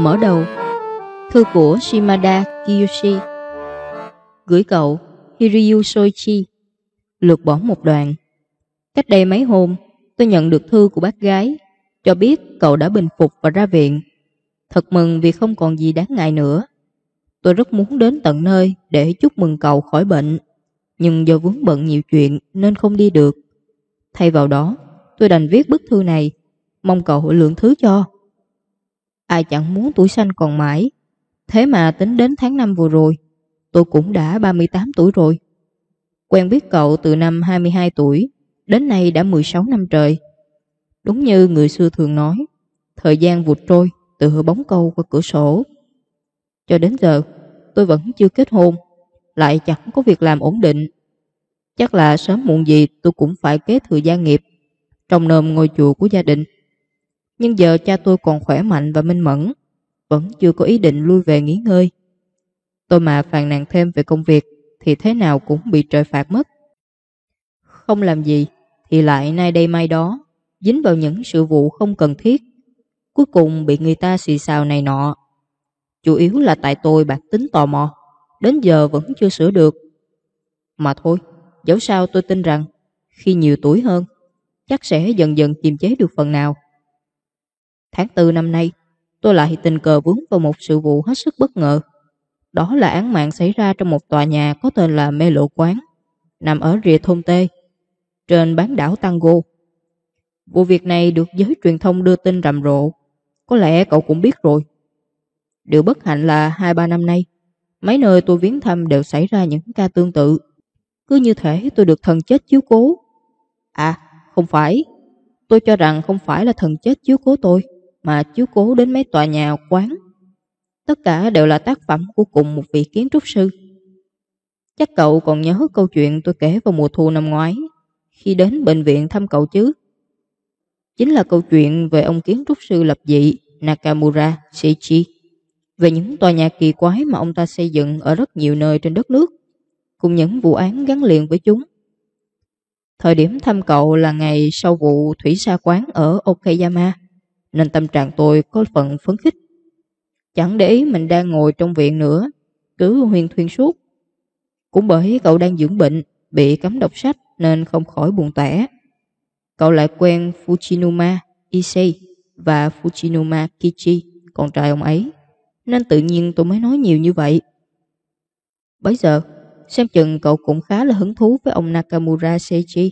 Mở đầu. Thư của Shimada Kiyoshi. Gửi cậu Hiryu Soichi. Lược bỏ một đoạn. Cách đây mấy hôm, Tôi nhận được thư của bác gái, Cho biết cậu đã bình phục và ra viện. Thật mừng vì không còn gì đáng ngại nữa. Tôi rất muốn đến tận nơi Để chúc mừng cậu khỏi bệnh. Nhưng do vướng bận nhiều chuyện Nên không đi được. Thay vào đó, tôi đành viết bức thư này, Mong cậu lượng thứ cho. Ai chẳng muốn tuổi xanh còn mãi. Thế mà tính đến tháng 5 vừa rồi, Tôi cũng đã 38 tuổi rồi. Quen biết cậu từ năm 22 tuổi, Đến nay đã 16 năm trời. Đúng như người xưa thường nói, Thời gian vụt trôi Từ bóng câu qua cửa sổ. Cho đến giờ, Tôi vẫn chưa kết hôn, Lại chẳng có việc làm ổn định. Chắc là sớm muộn gì tôi cũng phải kế thừa gia nghiệp Trong nơm ngôi chùa của gia đình. Nhưng giờ cha tôi còn khỏe mạnh và minh mẫn, Vẫn chưa có ý định lui về nghỉ ngơi. Tôi mà phàn nàn thêm về công việc Thì thế nào cũng bị trời phạt mất. Không làm gì Thì lại nay đây mai đó, Dính vào những sự vụ không cần thiết, Cuối cùng bị người ta xì xào này nọ. Chủ yếu là tại tôi bạc tính tò mò, Đến giờ vẫn chưa sửa được. Mà thôi, Dẫu sao tôi tin rằng Khi nhiều tuổi hơn, Chắc sẽ dần dần kiềm chế được phần nào. Tháng tư năm nay Tôi lại tình cờ vướng vào một sự vụ hết sức bất ngờ. Đó là án mạng xảy ra trong một tòa nhà Có tên là Mê Lộ Quán Nằm ở rìa thôn Tê Trên bán đảo Tango. Vụ việc này được giới truyền thông đưa tin rầm rộ. Có lẽ cậu cũng biết rồi. Điều bất hạnh là 2-3 năm nay Mấy nơi tôi viếng thăm đều xảy ra những ca tương tự. Cứ như thể tôi được thần chết chiếu cố. À, không phải. Tôi cho rằng không phải là thần chết chiếu cố tôi, mà chiếu cố đến mấy tòa nhà quán. Tất cả đều là tác phẩm của cùng một vị kiến trúc sư. Chắc cậu còn nhớ câu chuyện tôi kể vào mùa thu năm ngoái, khi đến bệnh viện thăm cậu chứ. Chính là câu chuyện về ông kiến trúc sư lập dị Nakamura Seichi, về những tòa nhà kỳ quái mà ông ta xây dựng ở rất nhiều nơi trên đất nước cùng những vụ án gắn liền với chúng. Thời điểm thăm cậu là ngày sau vụ thủy sa quán ở Okayama, nên tâm trạng tôi có phần phấn khích. Chẳng để ý mình đang ngồi trong viện nữa, cứ huyền thuyên suốt. Cũng bởi cậu đang dưỡng bệnh, bị cấm đọc sách nên không khỏi buồn tẻ. Cậu lại quen Fujinuma Issei và Fujinuma Kichi, con trai ông ấy. Nên tự nhiên tôi mới nói nhiều như vậy. Bây giờ, Xem chừng cậu cũng khá là hứng thú với ông Nakamura Seiji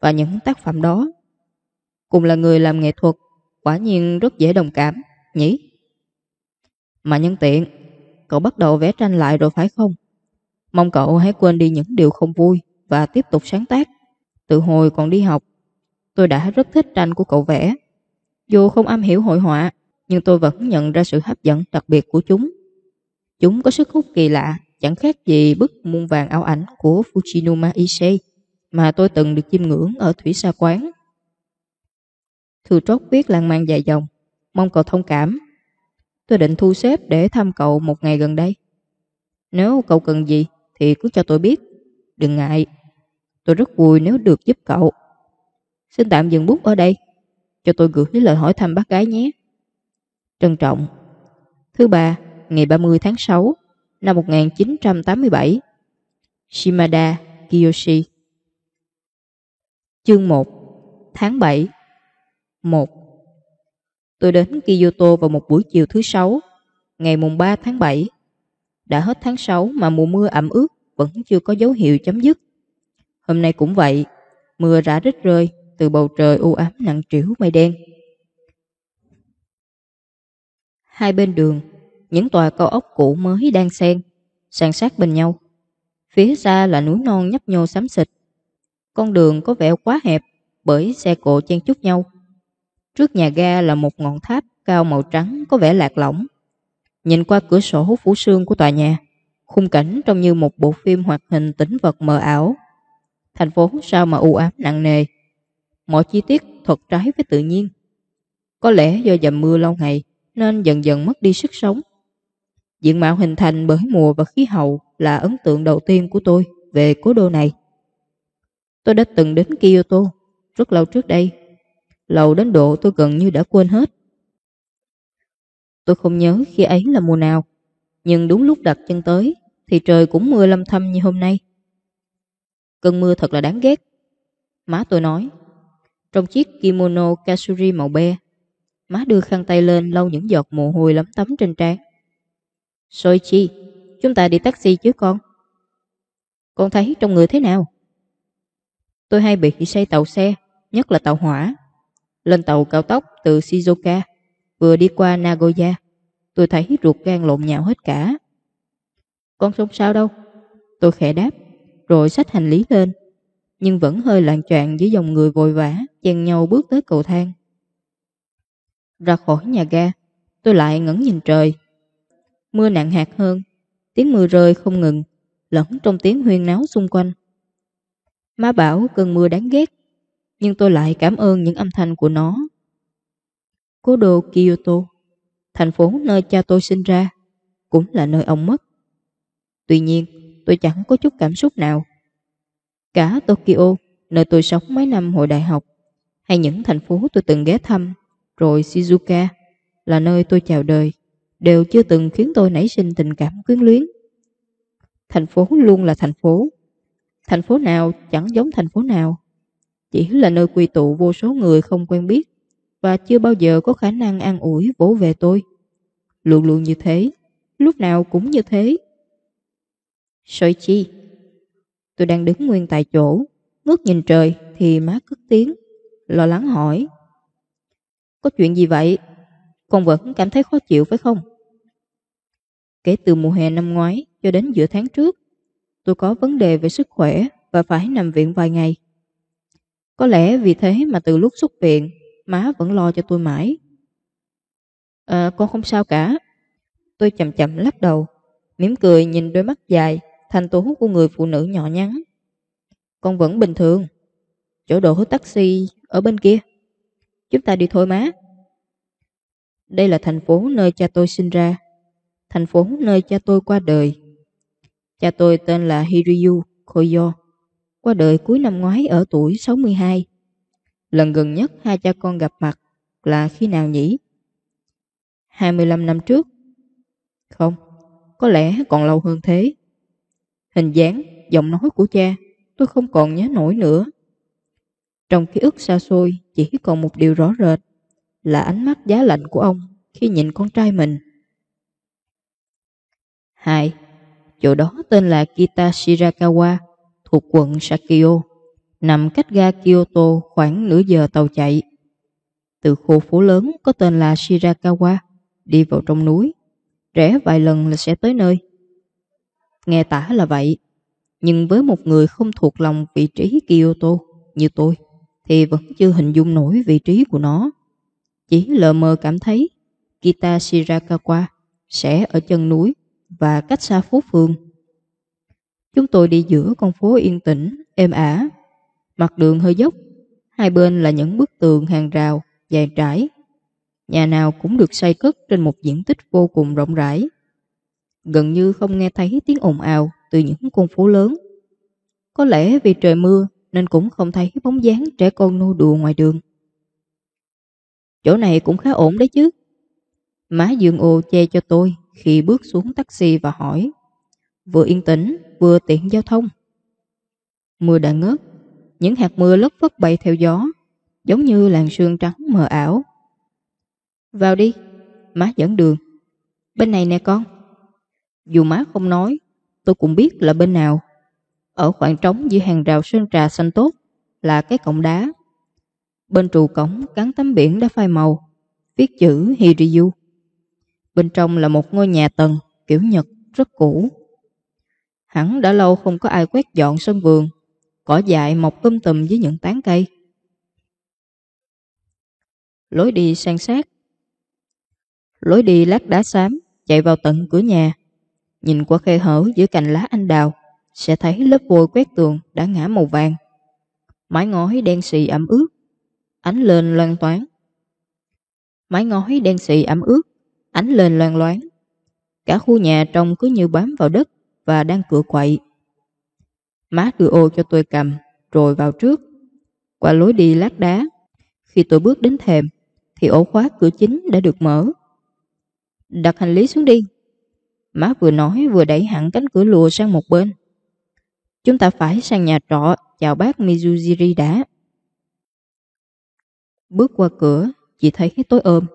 và những tác phẩm đó. Cùng là người làm nghệ thuật, quả nhiên rất dễ đồng cảm, nhỉ? Mà nhân tiện, cậu bắt đầu vẽ tranh lại rồi phải không? Mong cậu hãy quên đi những điều không vui và tiếp tục sáng tác. Từ hồi còn đi học, tôi đã rất thích tranh của cậu vẽ. Dù không am hiểu hội họa, nhưng tôi vẫn nhận ra sự hấp dẫn đặc biệt của chúng. Chúng có sức hút kỳ lạ chẳng khác gì bức muôn vàng ảo ảnh của Fujinuma Issei mà tôi từng được chiêm ngưỡng ở Thủy Sa Quán. Thư trót viết lan man dài dòng, mong cậu thông cảm. Tôi định thu xếp để thăm cậu một ngày gần đây. Nếu cậu cần gì thì cứ cho tôi biết, đừng ngại. Tôi rất vui nếu được giúp cậu. Xin tạm dừng bút ở đây, cho tôi gửi lời hỏi thăm bác gái nhé. Trân trọng. Thứ ba, ngày 30 tháng 6 năm 1987 Shimada Kiyoshi Chương 1 Tháng 7 1 Tôi đến Kyoto vào một buổi chiều thứ sáu ngày mùng 3 tháng 7 Đã hết tháng 6 mà mùa mưa ẩm ướt vẫn chưa có dấu hiệu chấm dứt Hôm nay cũng vậy Mưa rã rít rơi từ bầu trời u ám nặng trĩu mây đen Hai bên đường những tòa cao ốc cũ mới đang xen, san sát bên nhau. Phía xa là núi non nhấp nhô xám xịt. Con đường có vẻ quá hẹp bởi xe cộ chen chúc nhau. Trước nhà ga là một ngọn tháp cao màu trắng có vẻ lạc lõng. Nhìn qua cửa sổ phủ sương của tòa nhà, khung cảnh trông như một bộ phim hoạt hình tĩnh vật mờ ảo. Thành phố sao mà u ám nặng nề. Mọi chi tiết thuật trái với tự nhiên. Có lẽ do dầm mưa lâu ngày nên dần dần mất đi sức sống. Diện mạo hình thành bởi mùa và khí hậu là ấn tượng đầu tiên của tôi về cố đô này. Tôi đã từng đến Kyoto rất lâu trước đây. Lâu đến độ tôi gần như đã quên hết. Tôi không nhớ khi ấy là mùa nào, nhưng đúng lúc đặt chân tới thì trời cũng mưa lâm thâm như hôm nay. Cơn mưa thật là đáng ghét. Má tôi nói, trong chiếc kimono kasuri màu be, má đưa khăn tay lên lau những giọt mồ hôi lấm tấm trên trán. Soichi, chúng ta đi taxi chứ con? Con thấy trong người thế nào? Tôi hay bị say tàu xe, nhất là tàu hỏa. Lên tàu cao tốc từ Shizuoka, vừa đi qua Nagoya, tôi thấy ruột gan lộn nhạo hết cả. Con sống sao đâu? Tôi khẽ đáp, rồi xách hành lý lên, nhưng vẫn hơi loạn choạng với dòng người vội vã, chen nhau bước tới cầu thang. Ra khỏi nhà ga, tôi lại ngẩn nhìn trời. Mưa nặng hạt hơn, tiếng mưa rơi không ngừng, lẫn trong tiếng huyên náo xung quanh. Má bảo cơn mưa đáng ghét, nhưng tôi lại cảm ơn những âm thanh của nó. Cố đô Kyoto, thành phố nơi cha tôi sinh ra, cũng là nơi ông mất. Tuy nhiên, tôi chẳng có chút cảm xúc nào. Cả Tokyo, nơi tôi sống mấy năm hồi đại học, hay những thành phố tôi từng ghé thăm, rồi Shizuoka, là nơi tôi chào đời, đều chưa từng khiến tôi nảy sinh tình cảm quyến luyến. Thành phố luôn là thành phố. Thành phố nào chẳng giống thành phố nào. Chỉ là nơi quy tụ vô số người không quen biết và chưa bao giờ có khả năng an ủi vỗ về tôi. Luôn luôn như thế, lúc nào cũng như thế. Soichi Tôi đang đứng nguyên tại chỗ, ngước nhìn trời thì má cất tiếng, lo lắng hỏi. Có chuyện gì vậy? Con vẫn cảm thấy khó chịu phải không? Kể từ mùa hè năm ngoái cho đến giữa tháng trước, tôi có vấn đề về sức khỏe và phải nằm viện vài ngày. Có lẽ vì thế mà từ lúc xuất viện, má vẫn lo cho tôi mãi. À, con không sao cả. Tôi chậm chậm lắc đầu, mỉm cười nhìn đôi mắt dài, thành tố của người phụ nữ nhỏ nhắn. Con vẫn bình thường. Chỗ đổ taxi ở bên kia. Chúng ta đi thôi má. Đây là thành phố nơi cha tôi sinh ra thành phố nơi cha tôi qua đời. Cha tôi tên là Hiryu Koyo, qua đời cuối năm ngoái ở tuổi 62. Lần gần nhất hai cha con gặp mặt là khi nào nhỉ? 25 năm trước? Không, có lẽ còn lâu hơn thế. Hình dáng, giọng nói của cha tôi không còn nhớ nổi nữa. Trong ký ức xa xôi chỉ còn một điều rõ rệt là ánh mắt giá lạnh của ông khi nhìn con trai mình. 2. Chỗ đó tên là Kita Shirakawa thuộc quận Sakio, nằm cách ga Kyoto khoảng nửa giờ tàu chạy. Từ khu phố lớn có tên là Shirakawa, đi vào trong núi, rẽ vài lần là sẽ tới nơi. Nghe tả là vậy, nhưng với một người không thuộc lòng vị trí Kyoto như tôi, thì vẫn chưa hình dung nổi vị trí của nó. Chỉ lờ mờ cảm thấy Kitashirakawa sẽ ở chân núi và cách xa phố phường. Chúng tôi đi giữa con phố yên tĩnh, êm ả. Mặt đường hơi dốc, hai bên là những bức tường hàng rào, dài trải. Nhà nào cũng được xây cất trên một diện tích vô cùng rộng rãi. Gần như không nghe thấy tiếng ồn ào từ những con phố lớn. Có lẽ vì trời mưa nên cũng không thấy bóng dáng trẻ con nô đùa ngoài đường. Chỗ này cũng khá ổn đấy chứ. Má Dương ô che cho tôi khi bước xuống taxi và hỏi vừa yên tĩnh vừa tiện giao thông. Mưa đã ngớt, những hạt mưa lất phất bay theo gió, giống như làn sương trắng mờ ảo. Vào đi, má dẫn đường. Bên này nè con. Dù má không nói, tôi cũng biết là bên nào. Ở khoảng trống giữa hàng rào sơn trà xanh tốt là cái cổng đá. Bên trụ cổng cắn tấm biển đã phai màu, viết chữ Hiriyu. Bên trong là một ngôi nhà tầng kiểu Nhật rất cũ. Hẳn đã lâu không có ai quét dọn sân vườn, cỏ dại mọc um tùm với những tán cây. Lối đi san sát Lối đi lát đá xám chạy vào tận cửa nhà. Nhìn qua khe hở giữa cành lá anh đào sẽ thấy lớp vôi quét tường đã ngã màu vàng. Mái ngói đen xì ẩm ướt, ánh lên loan toán. Mái ngói đen xì ẩm ướt, ánh lên loan loáng. Cả khu nhà trông cứ như bám vào đất và đang cựa quậy. Má đưa ô cho tôi cầm, rồi vào trước. Qua lối đi lát đá, khi tôi bước đến thềm, thì ổ khóa cửa chính đã được mở. Đặt hành lý xuống đi. Má vừa nói vừa đẩy hẳn cánh cửa lùa sang một bên. Chúng ta phải sang nhà trọ chào bác Mizujiri đã. Bước qua cửa, chỉ thấy tối ôm.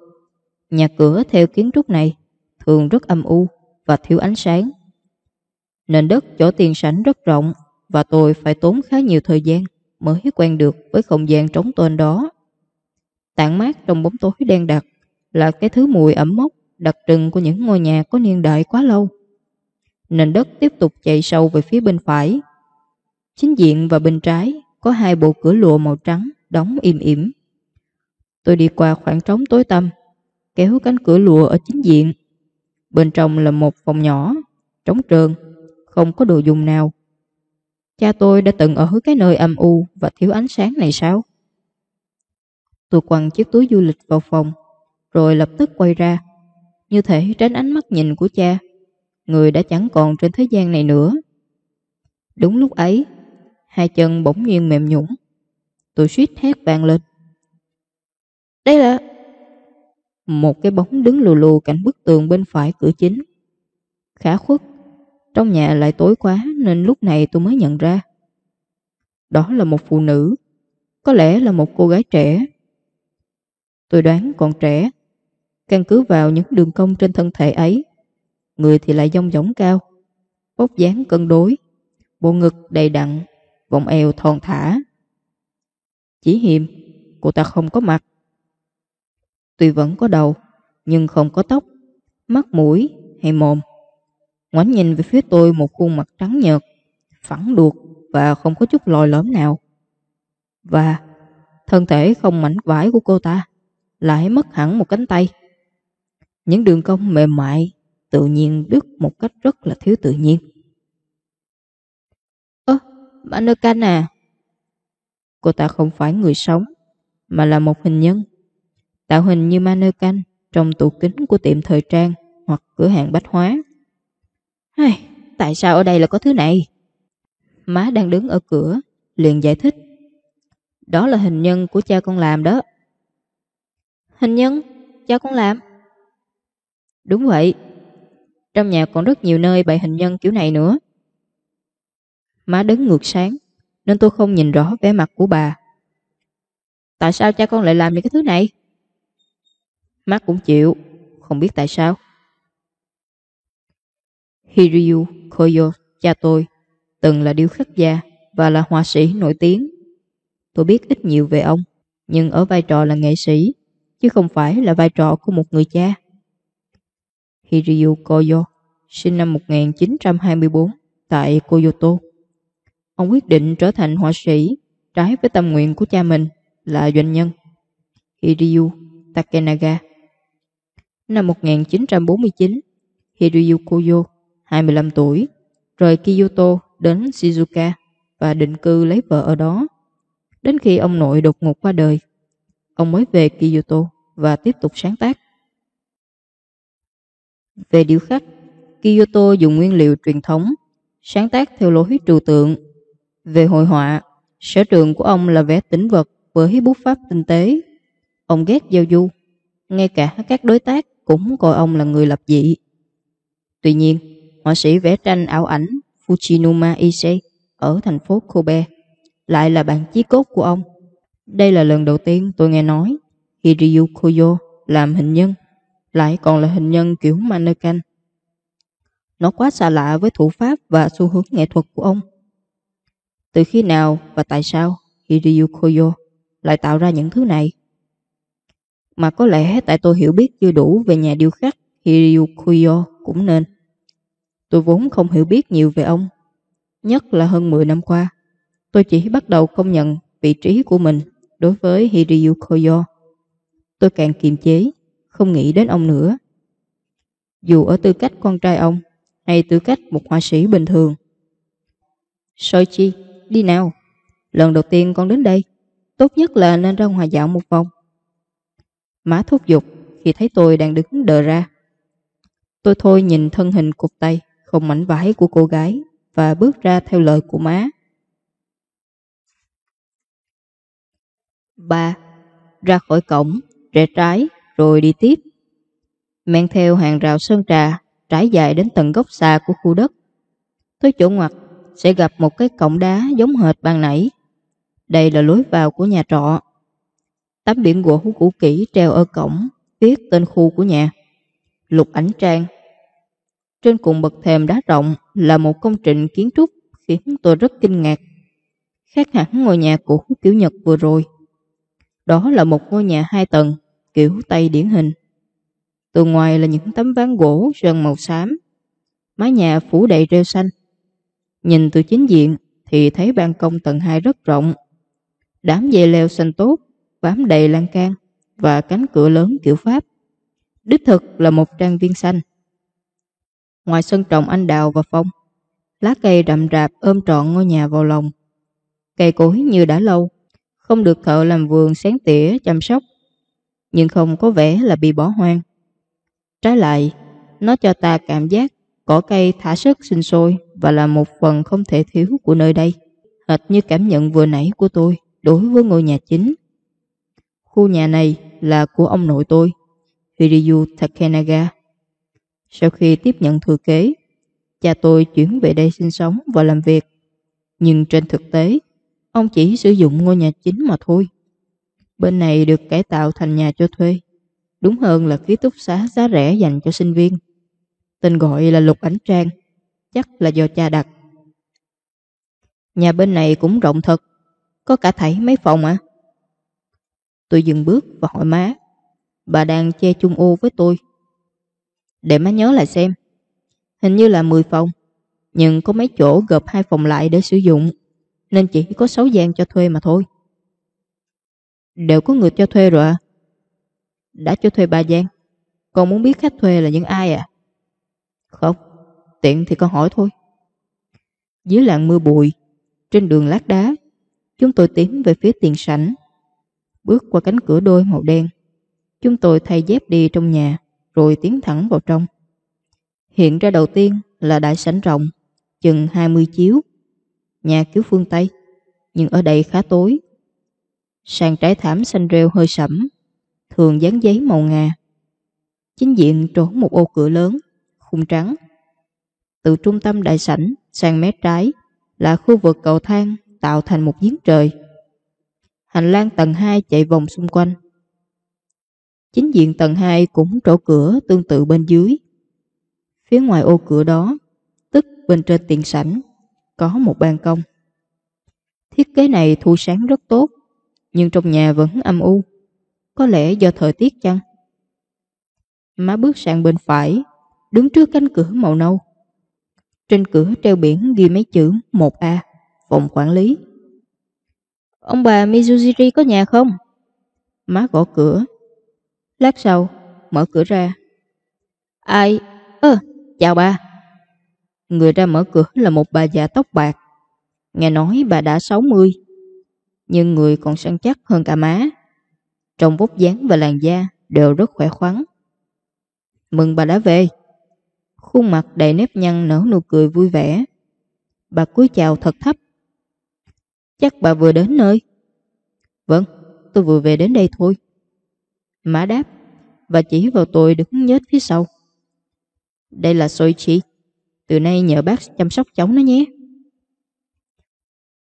Nhà cửa theo kiến trúc này thường rất âm u và thiếu ánh sáng. Nền đất chỗ tiền sảnh rất rộng và tôi phải tốn khá nhiều thời gian mới quen được với không gian trống tên đó. Tản mát trong bóng tối đen đặc là cái thứ mùi ẩm mốc đặc trưng của những ngôi nhà có niên đại quá lâu. Nền đất tiếp tục chạy sâu về phía bên phải. Chính diện và bên trái có hai bộ cửa lụa màu trắng đóng im ỉm. Tôi đi qua khoảng trống tối tăm, kéo cánh cửa lụa ở chính diện. Bên trong là một phòng nhỏ, trống trơn, không có đồ dùng nào. Cha tôi đã từng ở cái nơi âm u và thiếu ánh sáng này sao? Tôi quăng chiếc túi du lịch vào phòng, rồi lập tức quay ra, như thể tránh ánh mắt nhìn của cha, người đã chẳng còn trên thế gian này nữa. Đúng lúc ấy, hai chân bỗng nhiên mềm nhũng. Tôi suýt hét vang lên. Đây là... Một cái bóng đứng lù lù cạnh bức tường bên phải cửa chính. Khá khuất, trong nhà lại tối quá nên lúc này tôi mới nhận ra. Đó là một phụ nữ, có lẽ là một cô gái trẻ. Tôi đoán còn trẻ, căn cứ vào những đường cong trên thân thể ấy. Người thì lại dông giống cao, bốc dáng cân đối, bộ ngực đầy đặn, vòng eo thon thả. Chỉ hiềm, cô ta không có mặt. Tuy vẫn có đầu, nhưng không có tóc, mắt mũi hay mồm. Ngoảnh nhìn về phía tôi một khuôn mặt trắng nhợt, phẳng đuột và không có chút lòi lõm nào. Và thân thể không mảnh vải của cô ta lại mất hẳn một cánh tay. Những đường cong mềm mại tự nhiên đứt một cách rất là thiếu tự nhiên. Ơ, bà Nơ Can à? Cô ta không phải người sống, mà là một hình nhân. Tạo hình như mannequin trong tủ kính của tiệm thời trang hoặc cửa hàng bách hóa. Hay, tại sao ở đây là có thứ này? Má đang đứng ở cửa, liền giải thích. Đó là hình nhân của cha con làm đó. Hình nhân? Cha con làm? Đúng vậy. Trong nhà còn rất nhiều nơi bày hình nhân kiểu này nữa. Má đứng ngược sáng, nên tôi không nhìn rõ vẻ mặt của bà. Tại sao cha con lại làm những cái thứ này? Má cũng chịu, không biết tại sao. Hiryu Koyo, cha tôi, từng là điêu khắc gia và là họa sĩ nổi tiếng. Tôi biết ít nhiều về ông, nhưng ở vai trò là nghệ sĩ, chứ không phải là vai trò của một người cha. Hiryu Koyo, sinh năm 1924 tại Kyoto. Ông quyết định trở thành họa sĩ trái với tâm nguyện của cha mình là doanh nhân. Hiryu Takenaga Năm 1949, Hiryu Koyo 25 tuổi, rời Kyoto đến Shizuoka và định cư lấy vợ ở đó. Đến khi ông nội đột ngột qua đời, ông mới về Kyoto và tiếp tục sáng tác. Về điêu khắc, Kyoto dùng nguyên liệu truyền thống, sáng tác theo lối trừu tượng. Về hội họa, sở trường của ông là vẽ tĩnh vật với bút pháp tinh tế. Ông ghét giao du, ngay cả các đối tác cũng coi ông là người lập dị. Tuy nhiên, họa sĩ vẽ tranh ảo ảnh Fujinuma Issei ở thành phố Kobe lại là bạn chí cốt của ông. Đây là lần đầu tiên tôi nghe nói Hiryu Koyo làm hình nhân, lại còn là hình nhân kiểu mannequin. Nó quá xa lạ với thủ pháp và xu hướng nghệ thuật của ông. Từ khi nào và tại sao Hiryu Koyo lại tạo ra những thứ này? Mà có lẽ tại tôi hiểu biết chưa đủ về nhà điêu khắc Hiryu Koyo cũng nên. Tôi vốn không hiểu biết nhiều về ông. Nhất là hơn 10 năm qua, tôi chỉ bắt đầu công nhận vị trí của mình đối với Hiryu Koyo. Tôi càng kiềm chế, không nghĩ đến ông nữa. Dù ở tư cách con trai ông hay tư cách một họa sĩ bình thường. Soichi, đi nào. Lần đầu tiên con đến đây, tốt nhất là nên ra ngoài dạo một vòng. Má thúc giục khi thấy tôi đang đứng đờ ra. Tôi thôi nhìn thân hình cục tay, không mảnh vải của cô gái và bước ra theo lời của má. Ba, ra khỏi cổng, rẽ trái, rồi đi tiếp. men theo hàng rào sơn trà trải dài đến tận gốc xa của khu đất. Tới chỗ ngoặt sẽ gặp một cái cổng đá giống hệt ban nãy. Đây là lối vào của nhà trọ. Tấm biển gỗ cũ kỹ treo ở cổng, viết tên khu của nhà. Lục ảnh trang. Trên cùng bậc thềm đá rộng là một công trình kiến trúc khiến tôi rất kinh ngạc. Khác hẳn ngôi nhà cũ kiểu Nhật vừa rồi. Đó là một ngôi nhà hai tầng, kiểu Tây điển hình. Từ ngoài là những tấm ván gỗ sơn màu xám. Mái nhà phủ đầy rêu xanh. Nhìn từ chính diện thì thấy ban công tầng 2 rất rộng. Đám dây leo xanh tốt, bám đầy lan can và cánh cửa lớn kiểu Pháp. Đích thực là một trang viên xanh. Ngoài sân trồng anh đào và phong, lá cây rậm rạp ôm trọn ngôi nhà vào lòng. Cây cối như đã lâu, không được thợ làm vườn sáng tỉa chăm sóc, nhưng không có vẻ là bị bỏ hoang. Trái lại, nó cho ta cảm giác cỏ cây thả sức sinh sôi và là một phần không thể thiếu của nơi đây, hệt như cảm nhận vừa nãy của tôi đối với ngôi nhà chính. Khu nhà này là của ông nội tôi, Hiryu Takenaga. Sau khi tiếp nhận thừa kế, cha tôi chuyển về đây sinh sống và làm việc. Nhưng trên thực tế, ông chỉ sử dụng ngôi nhà chính mà thôi. Bên này được cải tạo thành nhà cho thuê. Đúng hơn là ký túc xá giá rẻ dành cho sinh viên. Tên gọi là Lục Ánh Trang, chắc là do cha đặt. Nhà bên này cũng rộng thật, có cả thảy mấy phòng à? Tôi dừng bước và hỏi má, bà đang che chung ô với tôi. Để má nhớ lại xem, hình như là 10 phòng, nhưng có mấy chỗ gộp hai phòng lại để sử dụng, nên chỉ có 6 gian cho thuê mà thôi. Đều có người cho thuê rồi à? Đã cho thuê ba gian. Còn muốn biết khách thuê là những ai à? Không, tiện thì con hỏi thôi. Dưới làng mưa bụi, trên đường lát đá, chúng tôi tiến về phía tiền sảnh. Bước qua cánh cửa đôi màu đen, chúng tôi thay dép đi trong nhà, rồi tiến thẳng vào trong. Hiện ra đầu tiên là đại sảnh rộng, chừng 20 chiếu, nhà kiểu phương Tây, nhưng ở đây khá tối. Sàn trải thảm xanh rêu hơi sẫm, thường dán giấy màu ngà. Chính diện trốn một ô cửa lớn, khung trắng. Từ trung tâm đại sảnh sang mé trái là khu vực cầu thang tạo thành một giếng trời. Hành lang tầng 2 chạy vòng xung quanh. Chính diện tầng 2 cũng trổ cửa tương tự bên dưới. Phía ngoài ô cửa đó, tức bên trên tiền sảnh, có một ban công. Thiết kế này thu sáng rất tốt, nhưng trong nhà vẫn âm u. Có lẽ do thời tiết chăng? Má bước sang bên phải, đứng trước cánh cửa màu nâu. Trên cửa treo biển ghi mấy chữ 1A, phòng quản lý. Ông bà Mizujiri có nhà không? Má gõ cửa. Lát sau, mở cửa ra. Ai? Ơ, chào bà. Người ra mở cửa là một bà già tóc bạc. Nghe nói bà đã 60, nhưng người còn săn chắc hơn cả má. Trong vóc dáng và làn da đều rất khỏe khoắn. Mừng bà đã về. Khuôn mặt đầy nếp nhăn nở nụ cười vui vẻ. Bà cúi chào thật thấp. Chắc bà vừa đến nơi. Vâng, tôi vừa về đến đây thôi mã đáp và chỉ vào tôi đứng nhết phía sau. Đây là Soichi. Từ nay nhờ bác chăm sóc cháu nó nhé.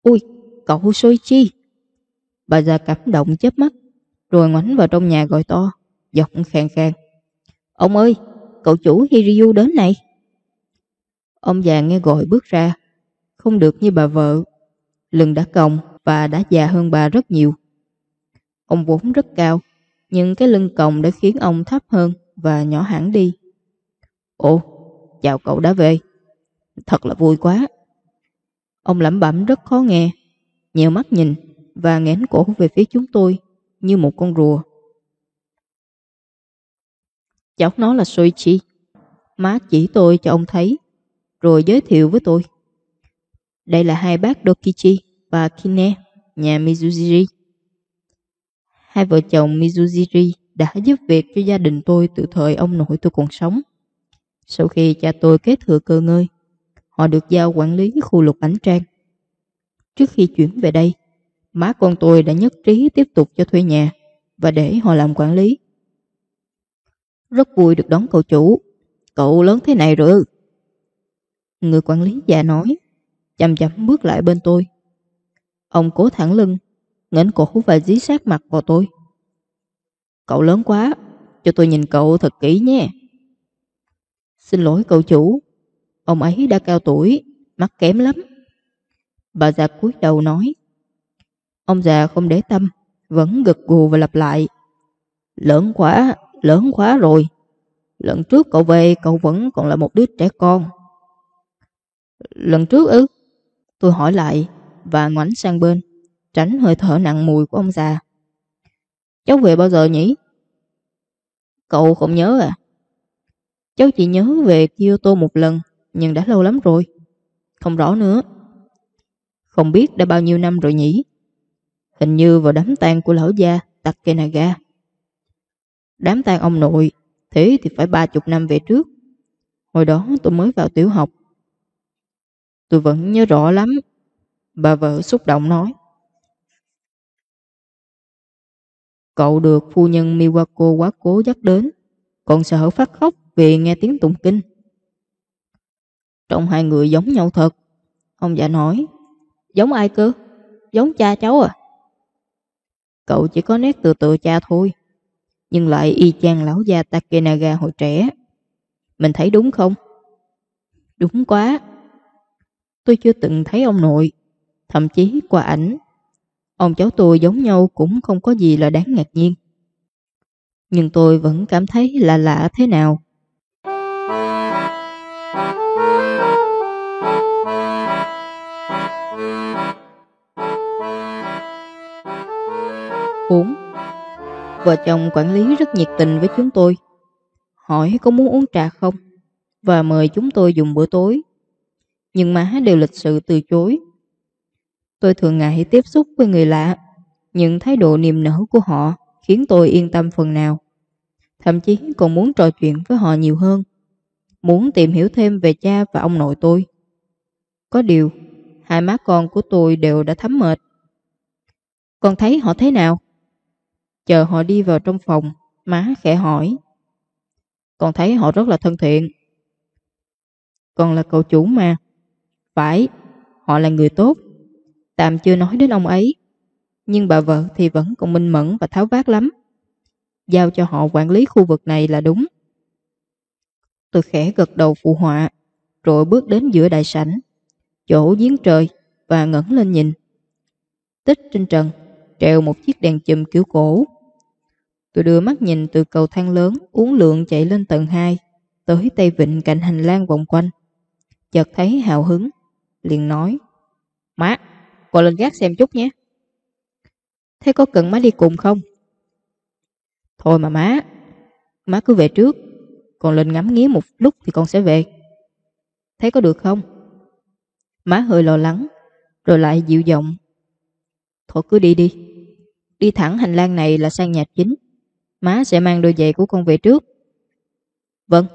Ui, cậu Soichi. Bà già cảm động chớp mắt, rồi ngoảnh vào trong nhà gọi to, giọng khàn khàn. Ông ơi, cậu chủ Hiryu đến này. Ông già nghe gọi bước ra, không được như bà vợ. Lưng đã còng và đã già hơn bà rất nhiều. Ông vốn rất cao, nhưng cái lưng còng đã khiến ông thấp hơn và nhỏ hẳn đi. Ồ, chào cậu đã về. Thật là vui quá. Ông lẩm bẩm rất khó nghe, nhiều mắt nhìn và nghẽn cổ về phía chúng tôi như một con rùa. Cháu nó là Soichi. Má chỉ tôi cho ông thấy, rồi giới thiệu với tôi. Đây là hai bác Dokichi và Kine, nhà Mizujiri. Hai vợ chồng Mizujiri đã giúp việc cho gia đình tôi từ thời ông nội tôi còn sống. Sau khi cha tôi kế thừa cơ ngơi, họ được giao quản lý khu lục ánh trang. Trước khi chuyển về đây, má con tôi đã nhất trí tiếp tục cho thuê nhà và để họ làm quản lý. Rất vui được đón cậu chủ. Cậu lớn thế này rồi Người quản lý già nói, chậm chậm bước lại bên tôi. Ông cố thẳng lưng, ngẩng cổ và dí sát mặt vào tôi. Cậu lớn quá, cho tôi nhìn cậu thật kỹ nhé. Xin lỗi cậu chủ, ông ấy đã cao tuổi, mắt kém lắm. Bà già cúi đầu nói. Ông già không để tâm, vẫn gật gù và lặp lại. Lớn quá, lớn quá rồi. Lần trước cậu về cậu vẫn còn là một đứa trẻ con. Lần trước ư? Tôi hỏi lại và ngoảnh sang bên, tránh hơi thở nặng mùi của ông già. Cháu về bao giờ nhỉ? Cậu không nhớ à? Cháu chỉ nhớ về Kyoto một lần, nhưng đã lâu lắm rồi. Không rõ nữa. Không biết đã bao nhiêu năm rồi nhỉ? Hình như vào đám tang của lão gia Takenaga. Đám tang ông nội, thế thì phải ba chục năm về trước. Hồi đó tôi mới vào tiểu học. Tôi vẫn nhớ rõ lắm. Bà vợ xúc động nói. Cậu được phu nhân Miwako quá cố dắt đến, còn sợ phát khóc vì nghe tiếng tụng kinh. Trong hai người giống nhau thật. Ông già nói, giống ai cơ? Giống cha cháu à? Cậu chỉ có nét từ từ cha thôi, nhưng lại y chang lão già Takenaga hồi trẻ. Mình thấy đúng không? Đúng quá. Tôi chưa từng thấy ông nội, thậm chí qua ảnh Ông cháu tôi giống nhau cũng không có gì là đáng ngạc nhiên. Nhưng tôi vẫn cảm thấy là lạ thế nào. Bốn Vợ chồng quản lý rất nhiệt tình với chúng tôi. Hỏi có muốn uống trà không? Và mời chúng tôi dùng bữa tối. Nhưng má đều lịch sự từ chối. Tôi thường ngại tiếp xúc với người lạ, những thái độ niềm nở của họ khiến tôi yên tâm phần nào. Thậm chí còn muốn trò chuyện với họ nhiều hơn, muốn tìm hiểu thêm về cha và ông nội tôi. Có điều, hai má con của tôi đều đã thấm mệt. Con thấy họ thế nào? Chờ họ đi vào trong phòng, má khẽ hỏi. Con thấy họ rất là thân thiện. Con là cậu chủ mà. Phải, họ là người tốt. Tạm chưa nói đến ông ấy. Nhưng bà vợ thì vẫn còn minh mẫn và tháo vát lắm. Giao cho họ quản lý khu vực này là đúng. Tôi khẽ gật đầu phụ họa, Rồi bước đến giữa đại sảnh. Chỗ giếng trời Và ngẩng lên nhìn. Tích trên trần, Treo một chiếc đèn chùm kiểu cổ. Tôi đưa mắt nhìn từ cầu thang lớn Uống lượng chạy lên tầng 2 Tới tay vịnh cạnh hành lang vòng quanh. Chợt thấy hào hứng, Liền nói Má Cô lên gác xem chút nhé. Thế có cần má đi cùng không? Thôi mà má, má cứ về trước, còn lên ngắm nghía một lúc thì con sẽ về. Thế có được không? Má hơi lo lắng, rồi lại dịu giọng. Thôi cứ đi đi, đi thẳng hành lang này là sang nhà chính. Má sẽ mang đôi giày của con về trước. Vâng.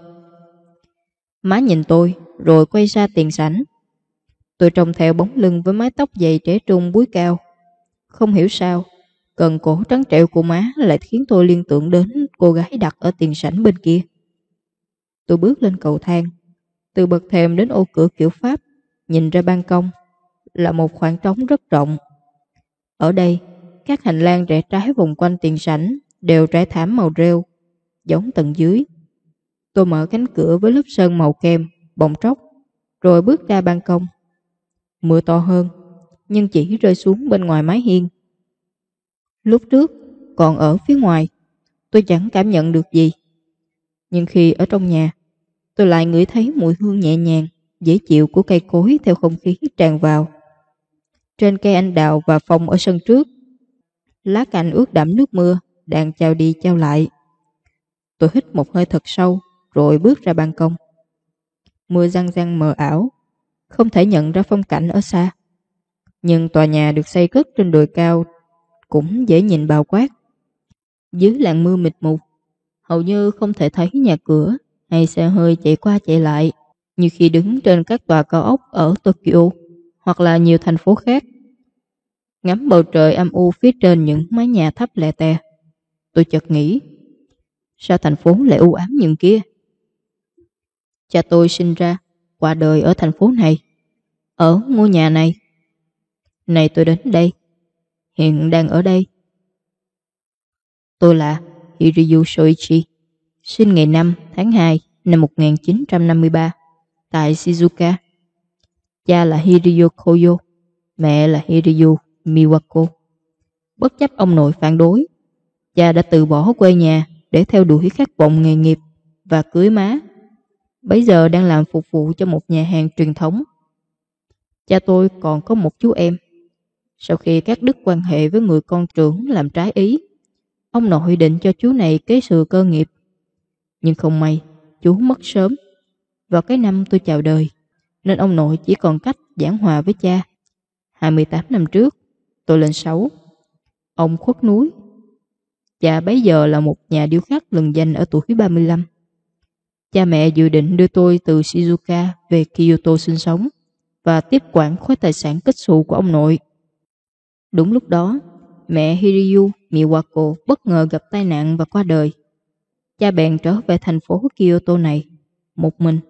Má nhìn tôi, rồi quay ra tiền sảnh. Tôi trông theo bóng lưng với mái tóc dày trẻ trung búi cao. Không hiểu sao, cần cổ trắng trẻo của má lại khiến tôi liên tưởng đến cô gái đặt ở tiền sảnh bên kia. Tôi bước lên cầu thang, từ bậc thềm đến ô cửa kiểu Pháp, nhìn ra ban công, là một khoảng trống rất rộng. Ở đây, các hành lang rẽ trái vòng quanh tiền sảnh đều trải thảm màu rêu, giống tầng dưới. Tôi mở cánh cửa với lớp sơn màu kem, bồng tróc, rồi bước ra ban công Mưa to hơn, nhưng chỉ rơi xuống bên ngoài mái hiên. Lúc trước, còn ở phía ngoài, tôi chẳng cảm nhận được gì. Nhưng khi ở trong nhà, tôi lại ngửi thấy mùi hương nhẹ nhàng, dễ chịu của cây cối theo không khí tràn vào. Trên cây anh đào và phong ở sân trước, lá cành ướt đẫm nước mưa, đang trao đi trao lại. Tôi hít một hơi thật sâu, rồi bước ra ban công. Mưa răng răng mờ ảo, không thể nhận ra phong cảnh ở xa. Nhưng tòa nhà được xây cất trên đồi cao cũng dễ nhìn bao quát. Dưới làn mưa mịt mù, hầu như không thể thấy nhà cửa hay xe hơi chạy qua chạy lại như khi đứng trên các tòa cao ốc ở Tokyo hoặc là nhiều thành phố khác. Ngắm bầu trời âm u phía trên những mái nhà thấp lẻ tè, tôi chợt nghĩ Sao thành phố lại u ám như kia? Cha tôi sinh ra, qua đời ở thành phố này, ở ngôi nhà này. Này tôi đến đây, hiện đang ở đây. Tôi là Hiryu Soichi, sinh ngày 5 tháng 2 năm 1953 tại Shizuoka. Cha là Hiryu Koyo, mẹ là Hiryu Miwako. Bất chấp ông nội phản đối, cha đã từ bỏ quê nhà để theo đuổi khát vọng nghề nghiệp và cưới má. Bây giờ đang làm phục vụ cho một nhà hàng truyền thống. Cha tôi còn có một chú em. Sau khi các đức quan hệ với người con trưởng làm trái ý, ông nội định cho chú này kế thừa cơ nghiệp. Nhưng không may, chú mất sớm. Vào cái năm tôi chào đời, nên ông nội chỉ còn cách giảng hòa với cha. 28 năm trước, tôi lên 6. Ông khuất núi. Cha bấy giờ là một nhà điêu khắc lừng danh ở tuổi 35. Cha mẹ dự định đưa tôi từ Shizuoka về Kyoto sinh sống và tiếp quản khối tài sản kết xù của ông nội. Đúng lúc đó, mẹ Hiryu Miwako bất ngờ gặp tai nạn và qua đời. Cha bèn trở về thành phố Kyoto này, một mình.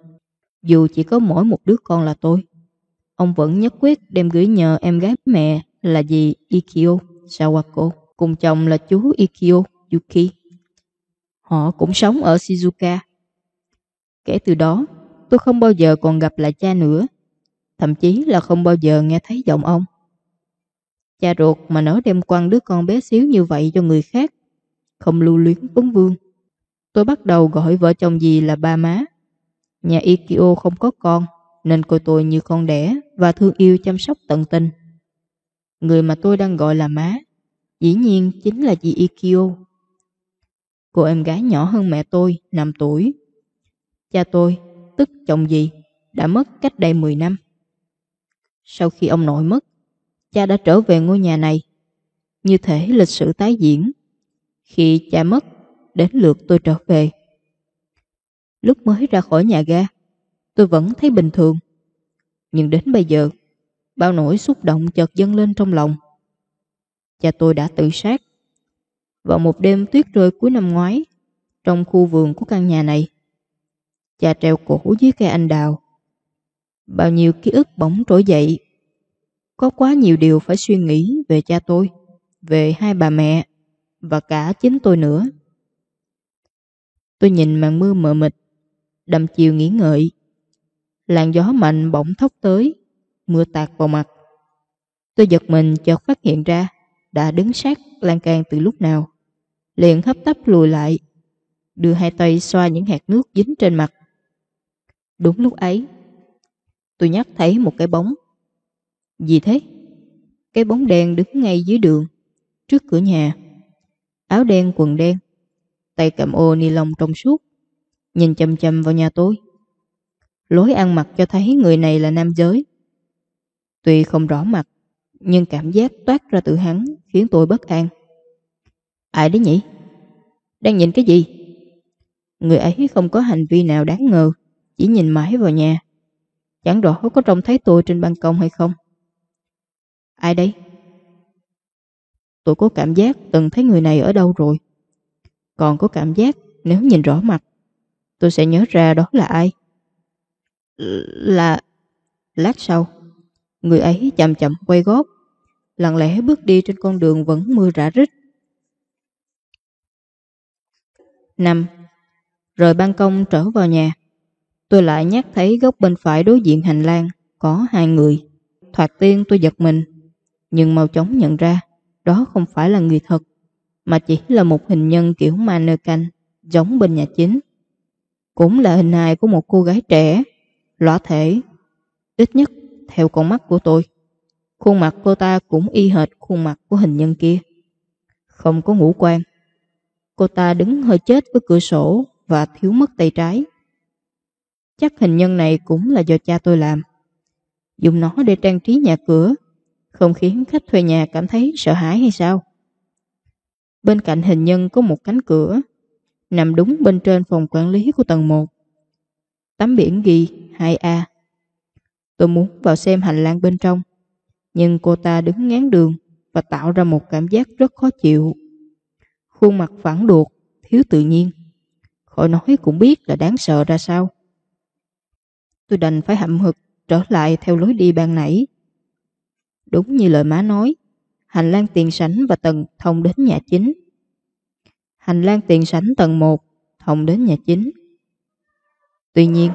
Dù chỉ có mỗi một đứa con là tôi, ông vẫn nhất quyết đem gửi nhờ em gái mẹ là dì Ikio Sawako cùng chồng là chú Ikio Yuki. Họ cũng sống ở Shizuoka. Kể từ đó, tôi không bao giờ còn gặp lại cha nữa, thậm chí là không bao giờ nghe thấy giọng ông. Cha ruột mà nỡ đem quăng đứa con bé xíu như vậy cho người khác, không lưu luyến vấn vương. Tôi bắt đầu gọi vợ chồng gì là ba má. Nhà Ikio không có con, nên coi tôi như con đẻ và thương yêu chăm sóc tận tình. Người mà tôi đang gọi là má, dĩ nhiên chính là chị Ikio. Cô em gái nhỏ hơn mẹ tôi, 5 tuổi. Cha tôi, tức chồng dì, đã mất cách đây 10 năm. Sau khi ông nội mất, cha đã trở về ngôi nhà này. Như thể lịch sử tái diễn. Khi cha mất, đến lượt tôi trở về. Lúc mới ra khỏi nhà ga, tôi vẫn thấy bình thường. Nhưng đến bây giờ, bao nỗi xúc động chợt dâng lên trong lòng. Cha tôi đã tự sát. Vào một đêm tuyết rơi cuối năm ngoái, trong khu vườn của căn nhà này, cha treo cổ dưới cây anh đào. Bao nhiêu ký ức bỗng trỗi dậy. Có quá nhiều điều phải suy nghĩ về cha tôi, về hai bà mẹ và cả chính tôi nữa. Tôi nhìn màn mưa mờ mịt, đầm chiều nghỉ ngợi. Làn gió mạnh bỗng thốc tới, mưa tạt vào mặt. Tôi giật mình chợt phát hiện ra đã đứng sát lan can từ lúc nào. Liền hấp tấp lùi lại, đưa hai tay xoa những hạt nước dính trên mặt. Đúng lúc ấy, tôi nhắc thấy một cái bóng. Gì thế? Cái bóng đen đứng ngay dưới đường, trước cửa nhà. Áo đen quần đen, tay cầm ô ni lông trong suốt, nhìn chầm chầm vào nhà tôi. Lối ăn mặc cho thấy người này là nam giới. Tuy không rõ mặt, nhưng cảm giác toát ra từ hắn khiến tôi bất an. Ai đấy nhỉ? Đang nhìn cái gì? Người ấy không có hành vi nào đáng ngờ, chỉ nhìn mãi vào nhà. Chẳng rõ có trông thấy tôi trên ban công hay không. Ai đấy? Tôi có cảm giác từng thấy người này ở đâu rồi. Còn có cảm giác nếu nhìn rõ mặt, tôi sẽ nhớ ra đó là ai. Là... Lát sau, người ấy chậm chậm quay gót, lặng lẽ bước đi trên con đường vẫn mưa rã rít. năm Rời ban công trở vào nhà, tôi lại nhắc thấy góc bên phải đối diện hành lang có hai người. Thoạt tiên tôi giật mình, nhưng mau chóng nhận ra đó không phải là người thật mà chỉ là một hình nhân kiểu mannequin giống bên nhà chính. Cũng là hình hài của một cô gái trẻ, lõa thể, ít nhất theo con mắt của tôi. Khuôn mặt cô ta cũng y hệt khuôn mặt của hình nhân kia. Không có ngũ quan. Cô ta đứng hơi chết với cửa sổ và thiếu mất tay trái. Chắc hình nhân này cũng là do cha tôi làm. Dùng nó để trang trí nhà cửa, không khiến khách thuê nhà cảm thấy sợ hãi hay sao? Bên cạnh hình nhân có một cánh cửa, nằm đúng bên trên phòng quản lý của tầng 1. Tấm biển ghi 2A. Tôi muốn vào xem hành lang bên trong, nhưng cô ta đứng ngán đường và tạo ra một cảm giác rất khó chịu. Khuôn mặt phản đột, thiếu tự nhiên, Khỏi nói cũng biết là đáng sợ ra sao. Tôi đành phải hậm hực trở lại theo lối đi ban nãy. Đúng như lời má nói, hành lang tiền sảnh và tầng thông đến nhà chính. Hành lang tiền sảnh tầng 1 thông đến nhà chính. Tuy nhiên,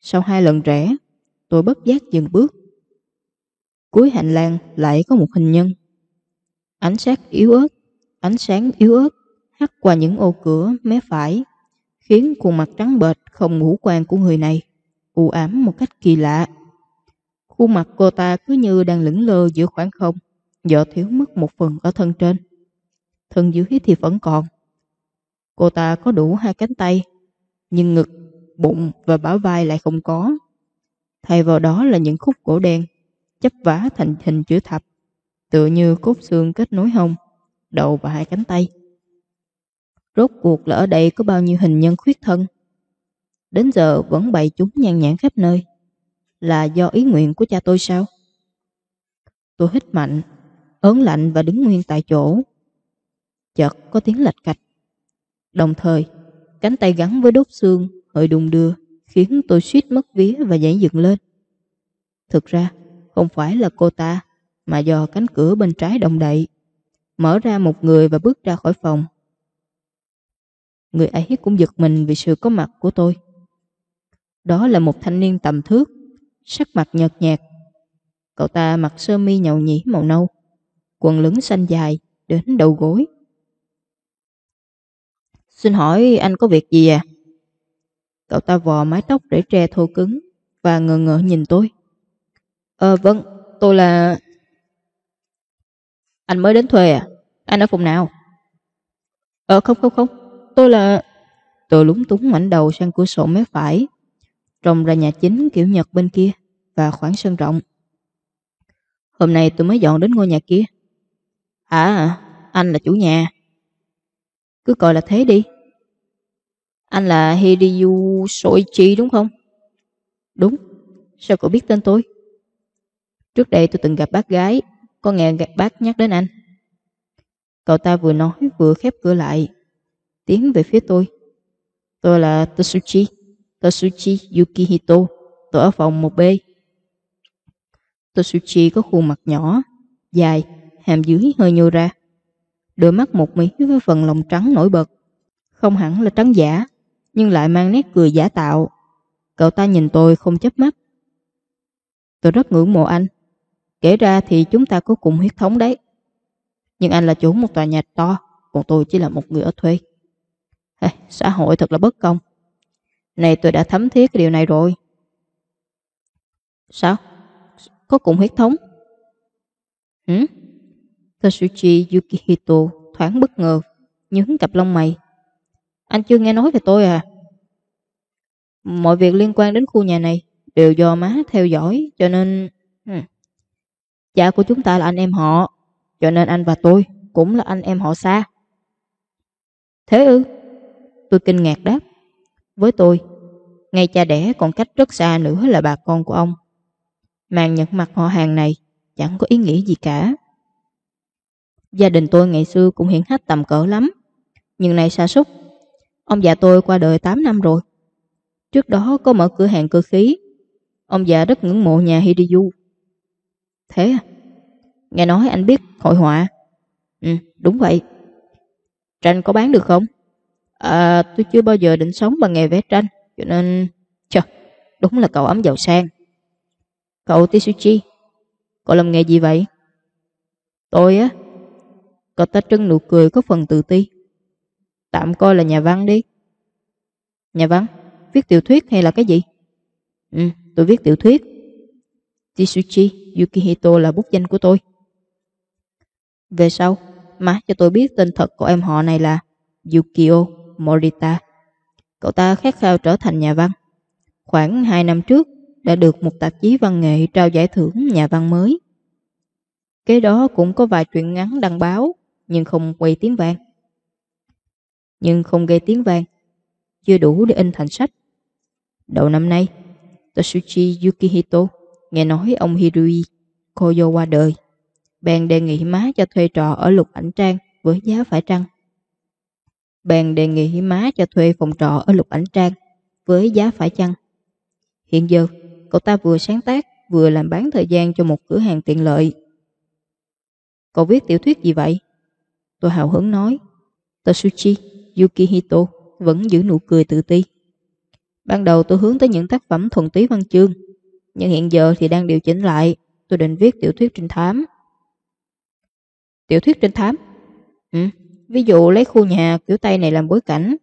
sau hai lần rẽ, tôi bất giác dừng bước. Cuối hành lang lại có một hình nhân. Ánh sáng yếu ớt, ánh sáng yếu ớt hắt qua những ô cửa mé phải, khiến khuôn mặt trắng bệch không ngũ quan của người này u ám một cách kỳ lạ. Khuôn mặt cô ta cứ như đang lững lơ giữa khoảng không, do thiếu mất một phần ở thân trên. Thân dưới thì vẫn còn. Cô ta có đủ hai cánh tay, nhưng ngực, bụng và bả vai lại không có. Thay vào đó là những khúc cổ đen, chấp vá thành hình chữ thập, tựa như cốt xương kết nối hông, đầu và hai cánh tay. Rốt cuộc là ở đây có bao nhiêu hình nhân khuyết thân? Đến giờ vẫn bày chúng nhan nhãn khắp nơi. Là do ý nguyện của cha tôi sao? Tôi hít mạnh, ớn lạnh và đứng nguyên tại chỗ. Chợt có tiếng lạch cạch. Đồng thời, cánh tay gắn với đốt xương hơi đùng đưa khiến tôi suýt mất vía và nhảy dựng lên. Thực ra, không phải là cô ta, mà do cánh cửa bên trái động đậy. Mở ra một người và bước ra khỏi phòng. Người ấy cũng giật mình vì sự có mặt của tôi. Đó là một thanh niên tầm thước, sắc mặt nhợt nhạt. Cậu ta mặc sơ mi nhậu nhĩ màu nâu, quần lửng xanh dài đến đầu gối. Xin hỏi anh có việc gì à? Cậu ta vò mái tóc để tre thô cứng và ngờ ngỡ nhìn tôi. Ờ vâng, tôi là... Anh mới đến thuê à? Anh ở phòng nào? Ờ không không không, tôi là... Tôi lúng túng ngoảnh đầu sang cửa sổ mé phải trông ra nhà chính kiểu Nhật bên kia và khoảng sân rộng. Hôm nay tôi mới dọn đến ngôi nhà kia. À, anh là chủ nhà. Cứ coi là thế đi. Anh là Hideyu Soichi đúng không? Đúng. Sao cậu biết tên tôi? Trước đây tôi từng gặp bác gái, có nghe bác nhắc đến anh. Cậu ta vừa nói vừa khép cửa lại, tiến về phía tôi. Tôi là Tsuchi. Tosuchi Yukihito, tôi ở phòng 1B. Tosuchi có khuôn mặt nhỏ, dài, hàm dưới hơi nhô ra. Đôi mắt một mí với phần lòng trắng nổi bật. Không hẳn là trắng giả, nhưng lại mang nét cười giả tạo. Cậu ta nhìn tôi không chấp mắt. Tôi rất ngưỡng mộ anh. Kể ra thì chúng ta có cùng huyết thống đấy. Nhưng anh là chủ một tòa nhà to, còn tôi chỉ là một người ở thuê. Hey, xã hội thật là bất công. Này tôi đã thấm thiết cái điều này rồi. Sao? Có cùng huyết thống? Hử? Tatsuchi Yukihito thoáng bất ngờ, nhướng cặp lông mày. Anh chưa nghe nói về tôi à? Mọi việc liên quan đến khu nhà này đều do má theo dõi, cho nên... Hừ. Cha của chúng ta là anh em họ, cho nên anh và tôi cũng là anh em họ xa. Thế ư? Tôi kinh ngạc đáp. Với tôi, ngay cha đẻ còn cách rất xa nữa là bà con của ông. Màn nhận mặt họ hàng này chẳng có ý nghĩa gì cả. Gia đình tôi ngày xưa cũng hiển hách tầm cỡ lắm, nhưng nay xa xúc. Ông già tôi qua đời 8 năm rồi. Trước đó có mở cửa hàng cơ khí. Ông già rất ngưỡng mộ nhà Hideyu. Thế à? Nghe nói anh biết hội họa. Ừ, đúng vậy. Tranh có bán được không? À, tôi chưa bao giờ định sống bằng nghề vẽ tranh, cho nên... chờ đúng là cậu ấm giàu sang. Cậu Tisuchi, cậu làm nghề gì vậy? Tôi á, cậu ta trưng nụ cười có phần tự ti. Tạm coi là nhà văn đi. Nhà văn? Viết tiểu thuyết hay là cái gì? Ừ, tôi viết tiểu thuyết. Tisuchi Yukihito là bút danh của tôi. Về sau, má cho tôi biết tên thật của em họ này là Yukio Morita. Cậu ta khát khao trở thành nhà văn. Khoảng 2 năm trước đã được một tạp chí văn nghệ trao giải thưởng nhà văn mới. Kế đó cũng có vài truyện ngắn đăng báo nhưng không quay tiếng vang. Nhưng không gây tiếng vang, chưa đủ để in thành sách. Đầu năm nay, Tatsuchi Yukihito nghe nói ông Hirui Koyo qua đời. Bèn đề nghị má cho thuê trọ ở lục ảnh trang với giá phải trăng. Bèn đề nghị má cho thuê phòng trọ ở Lục Ảnh Trang với giá phải chăng. Hiện giờ, cậu ta vừa sáng tác vừa làm bán thời gian cho một cửa hàng tiện lợi. Cậu viết tiểu thuyết gì vậy? Tôi hào hứng nói. Tetsuchi Yukihito vẫn giữ nụ cười tự ti. Ban đầu tôi hướng tới những tác phẩm thuần túy văn chương, nhưng hiện giờ thì đang điều chỉnh lại. Tôi định viết tiểu thuyết trinh thám. Tiểu thuyết trinh thám? Ừ, ví dụ lấy khu nhà kiểu Tây này làm bối cảnh.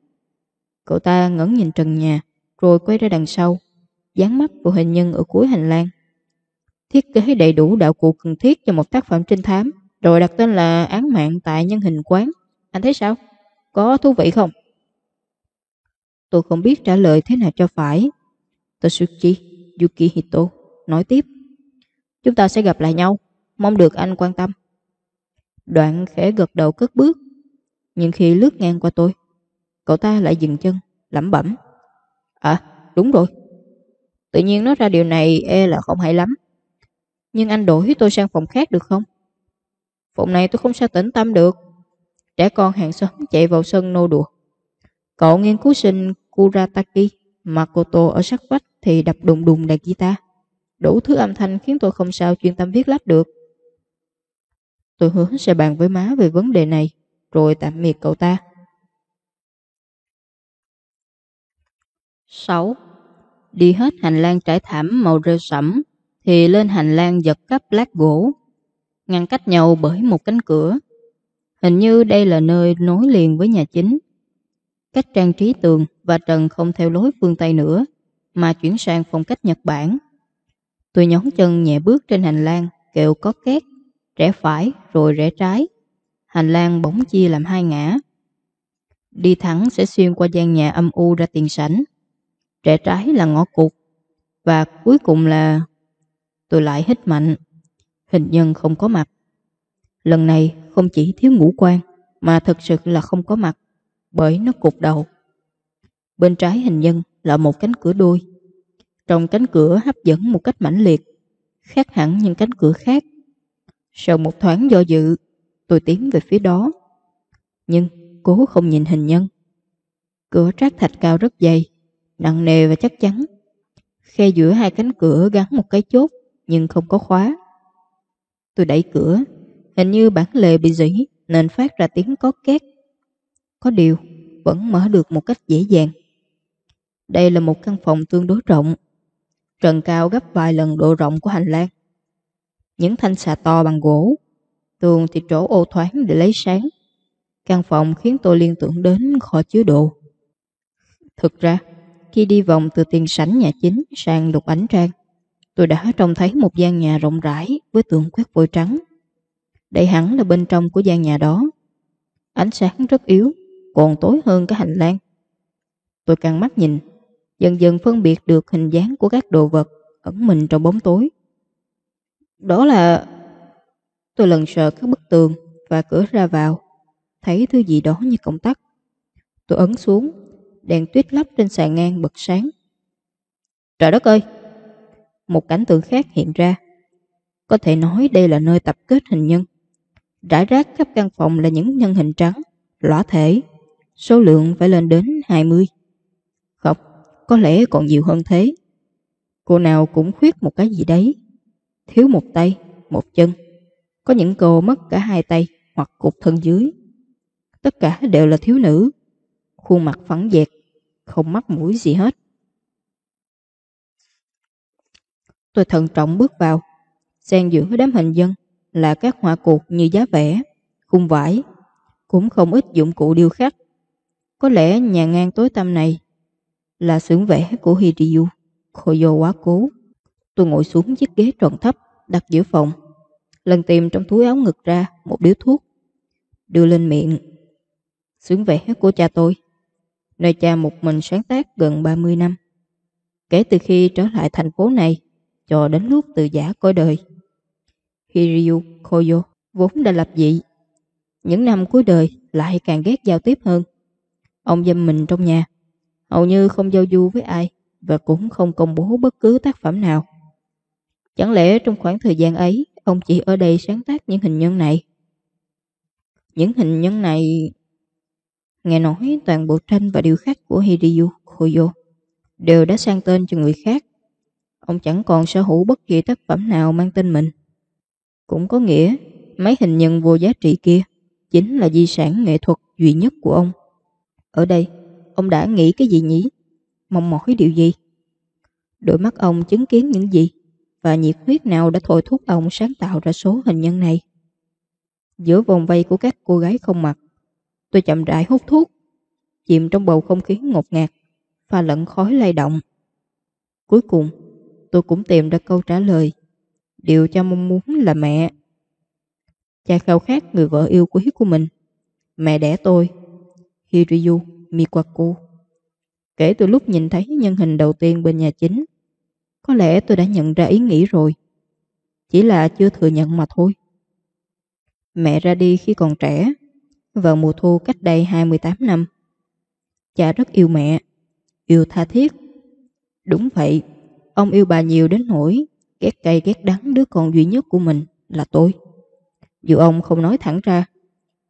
Cậu ta ngẩn nhìn trần nhà, rồi quay ra đằng sau, dán mắt vào hình nhân ở cuối hành lang. Thiết kế đầy đủ đạo cụ cần thiết cho một tác phẩm trinh thám, rồi đặt tên là án mạng tại nhân hình quán. Anh thấy sao? Có thú vị không? Tôi không biết trả lời thế nào cho phải. Totsuchi Yukihito nói tiếp. Chúng ta sẽ gặp lại nhau, mong được anh quan tâm. Đoạn khẽ gật đầu cất bước, nhưng khi lướt ngang qua tôi, cậu ta lại dừng chân, lẩm bẩm. À, đúng rồi. Tự nhiên nói ra điều này e là không hay lắm. Nhưng anh đổi tôi sang phòng khác được không? Phòng này tôi không sao tĩnh tâm được. Trẻ con hàng xóm chạy vào sân nô đùa. Cậu nghiên cứu sinh Kurataki Makoto ở sát vách thì đập đùng đùng đàn guitar. Đủ thứ âm thanh khiến tôi không sao chuyên tâm viết lách được. Tôi hứa sẽ bàn với má về vấn đề này, rồi tạm biệt cậu ta. 6. Đi hết hành lang trải thảm màu rêu sẫm, thì lên hành lang giật cấp lát gỗ, ngăn cách nhau bởi một cánh cửa. Hình như đây là nơi nối liền với nhà chính. Cách trang trí tường và trần không theo lối phương Tây nữa, mà chuyển sang phong cách Nhật Bản. Tôi nhón chân nhẹ bước trên hành lang, kẹo có két, rẽ phải rồi rẽ trái. Hành lang bỗng chia làm hai ngã. Đi thẳng sẽ xuyên qua gian nhà âm u ra tiền sảnh. Rẽ trái là ngõ cụt. Và cuối cùng là... Tôi lại hít mạnh. Hình nhân không có mặt. Lần này không chỉ thiếu ngũ quan, mà thật sự là không có mặt, bởi nó cụt đầu. Bên trái hình nhân là một cánh cửa đôi. Trong cánh cửa hấp dẫn một cách mãnh liệt, khác hẳn những cánh cửa khác. Sau một thoáng do dự, tôi tiến về phía đó. Nhưng cố không nhìn hình nhân. Cửa trác thạch cao rất dày, nặng nề và chắc chắn. Khe giữa hai cánh cửa gắn một cái chốt, nhưng không có khóa. Tôi đẩy cửa, hình như bản lề bị dỉ nên phát ra tiếng có két. Có điều, vẫn mở được một cách dễ dàng. Đây là một căn phòng tương đối rộng, trần cao gấp vài lần độ rộng của hành lang. Những thanh xà to bằng gỗ, tường thì chỗ ô thoáng để lấy sáng. Căn phòng khiến tôi liên tưởng đến kho chứa đồ. Thực ra, khi đi vòng từ tiền sảnh nhà chính sang lục ánh trang, tôi đã trông thấy một gian nhà rộng rãi với tường quét vôi trắng. Đây hẳn là bên trong của gian nhà đó. Ánh sáng rất yếu, còn tối hơn cả hành lang. Tôi căng mắt nhìn, dần dần phân biệt được hình dáng của các đồ vật ẩn mình trong bóng tối. Đó là... Tôi lần sợ các bức tường và cửa ra vào, thấy thứ gì đó như công tắc. Tôi ấn xuống, đèn tuyết lắp trên sàn ngang bật sáng. Trời đất ơi! Một cảnh tượng khác hiện ra. Có thể nói đây là nơi tập kết hình nhân. Rải rác khắp căn phòng là những nhân hình trắng, lõa thể. Số lượng phải lên đến 20. Không, có lẽ còn nhiều hơn thế. Cô nào cũng khuyết một cái gì đấy. Thiếu một tay, một chân. Có những cô mất cả hai tay hoặc cục thân dưới. Tất cả đều là thiếu nữ. Khuôn mặt phẳng dẹt, không mắc mũi gì hết. Tôi thận trọng bước vào, xen giữa đám hình dân là các họa cuộc như giá vẽ, khung vải, cũng không ít dụng cụ điêu khắc. Có lẽ nhà ngang tối tăm này là xưởng vẽ của Hiryu Koyo quá cố. Tôi ngồi xuống chiếc ghế tròn thấp đặt giữa phòng, lần tìm trong túi áo ngực ra một điếu thuốc, đưa lên miệng. Xưởng vẽ của cha tôi, nơi cha một mình sáng tác gần 30 năm. Kể từ khi trở lại thành phố này, cho đến lúc từ giả cõi đời. Hiryu Koyo vốn đã lập dị. Những năm cuối đời lại càng ghét giao tiếp hơn. Ông dâm mình trong nhà, hầu như không giao du với ai và cũng không công bố bất cứ tác phẩm nào. Chẳng lẽ trong khoảng thời gian ấy, ông chỉ ở đây sáng tác những hình nhân này? Những hình nhân này... Nghe nói toàn bộ tranh và điêu khắc của Hideyu Koyo đều đã sang tên cho người khác. Ông chẳng còn sở hữu bất kỳ tác phẩm nào mang tên mình. Cũng có nghĩa mấy hình nhân vô giá trị kia chính là di sản nghệ thuật duy nhất của ông. Ở đây, ông đã nghĩ cái gì nhỉ? Mong mỏi điều gì? Đôi mắt ông chứng kiến những gì? Và nhiệt huyết nào đã thôi thúc ông sáng tạo ra số hình nhân này? Giữa vòng vây của các cô gái không mặt, tôi chậm rãi hút thuốc, chìm trong bầu không khí ngột ngạt, và lẫn khói lay động. Cuối cùng, tôi cũng tìm ra câu trả lời. Điều cha mong muốn là mẹ. Cha khao khát người vợ yêu quý của mình. Mẹ đẻ tôi, Hiriyu Miwako. Kể từ lúc nhìn thấy nhân hình đầu tiên bên nhà chính, có lẽ tôi đã nhận ra ý nghĩ rồi. Chỉ là chưa thừa nhận mà thôi. Mẹ ra đi khi còn trẻ, vào mùa thu cách đây 28 năm. Cha rất yêu mẹ, yêu tha thiết. Đúng vậy, ông yêu bà nhiều đến nỗi ghét cay ghét đắng đứa con duy nhất của mình là tôi. Dù ông không nói thẳng ra,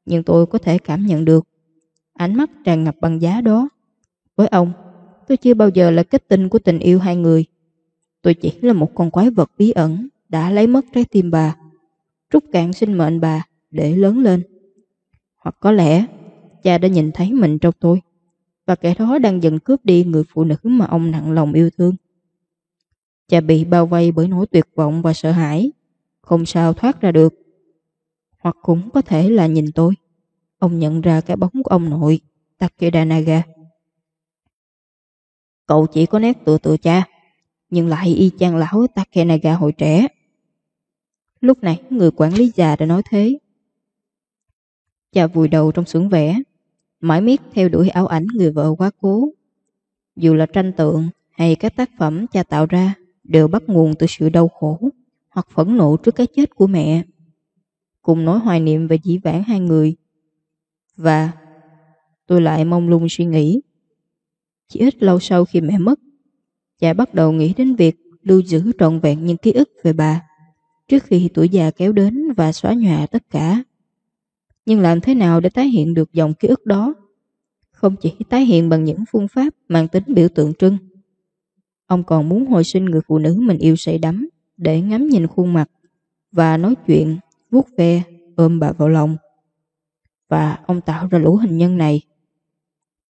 nhưng tôi có thể cảm nhận được ánh mắt tràn ngập bằng giá đó. Với ông, tôi chưa bao giờ là kết tinh của tình yêu hai người. Tôi chỉ là một con quái vật bí ẩn đã lấy mất trái tim bà, rút cạn sinh mệnh bà để lớn lên. Hoặc có lẽ cha đã nhìn thấy mình trong tôi và kẻ đó đang dần cướp đi người phụ nữ mà ông nặng lòng yêu thương. Cha bị bao vây bởi nỗi tuyệt vọng và sợ hãi, không sao thoát ra được. Hoặc cũng có thể là nhìn tôi, ông nhận ra cái bóng của ông nội, Takeda Naga. Cậu chỉ có nét tựa tựa cha, nhưng lại y chang lão Takenaga hồi trẻ. Lúc này người quản lý già đã nói thế. Cha vùi đầu trong xưởng vẽ, mãi miết theo đuổi áo ảnh người vợ quá cố. Dù là tranh tượng hay các tác phẩm cha tạo ra đều bắt nguồn từ sự đau khổ hoặc phẫn nộ trước cái chết của mẹ. Cùng nói hoài niệm về dĩ vãng hai người. Và tôi lại mong lung suy nghĩ. Chỉ ít lâu sau khi mẹ mất, cha bắt đầu nghĩ đến việc lưu giữ trọn vẹn những ký ức về bà trước khi tuổi già kéo đến và xóa nhòa tất cả. Nhưng làm thế nào để tái hiện được dòng ký ức đó? Không chỉ tái hiện bằng những phương pháp mang tính biểu tượng trưng. Ông còn muốn hồi sinh người phụ nữ mình yêu say đắm để ngắm nhìn khuôn mặt và nói chuyện, vuốt ve, ôm bà vào lòng. Và ông tạo ra lũ hình nhân này.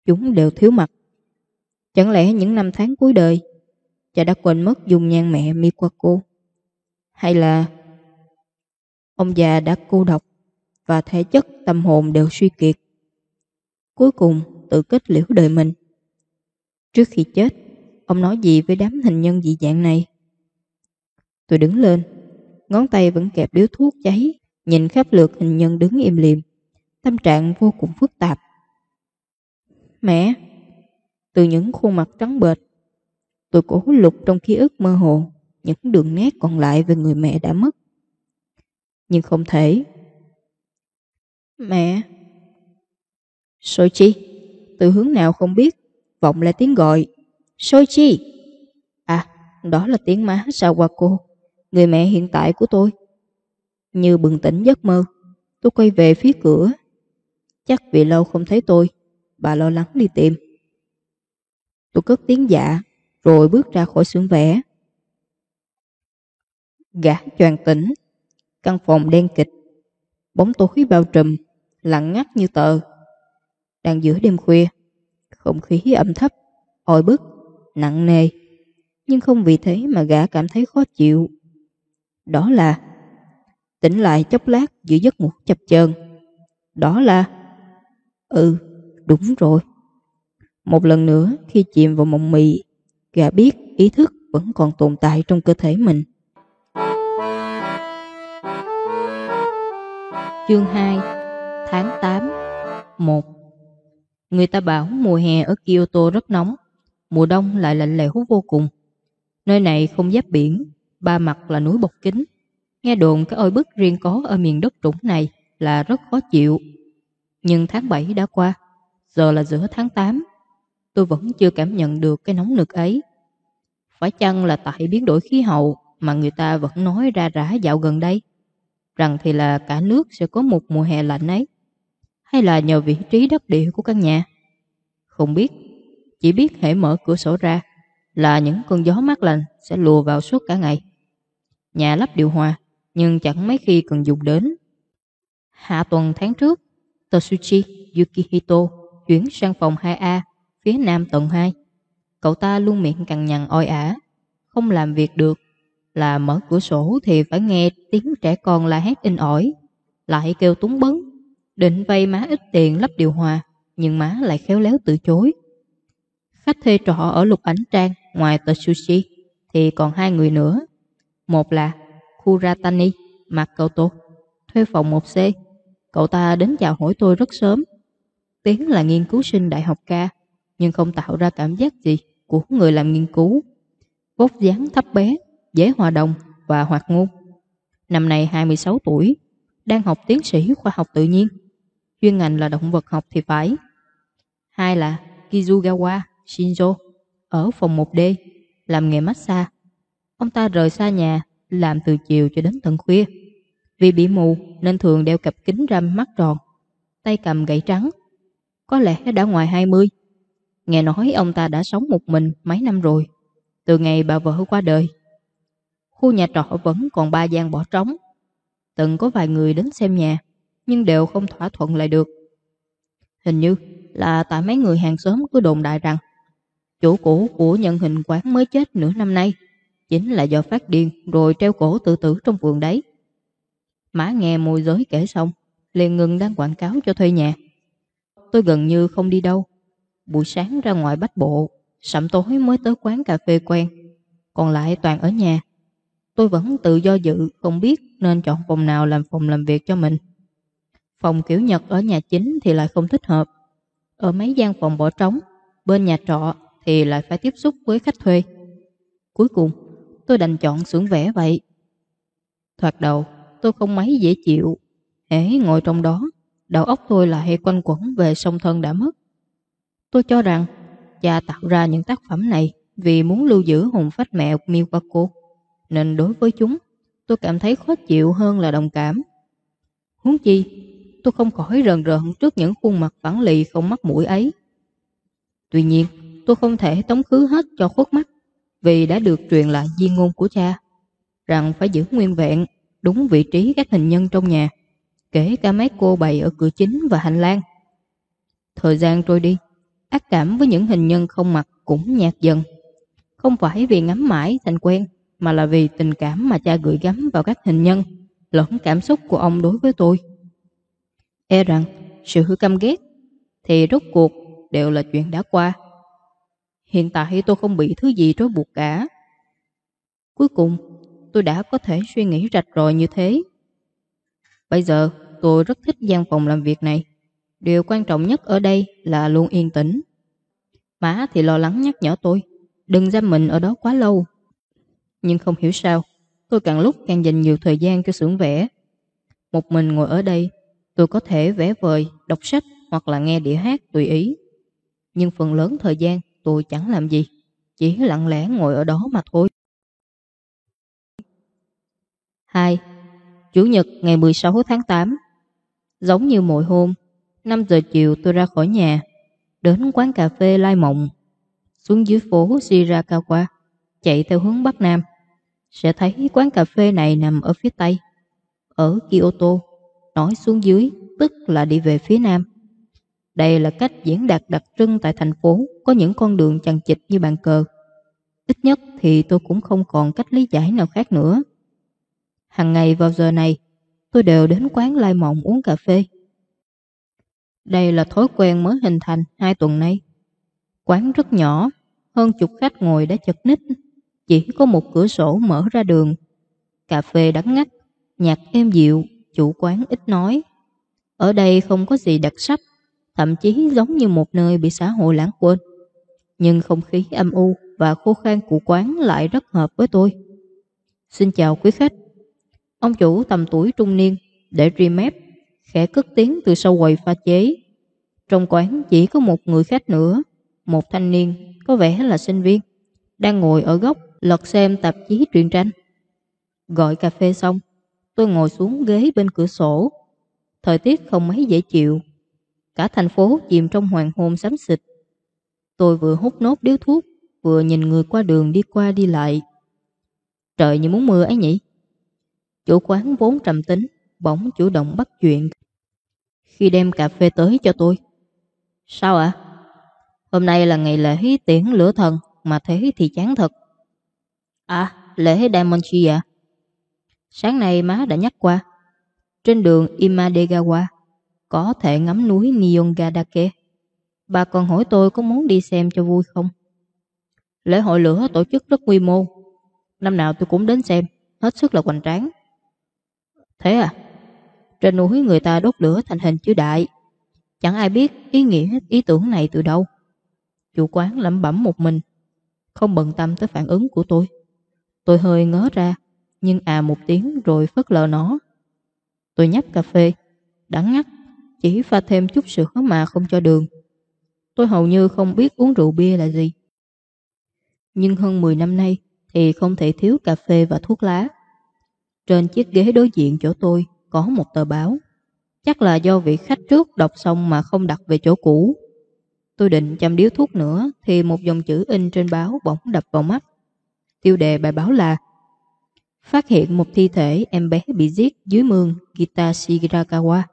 Chúng đều thiếu mặt. Chẳng lẽ những năm tháng cuối đời cha đã quên mất dùng nhan mẹ Miwako? Hay là ông già đã cô độc và thể chất tâm hồn đều suy kiệt. Cuối cùng tự kết liễu đời mình. Trước khi chết, ông nói gì với đám hình nhân dị dạng này? Tôi đứng lên, ngón tay vẫn kẹp điếu thuốc cháy, nhìn khắp lượt hình nhân đứng im liềm. Tâm trạng vô cùng phức tạp. Mẹ! Từ những khuôn mặt trắng bệch, tôi cố lục trong ký ức mơ hồ những đường nét còn lại về người mẹ đã mất. Nhưng không thể Mẹ! Soichi! Từ hướng nào không biết, vọng lại tiếng gọi. Soichi! À, đó là tiếng má Sawako, người mẹ hiện tại của tôi. Như bừng tỉnh giấc mơ, tôi quay về phía cửa. Chắc vì lâu không thấy tôi, bà lo lắng đi tìm. Tôi cất tiếng dạ, rồi bước ra khỏi xưởng vẽ. Gã choàng tỉnh, căn phòng đen kịch, bóng tối bao trùm lặng ngắt như tờ. Đang giữa đêm khuya, không khí âm thấp, oi bức, nặng nề, nhưng không vì thế mà gã cảm thấy khó chịu. Đó là tỉnh lại chốc lát giữa giấc ngủ chập chờn. Đó là Ừ, đúng rồi. Một lần nữa khi chìm vào mộng mị, gã biết ý thức vẫn còn tồn tại trong cơ thể mình. Chương 2 tháng 8 1 Người ta bảo mùa hè ở Kyoto rất nóng, mùa đông lại lạnh lẽo vô cùng. Nơi này không giáp biển, ba mặt là núi bọc kính. Nghe đồn cái oi bức riêng có ở miền đất trũng này là rất khó chịu. Nhưng tháng 7 đã qua, giờ là giữa tháng 8. Tôi vẫn chưa cảm nhận được cái nóng nực ấy. Phải chăng là tại biến đổi khí hậu mà người ta vẫn nói ra rã dạo gần đây? Rằng thì là cả nước sẽ có một mùa hè lạnh ấy hay là nhờ vị trí đất địa của căn nhà? Không biết, chỉ biết hãy mở cửa sổ ra là những cơn gió mát lành sẽ lùa vào suốt cả ngày. Nhà lắp điều hòa, nhưng chẳng mấy khi cần dùng đến. Hạ tuần tháng trước, Totsuchi Yukihito chuyển sang phòng 2A, phía nam tầng 2. Cậu ta luôn miệng cằn nhằn oi ả, không làm việc được, là mở cửa sổ thì phải nghe tiếng trẻ con la hét in ỏi, lại kêu túng bấn, định vay má ít tiền lắp điều hòa, nhưng má lại khéo léo từ chối. Khách thuê trọ ở Lục Ảnh Trang ngoài Totsuchi thì còn hai người nữa. Một là Kuratani Makoto, thuê phòng 1C. Cậu ta đến chào hỏi tôi rất sớm. Tiếng là nghiên cứu sinh đại học ca, nhưng không tạo ra cảm giác gì của người làm nghiên cứu. Vóc dáng thấp bé, dễ hòa đồng và hoạt ngôn. Năm nay 26 tuổi, đang học tiến sĩ khoa học tự nhiên. Chuyên ngành là động vật học thì phải. Hai là Kizugawa Shinzo, ở phòng 1D, làm nghề massage. Ông ta rời xa nhà, làm từ chiều cho đến tận khuya. Vì bị mù nên thường đeo cặp kính râm mắt tròn, tay cầm gậy trắng. Có lẽ đã ngoài 20. Nghe nói ông ta đã sống một mình mấy năm rồi, từ ngày bà vợ qua đời. Khu nhà trọ vẫn còn ba gian bỏ trống. Từng có vài người đến xem nhà, nhưng đều không thỏa thuận lại được. Hình như là tại mấy người hàng xóm cứ đồn đại rằng chủ cũ của nhân hình quán mới chết nửa năm nay chính là do phát điên rồi treo cổ tự tử trong vườn đấy. Má nghe môi giới kể xong, liền ngừng đang quảng cáo cho thuê nhà. Tôi gần như không đi đâu. Buổi sáng ra ngoài bách bộ, sẩm tối mới tới quán cà phê quen. Còn lại toàn ở nhà. Tôi vẫn tự do dự, không biết nên chọn phòng nào làm phòng làm việc cho mình. Phòng kiểu Nhật ở nhà chính thì lại không thích hợp. Ở mấy gian phòng bỏ trống, bên nhà trọ thì lại phải tiếp xúc với khách thuê. Cuối cùng, tôi đành chọn xưởng vẽ vậy. Thoạt đầu, tôi không mấy dễ chịu. Hễ ngồi trong đó, đầu óc tôi lại quanh quẩn về song thân đã mất. Tôi cho rằng cha tạo ra những tác phẩm này vì muốn lưu giữ hồn phách mẹ Miwako, nên đối với chúng, tôi cảm thấy khó chịu hơn là đồng cảm. Huống chi, tôi không khỏi rần rợn trước những khuôn mặt phản lì không mắc mũi ấy. Tuy nhiên, tôi không thể tống khứ hết cho khuất mắt vì đã được truyền lại di ngôn của cha rằng phải giữ nguyên vẹn đúng vị trí các hình nhân trong nhà kể cả mấy cô bày ở cửa chính và hành lang. Thời gian trôi đi, ác cảm với những hình nhân không mặt cũng nhạt dần. Không phải vì ngắm mãi thành quen, mà là vì tình cảm mà cha gửi gắm vào các hình nhân, lẫn cảm xúc của ông đối với tôi. E rằng, sự căm ghét thì rốt cuộc đều là chuyện đã qua. Hiện tại tôi không bị thứ gì trói buộc cả. Cuối cùng, tôi đã có thể suy nghĩ rạch ròi như thế. Bây giờ, tôi rất thích gian phòng làm việc này. Điều quan trọng nhất ở đây là luôn yên tĩnh. Má thì lo lắng nhắc nhở tôi, đừng giam mình ở đó quá lâu. Nhưng không hiểu sao, tôi càng lúc càng dành nhiều thời gian cho xưởng vẽ. Một mình ngồi ở đây, tôi có thể vẽ vời, đọc sách hoặc là nghe đĩa hát tùy ý. Nhưng phần lớn thời gian tôi chẳng làm gì, chỉ lặng lẽ ngồi ở đó mà thôi. 2. Chủ nhật ngày 16 tháng 8 Giống như mỗi hôm, 5 giờ chiều tôi ra khỏi nhà, đến quán cà phê Lai Mộng, xuống dưới phố Shirakawa, chạy theo hướng Bắc Nam. Sẽ thấy quán cà phê này nằm ở phía Tây, ở Kyoto, nói xuống dưới, tức là đi về phía Nam. Đây là cách diễn đạt đặc trưng tại thành phố có những con đường chằng chịt như bàn cờ. Ít nhất thì tôi cũng không còn cách lý giải nào khác nữa. Hằng ngày vào giờ này, tôi đều đến quán Lai Mộng uống cà phê. Đây là thói quen mới hình thành hai tuần nay. Quán rất nhỏ, hơn chục khách ngồi đã chật ních, chỉ có một cửa sổ mở ra đường. Cà phê đắng ngắt, nhạc êm dịu, chủ quán ít nói. Ở đây không có gì đặc sắc, thậm chí giống như một nơi bị xã hội lãng quên. Nhưng không khí âm u và khô khan của quán lại rất hợp với tôi. Xin chào quý khách. Ông chủ tầm tuổi trung niên để remap khẽ cất tiếng từ sau quầy pha chế. Trong quán chỉ có một người khách nữa, một thanh niên có vẻ là sinh viên, đang ngồi ở góc lật xem tạp chí truyện tranh. Gọi cà phê xong, tôi ngồi xuống ghế bên cửa sổ. Thời tiết không mấy dễ chịu, Cả thành phố chìm trong hoàng hôn xám xịt. Tôi vừa hút nốt điếu thuốc, vừa nhìn người qua đường đi qua đi lại. Trời như muốn mưa ấy nhỉ? Chủ quán vốn trầm tính, bỗng chủ động bắt chuyện. Khi đem cà phê tới cho tôi. Sao ạ? Hôm nay là ngày lễ tiễn lửa thần, mà thế thì chán thật. À, lễ Daimonji à? Sáng nay má đã nhắc qua. Trên đường Imadegawa có thể ngắm núi Niongadake. Bà còn hỏi tôi có muốn đi xem cho vui không? Lễ hội lửa tổ chức rất quy mô. Năm nào tôi cũng đến xem, hết sức là hoành tráng. Thế à? Trên núi người ta đốt lửa thành hình chữ đại. Chẳng ai biết ý nghĩa ý tưởng này từ đâu. Chủ quán lẩm bẩm một mình, không bận tâm tới phản ứng của tôi. Tôi hơi ngớ ra, nhưng à một tiếng rồi phớt lờ nó. Tôi nhấp cà phê, đắng ngắt, chỉ pha thêm chút sữa mà không cho đường. Tôi hầu như không biết uống rượu bia là gì. Nhưng hơn 10 năm nay thì không thể thiếu cà phê và thuốc lá. Trên chiếc ghế đối diện chỗ tôi có một tờ báo. Chắc là do vị khách trước đọc xong mà không đặt về chỗ cũ. Tôi định chăm điếu thuốc nữa thì một dòng chữ in trên báo bỗng đập vào mắt. Tiêu đề bài báo là Phát hiện một thi thể em bé bị giết dưới mương Gita hàng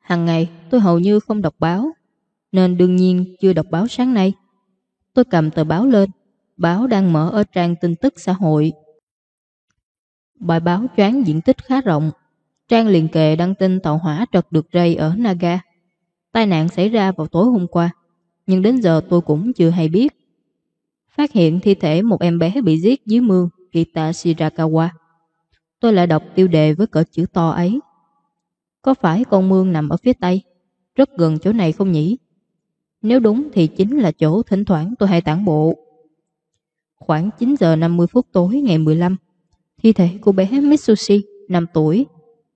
Hằng ngày tôi hầu như không đọc báo, nên đương nhiên chưa đọc báo sáng nay. Tôi cầm tờ báo lên, báo đang mở ở trang tin tức xã hội. Bài báo choán diện tích khá rộng, trang liền kề đăng tin tàu hỏa trật được rây ở Naga. Tai nạn xảy ra vào tối hôm qua, nhưng đến giờ tôi cũng chưa hay biết. Phát hiện thi thể một em bé bị giết dưới mương Kita Shirakawa. Tôi lại đọc tiêu đề với cỡ chữ to ấy. Có phải con mương nằm ở phía Tây? Rất gần chỗ này không nhỉ? Nếu đúng thì chính là chỗ thỉnh thoảng tôi hay tản bộ. Khoảng 9 giờ 50 phút tối ngày 15, thi thể của bé Mitsushi, 5 tuổi,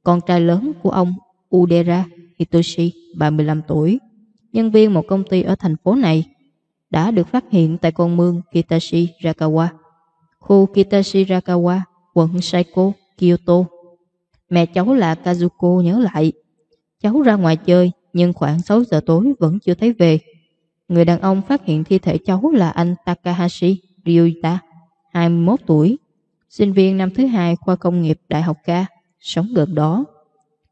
con trai lớn của ông Udera Hitoshi, 35 tuổi, nhân viên một công ty ở thành phố này, đã được phát hiện tại con mương Kitashi Rakawa, khu Kitashi Rakawa, quận Saiko, Kyoto. Mẹ cháu là Kazuko nhớ lại, cháu ra ngoài chơi nhưng khoảng 6 giờ tối vẫn chưa thấy về. Người đàn ông phát hiện thi thể cháu là anh Takahashi Ryuta, 21 tuổi, sinh viên năm thứ hai khoa công nghiệp Đại học ca sống gần đó.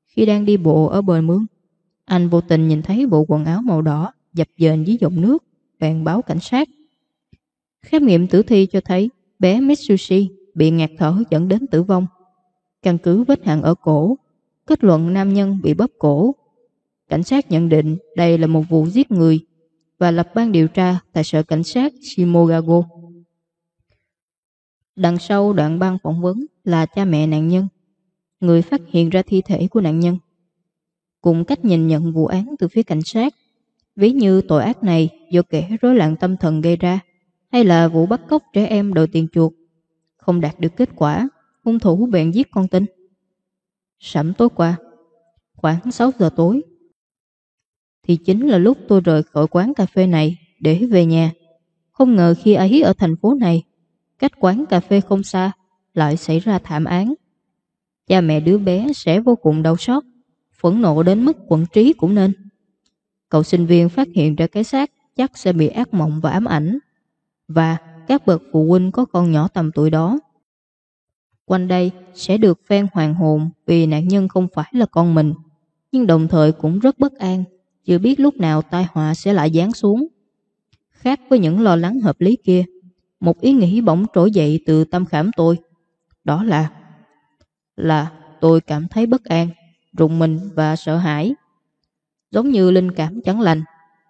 Khi đang đi bộ ở bờ mương, anh vô tình nhìn thấy bộ quần áo màu đỏ dập dềnh dưới dòng nước, bèn báo cảnh sát. Khám nghiệm tử thi cho thấy bé Mitsushi bị ngạt thở dẫn đến tử vong. Căn cứ vết hằn ở cổ, kết luận nam nhân bị bóp cổ. Cảnh sát nhận định đây là một vụ giết người và lập ban điều tra tại sở cảnh sát Shimogago. Đằng sau đoạn băng phỏng vấn là cha mẹ nạn nhân, người phát hiện ra thi thể của nạn nhân. Cùng cách nhìn nhận vụ án từ phía cảnh sát, ví như tội ác này do kẻ rối loạn tâm thần gây ra, hay là vụ bắt cóc trẻ em đòi tiền chuột, không đạt được kết quả, hung thủ bèn giết con tin. Sẩm tối qua, khoảng 6 giờ tối, thì chính là lúc tôi rời khỏi quán cà phê này để về nhà. Không ngờ khi ấy ở thành phố này, cách quán cà phê không xa, lại xảy ra thảm án. Cha mẹ đứa bé sẽ vô cùng đau xót, phẫn nộ đến mức quận trí cũng nên. Cậu sinh viên phát hiện ra cái xác chắc sẽ bị ác mộng và ám ảnh. Và các bậc phụ huynh có con nhỏ tầm tuổi đó. Quanh đây sẽ được phen hoàng hồn vì nạn nhân không phải là con mình, nhưng đồng thời cũng rất bất an chưa biết lúc nào tai họa sẽ lại giáng xuống. Khác với những lo lắng hợp lý kia, một ý nghĩ bỗng trỗi dậy từ tâm khảm tôi. Đó là là tôi cảm thấy bất an, rùng mình và sợ hãi. Giống như linh cảm chẳng lành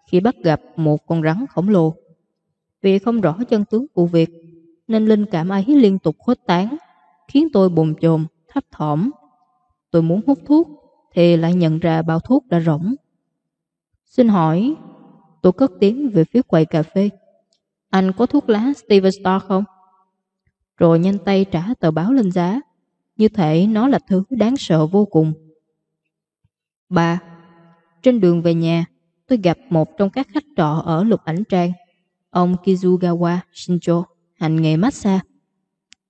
khi bắt gặp một con rắn khổng lồ. Vì không rõ chân tướng của việc, nên linh cảm ấy liên tục khuếch tán, khiến tôi bồn chồn, thấp thỏm. Tôi muốn hút thuốc, thì lại nhận ra bao thuốc đã rỗng. Xin hỏi, tôi cất tiếng về phía quầy cà phê. Anh có thuốc lá Steven Star không? Rồi nhanh tay trả tờ báo lên giá. Như thể nó là thứ đáng sợ vô cùng. Ba, trên đường về nhà, tôi gặp một trong các khách trọ ở lục ảnh trang, ông Kizugawa Shinjo, hành nghề massage.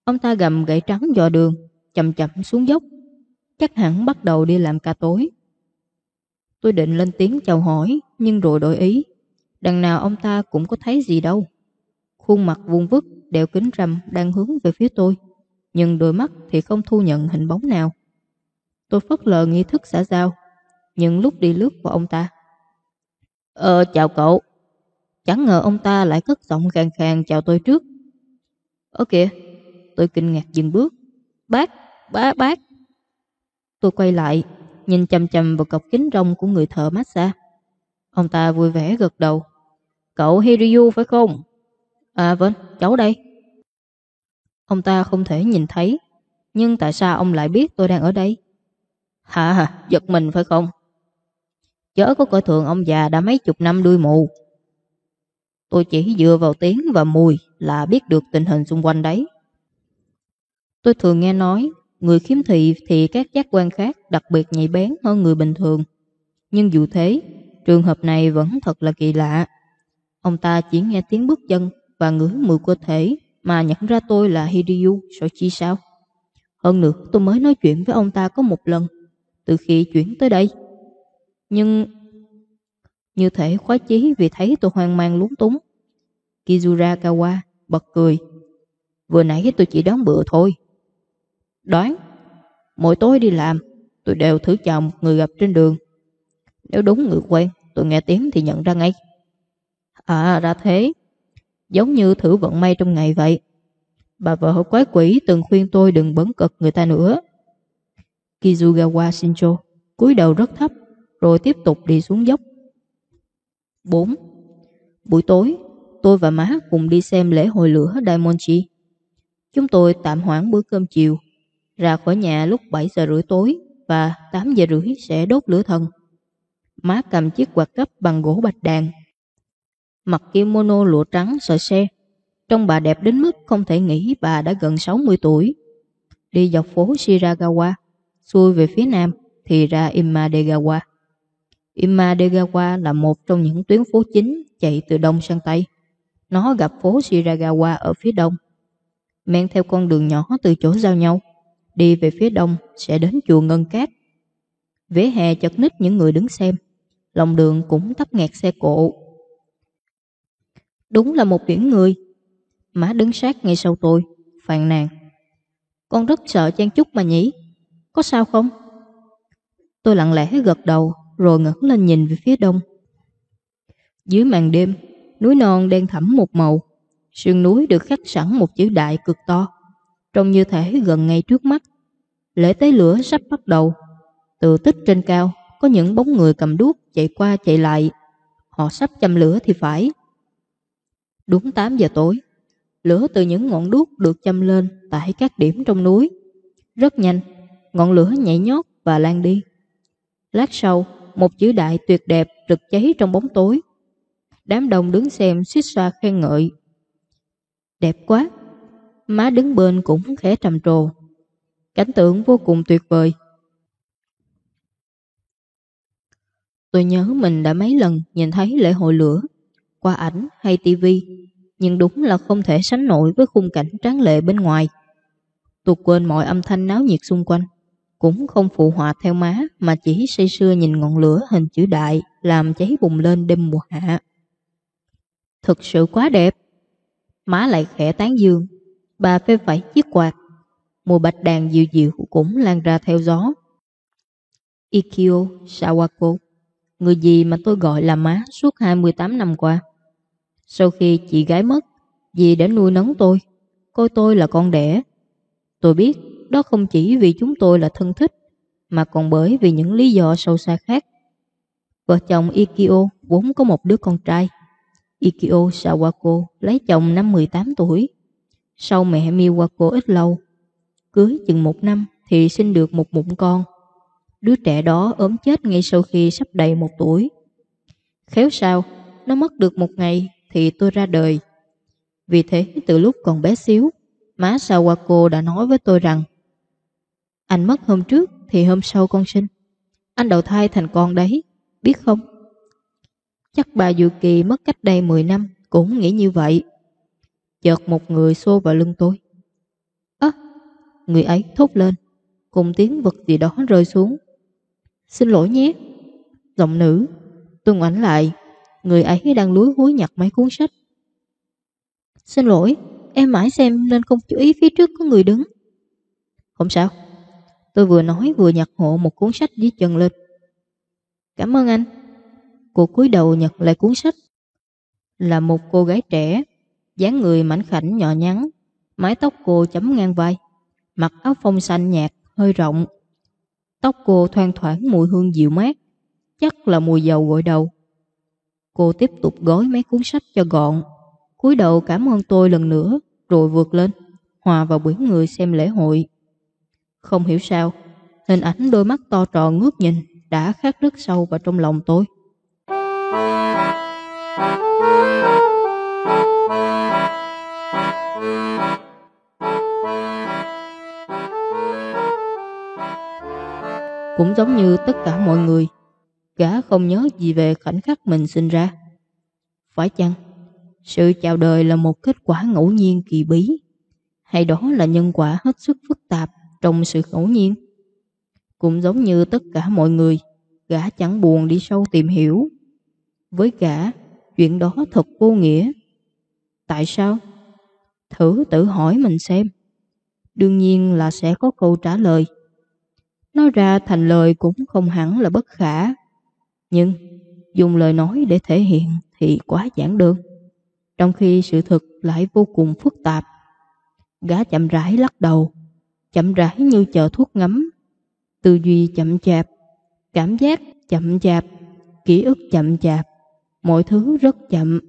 Ông ta gầm gãy trắng dò đường, chậm chậm xuống dốc. Chắc hẳn bắt đầu đi làm ca tối. Tôi định lên tiếng chào hỏi, nhưng rồi đổi ý. Đằng nào ông ta cũng có thấy gì đâu. Khuôn mặt vuông vức, đeo kính râm đang hướng về phía tôi, nhưng đôi mắt thì không thu nhận hình bóng nào. Tôi phất lờ nghi thức xã giao, nhưng lúc đi lướt vào ông ta. Ờ, chào cậu. Chẳng ngờ ông ta lại cất giọng khàn khàn chào tôi trước. Ơ kìa, tôi kinh ngạc dừng bước. Bác, bác, bác. Tôi quay lại, nhìn chầm chầm vào cọc kính rong của người thợ massage. Ông ta vui vẻ gật đầu. Cậu Hiryu phải không? À vâng, cháu đây. Ông ta không thể nhìn thấy, nhưng tại sao ông lại biết tôi đang ở đây? Hả hả, giật mình phải không? Chớ có coi thường ông già đã mấy chục năm đuôi mù. Tôi chỉ dựa vào tiếng và mùi là biết được tình hình xung quanh đấy. Tôi thường nghe nói, người khiếm thị thì các giác quan khác đặc biệt nhạy bén hơn người bình thường. Nhưng dù thế, trường hợp này vẫn thật là kỳ lạ. Ông ta chỉ nghe tiếng bước chân và ngửi mùi cơ thể mà nhận ra tôi là Hideo Soichi sao? Hơn nữa tôi mới nói chuyện với ông ta có một lần từ khi chuyển tới đây. Nhưng như thể khóa chí vì thấy tôi hoang mang lúng túng. Kizura Kawa bật cười. Vừa nãy tôi chỉ đón bữa thôi. Đoán, mỗi tối đi làm, tôi đều thử chào một người gặp trên đường. Nếu đúng người quen, tôi nghe tiếng thì nhận ra ngay. À, ra thế. Giống như thử vận may trong ngày vậy. Bà vợ quái quỷ từng khuyên tôi đừng bấn cực người ta nữa. Kizugawa Shincho cúi đầu rất thấp rồi tiếp tục đi xuống dốc. 4. Buổi tối, tôi và má cùng đi xem lễ hội lửa Daimonji. Chúng tôi tạm hoãn bữa cơm chiều, ra khỏi nhà lúc 7 giờ rưỡi tối và 8 giờ rưỡi sẽ đốt lửa thần. Má cầm chiếc quạt cấp bằng gỗ bạch đàn. Mặc kimono lụa trắng sợi xe. Trông bà đẹp đến mức không thể nghĩ bà đã gần 60 tuổi. Đi dọc phố Shiragawa, xuôi về phía nam thì ra Imadegawa. Imadegawa là một trong những tuyến phố chính chạy từ đông sang tây. Nó gặp phố Shiragawa ở phía đông. Men theo con đường nhỏ từ chỗ giao nhau, đi về phía đông sẽ đến chùa Ngân Cát. Vế hè chật ních những người đứng xem, lòng đường cũng tấp nghẹt xe cộ. Đúng là một biển người. Má đứng sát ngay sau tôi, phàn nàn. Con rất sợ chen chúc mà nhỉ? Có sao không? Tôi lặng lẽ gật đầu rồi ngẩng lên nhìn về phía đông. Dưới màn đêm, núi non đen thẳm một màu. Sườn núi được khắc sẵn một chữ đại cực to, trông như thể gần ngay trước mắt. Lễ tế lửa sắp bắt đầu. Từ tích trên cao, có những bóng người cầm đuốc chạy qua chạy lại. Họ sắp châm lửa thì phải. Đúng 8 giờ tối, lửa từ những ngọn đuốc được châm lên tại các điểm trong núi. Rất nhanh, ngọn lửa nhảy nhót và lan đi. Lát sau, một chữ đại tuyệt đẹp rực cháy trong bóng tối. Đám đông đứng xem suýt xoa khen ngợi. Đẹp quá! Má đứng bên cũng khẽ trầm trồ. Cảnh tượng vô cùng tuyệt vời. Tôi nhớ mình đã mấy lần nhìn thấy lễ hội lửa qua ảnh hay tivi nhưng đúng là không thể sánh nổi với khung cảnh tráng lệ bên ngoài. Tôi quên mọi âm thanh náo nhiệt xung quanh, cũng không phụ họa theo má mà chỉ say sưa nhìn ngọn lửa hình chữ đại làm cháy bùng lên đêm mùa hạ. Thực sự quá đẹp. Má lại khẽ tán dương. Bà phê phẩy chiếc quạt. Mùa bạch đàn dịu dịu cũng lan ra theo gió. Ikio Sawako, Người gì mà tôi gọi là má suốt 28 năm qua. Sau khi chị gái mất, dì đã nuôi nấng tôi, coi tôi là con đẻ. Tôi biết đó không chỉ vì chúng tôi là thân thích, mà còn bởi vì những lý do sâu xa khác. Vợ chồng Ikio vốn có một đứa con trai. Ikio Sawako lấy chồng năm 18 tuổi. Sau mẹ Miwako ít lâu, cưới chừng một năm thì sinh được một bụng con. Đứa trẻ đó ốm chết ngay sau khi sắp đầy một tuổi. Khéo sao, nó mất được một ngày thì tôi ra đời. Vì thế từ lúc còn bé xíu, má Sawako đã nói với tôi rằng anh mất hôm trước thì hôm sau con sinh. Anh đầu thai thành con đấy, biết không? Chắc bà Dụ Kỳ mất cách đây 10 năm cũng nghĩ như vậy. Chợt một người xô vào lưng tôi. Ơ, người ấy thốt lên, cùng tiếng vật gì đó rơi xuống. Xin lỗi nhé. Giọng nữ Tôi ngoảnh lại Người ấy đang lúi húi nhặt mấy cuốn sách. Xin lỗi, Em mãi xem nên không chú ý phía trước có người đứng. Không sao. Tôi vừa nói vừa nhặt hộ một cuốn sách dưới chân lên. Cảm ơn anh. Cô cúi đầu nhặt lại cuốn sách. Là một cô gái trẻ, dáng người mảnh khảnh nhỏ nhắn, Mái tóc cô chấm ngang vai, Mặc áo phông xanh nhạt, Hơi rộng. Tóc cô thoang thoảng mùi hương dịu mát, Chắc là mùi dầu gội đầu. Cô tiếp tục gói mấy cuốn sách cho gọn. Cúi đầu cảm ơn tôi lần nữa, Rồi vượt lên. Hòa vào biển người xem lễ hội. Không hiểu sao, Hình ảnh đôi mắt to tròn ngước nhìn Đã khắc rất sâu vào trong lòng tôi. Cũng giống như tất cả mọi người Gã không nhớ gì về khoảnh khắc mình sinh ra. Phải chăng, Sự chào đời là một kết quả ngẫu nhiên kỳ bí? Hay đó là nhân quả hết sức phức tạp Trong sự ngẫu nhiên? Cũng giống như tất cả mọi người, Gã chẳng buồn đi sâu tìm hiểu. Với gã, Chuyện đó thật vô nghĩa. Tại sao? Thử tự hỏi mình xem. Đương nhiên là sẽ có câu trả lời. Nói ra thành lời cũng không hẳn là bất khả. Nhưng dùng lời nói để thể hiện thì quá giản đơn. Trong khi sự thực lại vô cùng phức tạp. Gã chậm rãi lắc đầu, chậm rãi như chờ thuốc ngắm. Tư duy chậm chạp, cảm giác chậm chạp, ký ức chậm chạp. Mọi thứ rất chậm.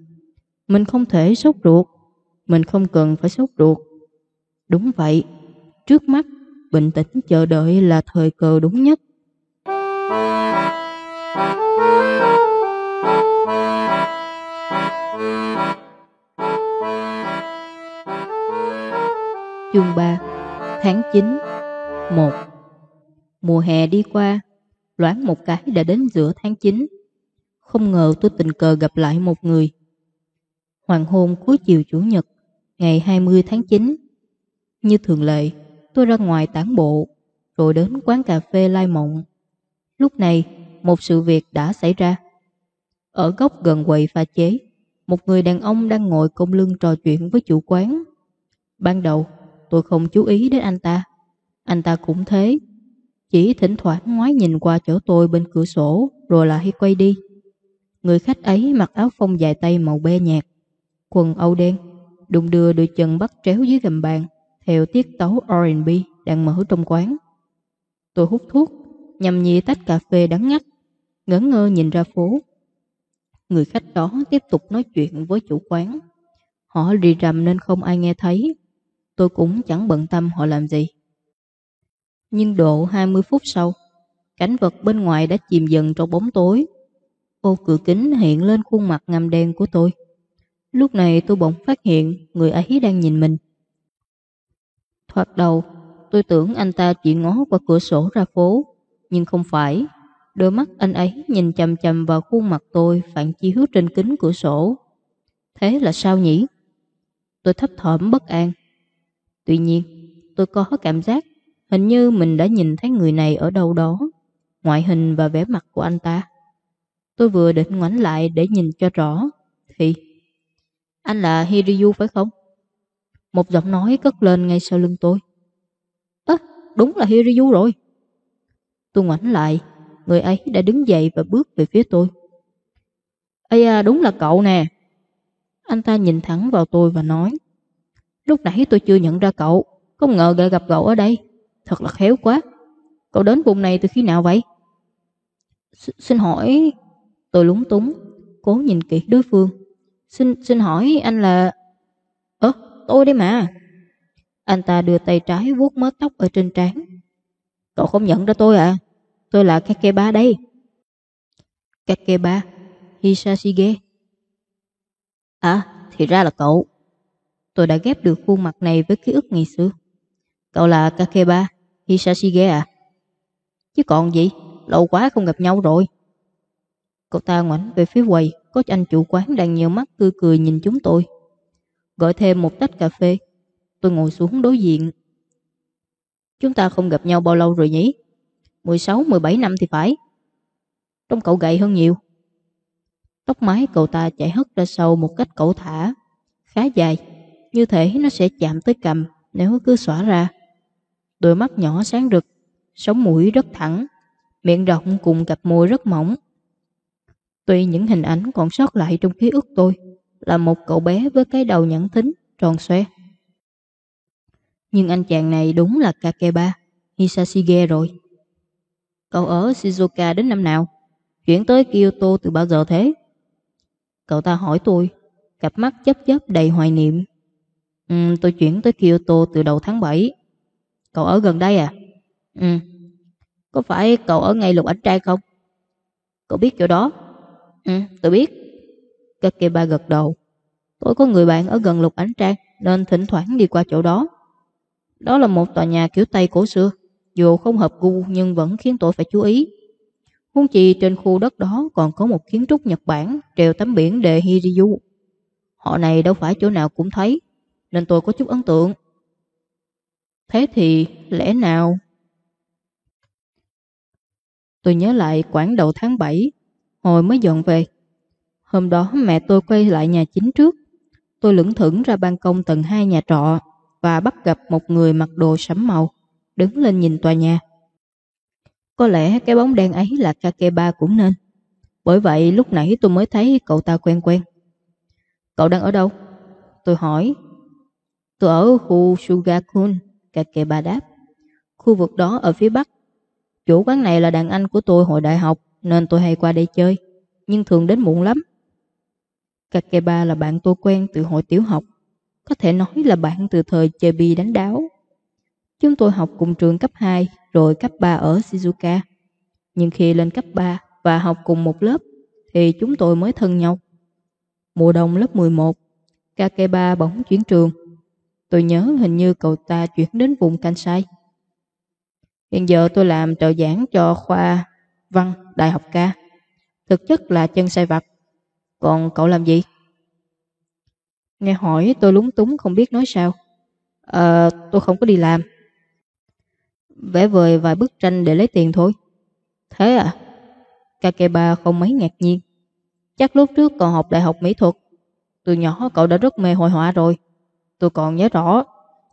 Mình không thể sốt ruột, mình không cần phải sốt ruột. Đúng vậy, trước mắt bình tĩnh chờ đợi là thời cơ đúng nhất. Chương 3 Tháng 9 1 Mùa hè đi qua Loáng một cái đã đến giữa tháng 9 Không ngờ tôi tình cờ gặp lại một người. Hoàng hôn cuối chiều Chủ nhật Ngày 20 tháng 9 Như thường lệ tôi ra ngoài tản bộ, rồi đến quán cà phê Lai Mộng. Lúc này, một sự việc đã xảy ra. Ở góc gần quầy pha chế, một người đàn ông đang ngồi công lưng trò chuyện với chủ quán. Ban đầu, tôi không chú ý đến anh ta. Anh ta cũng thế. Chỉ thỉnh thoảng ngoái nhìn qua chỗ tôi bên cửa sổ, rồi lại quay đi. Người khách ấy mặc áo phông dài tay màu be nhạt, quần âu đen, đụng đưa đôi chân bắt tréo dưới gầm bàn theo tiết tấu R&B đang mở trong quán. Tôi hút thuốc, nhằm nhị tách cà phê đắng ngắt, ngẩn ngơ nhìn ra phố. Người khách đó tiếp tục nói chuyện với chủ quán. Họ rì rầm nên không ai nghe thấy. Tôi cũng chẳng bận tâm họ làm gì. Nhưng độ 20 phút sau, cảnh vật bên ngoài đã chìm dần trong bóng tối. Ô cửa kính hiện lên khuôn mặt ngầm đen của tôi. Lúc này tôi bỗng phát hiện người ấy đang nhìn mình. Thoạt đầu, tôi tưởng anh ta chỉ ngó qua cửa sổ ra phố, nhưng không phải. Đôi mắt anh ấy nhìn chầm chầm vào khuôn mặt tôi phản chiếu trên kính cửa sổ. Thế là sao nhỉ? Tôi thấp thỏm bất an. Tuy nhiên, tôi có cảm giác hình như mình đã nhìn thấy người này ở đâu đó, ngoại hình và vẻ mặt của anh ta. Tôi vừa định ngoảnh lại để nhìn cho rõ, thì... Anh là Hiryu phải không? Một giọng nói cất lên ngay sau lưng tôi. Ơ, đúng là Hiryu rồi. Tôi ngoảnh lại, người ấy đã đứng dậy và bước về phía tôi. Ây à, đúng là cậu nè. Anh ta nhìn thẳng vào tôi và nói. Lúc nãy tôi chưa nhận ra cậu, không ngờ lại gặp cậu ở đây. Thật là khéo quá. Cậu đến vùng này từ khi nào vậy? S xin hỏi... Tôi lúng túng, cố nhìn kỹ đối phương. Xin xin hỏi anh là... Ơ, tôi đấy mà. Anh ta đưa tay trái vuốt mớ tóc ở trên trán. Cậu không nhận ra tôi à? Tôi là Kakeba đây. Kakeba Hisashige. À, thì ra là cậu. Tôi đã ghép được khuôn mặt này với ký ức ngày xưa. Cậu là Kakeba Hisashige à? Chứ còn gì, lâu quá không gặp nhau rồi. Cậu ta ngoảnh về phía quầy, có anh chủ quán đang nhiều mắt tươi cười nhìn chúng tôi. Gọi thêm một tách cà phê Tôi ngồi xuống đối diện Chúng ta không gặp nhau bao lâu rồi nhỉ 16-17 năm thì phải Trông cậu gầy hơn nhiều. Tóc mái cậu ta chạy hất ra sau một cách cẩu thả, khá dài, như thể nó sẽ chạm tới cầm nếu cứ xỏa ra. Đôi mắt nhỏ sáng rực, sống mũi rất thẳng, miệng rộng cùng cặp môi rất mỏng. Tuy những hình ảnh còn sót lại trong ký ức tôi là một cậu bé với cái đầu nhẵn thính, tròn xoe. Nhưng anh chàng này đúng là Kakeba, Hisashige rồi. Cậu ở Shizuoka đến năm nào? Chuyển tới Kyoto từ bao giờ thế? Cậu ta hỏi tôi, cặp mắt chớp chớp đầy hoài niệm. Ừ, tôi chuyển tới Kyoto từ đầu tháng 7. Cậu ở gần đây à? Ừ. Có phải cậu ở ngay lục ảnh trai không? Cậu biết chỗ đó? Ừ, tôi biết. Kakeba gật đầu. Tôi có người bạn ở gần lục ánh trang nên thỉnh thoảng đi qua chỗ đó. Đó là một tòa nhà kiểu Tây cổ xưa, dù không hợp gu nhưng vẫn khiến tôi phải chú ý. Huống chi trên khu đất đó còn có một kiến trúc Nhật Bản treo tấm biển đề Hiriyu. Họ này đâu phải chỗ nào cũng thấy, nên tôi có chút ấn tượng. Thế thì lẽ nào? Tôi nhớ lại quãng đầu tháng 7, hồi mới dọn về. Hôm đó mẹ tôi quay lại nhà chính trước. Tôi lững thững ra ban công tầng 2 nhà trọ và bắt gặp một người mặc đồ sẫm màu, đứng lên nhìn tòa nhà. Có lẽ cái bóng đen ấy là Kakeba cũng nên. Bởi vậy lúc nãy tôi mới thấy cậu ta quen quen. Cậu đang ở đâu? Tôi hỏi. Tôi ở khu Sugakun, Kakeba đáp. Khu vực đó ở phía bắc. Chủ quán này là đàn anh của tôi hồi đại học nên tôi hay qua đây chơi, nhưng thường đến muộn lắm. Kakeba là bạn tôi quen từ hồi tiểu học, có thể nói là bạn từ thời chơi bi đánh đáo. Chúng tôi học cùng trường cấp 2 rồi cấp 3 ở Shizuoka. Nhưng khi lên cấp 3 và học cùng một lớp thì chúng tôi mới thân nhau. Mùa đông lớp 11, Kakeba bỗng chuyển trường. Tôi nhớ hình như cậu ta chuyển đến vùng Kansai. Hiện giờ tôi làm trợ giảng cho khoa văn Đại học ca. Thực chất là chân sai vặt. Còn cậu làm gì? Nghe hỏi tôi lúng túng không biết nói sao. Ờ, tôi không có đi làm. Vẽ vời vài bức tranh để lấy tiền thôi. Thế à? Kakeba không mấy ngạc nhiên. Chắc lúc trước còn học đại học mỹ thuật. Từ nhỏ cậu đã rất mê hội họa rồi. Tôi còn nhớ rõ,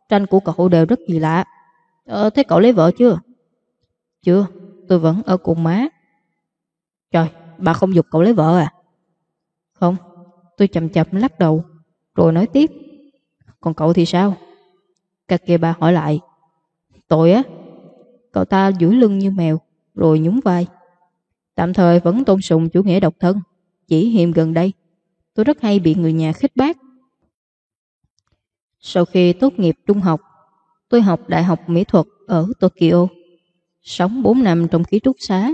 tranh của cậu đều rất kỳ lạ. Ờ, thế cậu lấy vợ chưa? Chưa, tôi vẫn ở cùng má. Trời, bà không dục cậu lấy vợ à? Không, tôi chậm chậm lắc đầu, rồi nói tiếp. Còn cậu thì sao? Kakeba hỏi lại. Tội á? Cậu ta duỗi lưng như mèo, rồi nhún vai. Tạm thời vẫn tôn sùng chủ nghĩa độc thân. Chỉ hiềm gần đây, tôi rất hay bị người nhà khích bác. Sau khi tốt nghiệp trung học, tôi học Đại học Mỹ thuật ở Tokyo. Sống 4 năm trong ký túc xá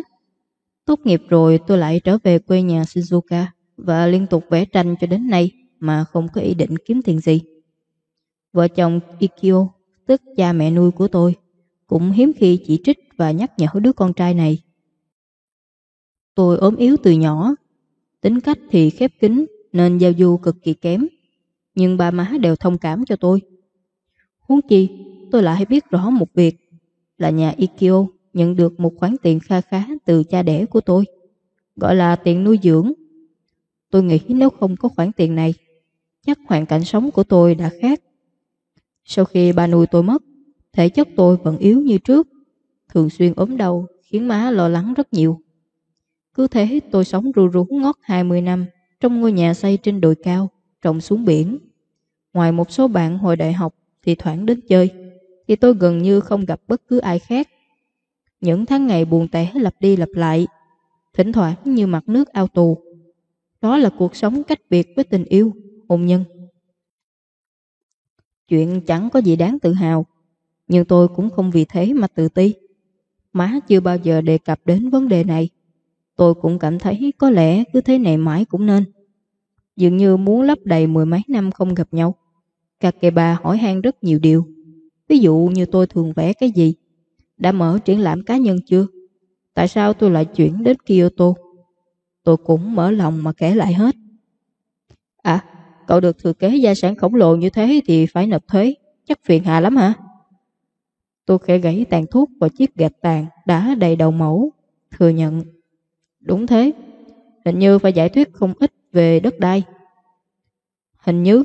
Tốt nghiệp rồi tôi lại trở về quê nhà Shizuoka và liên tục vẽ tranh cho đến nay mà không có ý định kiếm tiền gì. Vợ chồng Ikio, tức cha mẹ nuôi của tôi, cũng hiếm khi chỉ trích và nhắc nhở đứa con trai này. Tôi ốm yếu từ nhỏ, tính cách thì khép kín nên giao du cực kỳ kém, nhưng ba má đều thông cảm cho tôi. Huống chi, tôi lại biết rõ một việc là nhà Ikio nhận được một khoản tiền kha khá từ cha đẻ của tôi, gọi là tiền nuôi dưỡng. Tôi nghĩ nếu không có khoản tiền này, chắc hoàn cảnh sống của tôi đã khác. Sau khi ba nuôi tôi mất, thể chất tôi vẫn yếu như trước, thường xuyên ốm đau, khiến má lo lắng rất nhiều. Cứ thế tôi sống ru rú ngót 20 năm trong ngôi nhà xây trên đồi cao, trồng xuống biển. Ngoài một số bạn hồi đại học thì thoảng đến chơi, thì tôi gần như không gặp bất cứ ai khác. Những tháng ngày buồn tẻ lặp đi lặp lại, thỉnh thoảng như mặt nước ao tù. Đó là cuộc sống cách biệt với tình yêu, hôn nhân. Chuyện chẳng có gì đáng tự hào, nhưng tôi cũng không vì thế mà tự ti. Má chưa bao giờ đề cập đến vấn đề này. Tôi cũng cảm thấy có lẽ cứ thế này mãi cũng nên. Dường như muốn lấp đầy mười mấy năm không gặp nhau. Kakeba hỏi han rất nhiều điều. Ví dụ như tôi thường vẽ cái gì, đã mở triển lãm cá nhân chưa? Tại sao tôi lại chuyển đến Kyoto? Tôi cũng mở lòng mà kể lại hết. À, cậu được thừa kế gia sản khổng lồ như thế thì phải nộp thuế, chắc phiền hà lắm hả? Tôi khẽ gãy tàn thuốc và chiếc gạch tàn đã đầy đầu mẫu, thừa nhận. Đúng thế, hình như phải giải thuyết không ít về đất đai. Hình như.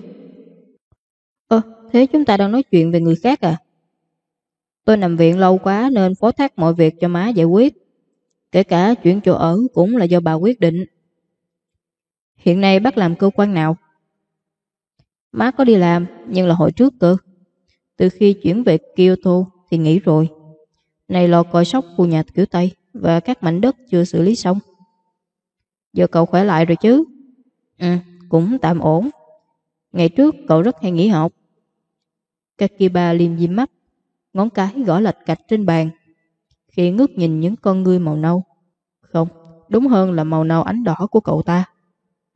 Ơ, thế chúng ta đang nói chuyện về người khác à? Tôi nằm viện lâu quá nên phó thác mọi việc cho má giải quyết. Kể cả chuyện chỗ ở cũng là do bà quyết định. Hiện nay bác làm cơ quan nào? Má có đi làm nhưng là hồi trước cơ. Từ khi chuyển về Kyoto thì nghỉ rồi. Này lo còi sóc khu nhà kiểu Tây và các mảnh đất chưa xử lý xong. Giờ cậu khỏe lại rồi chứ? Ừ, cũng tạm ổn. Ngày trước cậu rất hay nghỉ học. Kakiba liêm diêm mắt, ngón cái gõ lạch cạch trên bàn. Khi ngước nhìn những con ngươi màu nâu. Không, đúng hơn là màu nâu ánh đỏ của cậu ta.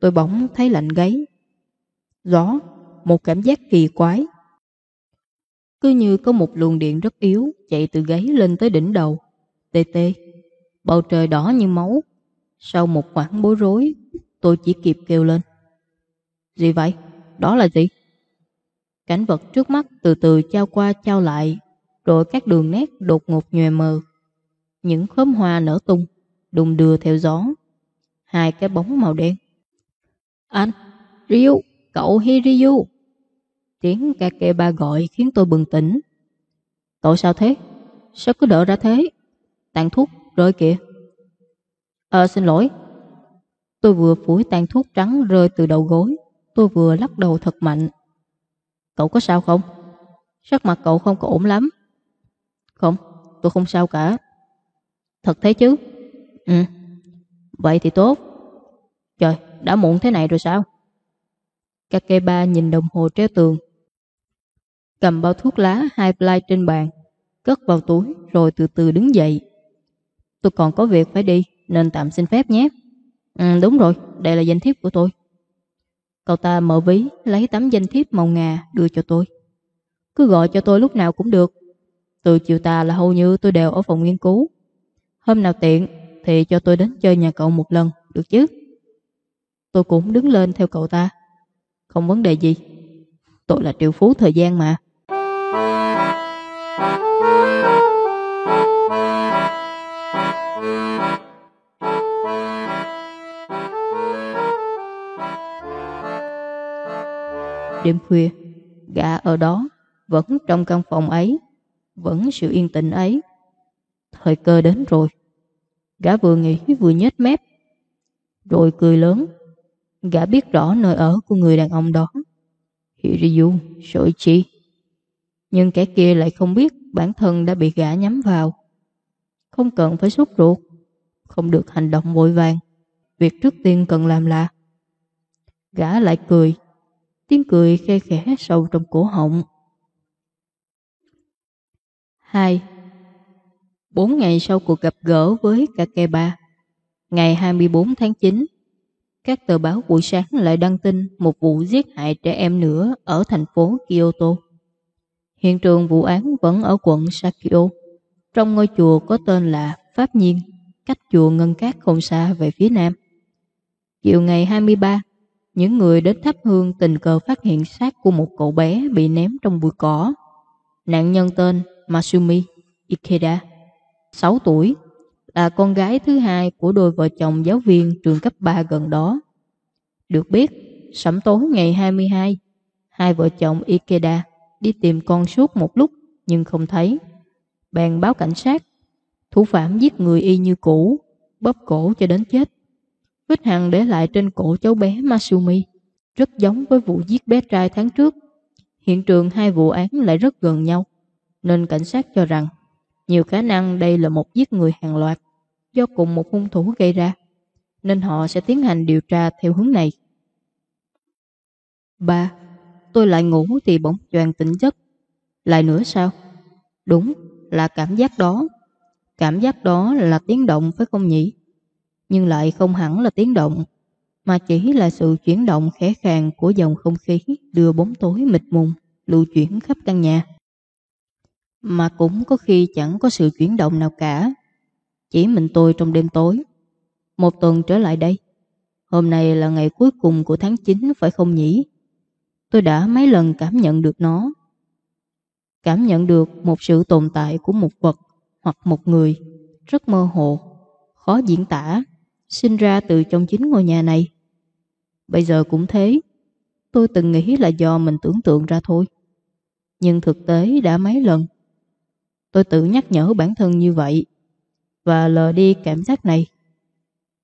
Tôi bỗng thấy lạnh gáy. Gió, một cảm giác kỳ quái. Cứ như có một luồng điện rất yếu chạy từ gáy lên tới đỉnh đầu. Tê tê, bầu trời đỏ như máu. Sau một khoảng bối rối, tôi chỉ kịp kêu lên. Gì vậy? Đó là gì? Cảnh vật trước mắt từ từ trao qua trao lại, rồi các đường nét đột ngột nhòe mờ. Những khóm hoa nở tung, đùng đưa theo gió. Hai cái bóng màu đen. Anh, Ryu, cậu Hiryu. Tiếng Kakeba gọi khiến tôi bừng tỉnh. Cậu sao thế? Sao cứ đỡ ra thế? Tàn thuốc rơi kìa. Ờ xin lỗi. Tôi vừa phủi tàn thuốc trắng rơi từ đầu gối. Tôi vừa lắc đầu thật mạnh. Cậu có sao không? Sắc mặt cậu không có ổn lắm. Không, tôi không sao cả. Thật thế chứ? Ừ. Vậy thì tốt. Trời, đã muộn thế này rồi sao? Kakeba nhìn đồng hồ treo tường. Cầm bao thuốc lá hai ply trên bàn, cất vào túi rồi từ từ đứng dậy. Tôi còn có việc phải đi nên tạm xin phép nhé. Ừ, đúng rồi, đây là danh thiếp của tôi. Cậu ta mở ví, lấy tấm danh thiếp màu ngà đưa cho tôi. Cứ gọi cho tôi lúc nào cũng được. Từ chiều tà là hầu như tôi đều ở phòng nghiên cứu. Hôm nào tiện thì cho tôi đến chơi nhà cậu một lần, được chứ? Tôi cũng đứng lên theo cậu ta. Không vấn đề gì. Tôi là triệu phú thời gian mà. Đêm khuya, gã ở đó, vẫn trong căn phòng ấy, vẫn sự yên tĩnh ấy. Thời cơ đến rồi. Gã vừa nghĩ vừa nhếch mép, rồi cười lớn. Gã biết rõ nơi ở của người đàn ông đó. Hiriyu Soichi. Nhưng kẻ kia lại không biết bản thân đã bị gã nhắm vào. Không cần phải sốt ruột, không được hành động vội vàng. Việc trước tiên cần làm là Gã lại cười tiếng cười khe khẽ sâu trong cổ họng. 2. Bốn ngày sau cuộc gặp gỡ với Kakeba, ngày 24 tháng 9, các tờ báo buổi sáng lại đăng tin một vụ giết hại trẻ em nữa ở thành phố Kyoto. Hiện trường vụ án vẫn ở quận Sakio, trong ngôi chùa có tên là Pháp Nhiên, cách chùa Ngân Cát không xa về phía nam. Chiều ngày 23, những người đến thắp hương tình cờ phát hiện xác của một cậu bé bị ném trong bụi cỏ. Nạn nhân tên Masumi Ikeda, 6 tuổi, là con gái thứ hai của đôi vợ chồng giáo viên trường cấp 3 gần đó. Được biết, sẩm tối ngày 22, hai vợ chồng Ikeda đi tìm con suốt một lúc nhưng không thấy. Bèn báo cảnh sát, thủ phạm giết người y như cũ, bóp cổ cho đến chết. Vết hằn để lại trên cổ cháu bé Masumi rất giống với vụ giết bé trai tháng trước. Hiện trường hai vụ án lại rất gần nhau, nên cảnh sát cho rằng nhiều khả năng đây là một giết người hàng loạt do cùng một hung thủ gây ra, nên họ sẽ tiến hành điều tra theo hướng này. 3. Tôi lại ngủ thì bỗng choàng tỉnh giấc. Lại nữa sao? Đúng, là cảm giác đó. Cảm giác đó là tiếng động phải không nhỉ? nhưng lại không hẳn là tiếng động, mà chỉ là sự chuyển động khẽ khàng của dòng không khí đưa bóng tối mịt mùng lưu chuyển khắp căn nhà. Mà cũng có khi chẳng có sự chuyển động nào cả, chỉ mình tôi trong đêm tối. Một tuần trở lại đây, hôm nay là ngày cuối cùng của tháng 9 phải không nhỉ? Tôi đã mấy lần cảm nhận được nó. Cảm nhận được một sự tồn tại của một vật hoặc một người rất mơ hồ, khó diễn tả sinh ra từ trong chính ngôi nhà này. Bây giờ cũng thế, tôi từng nghĩ là do mình tưởng tượng ra thôi. Nhưng thực tế đã mấy lần. Tôi tự nhắc nhở bản thân như vậy và lờ đi cảm giác này.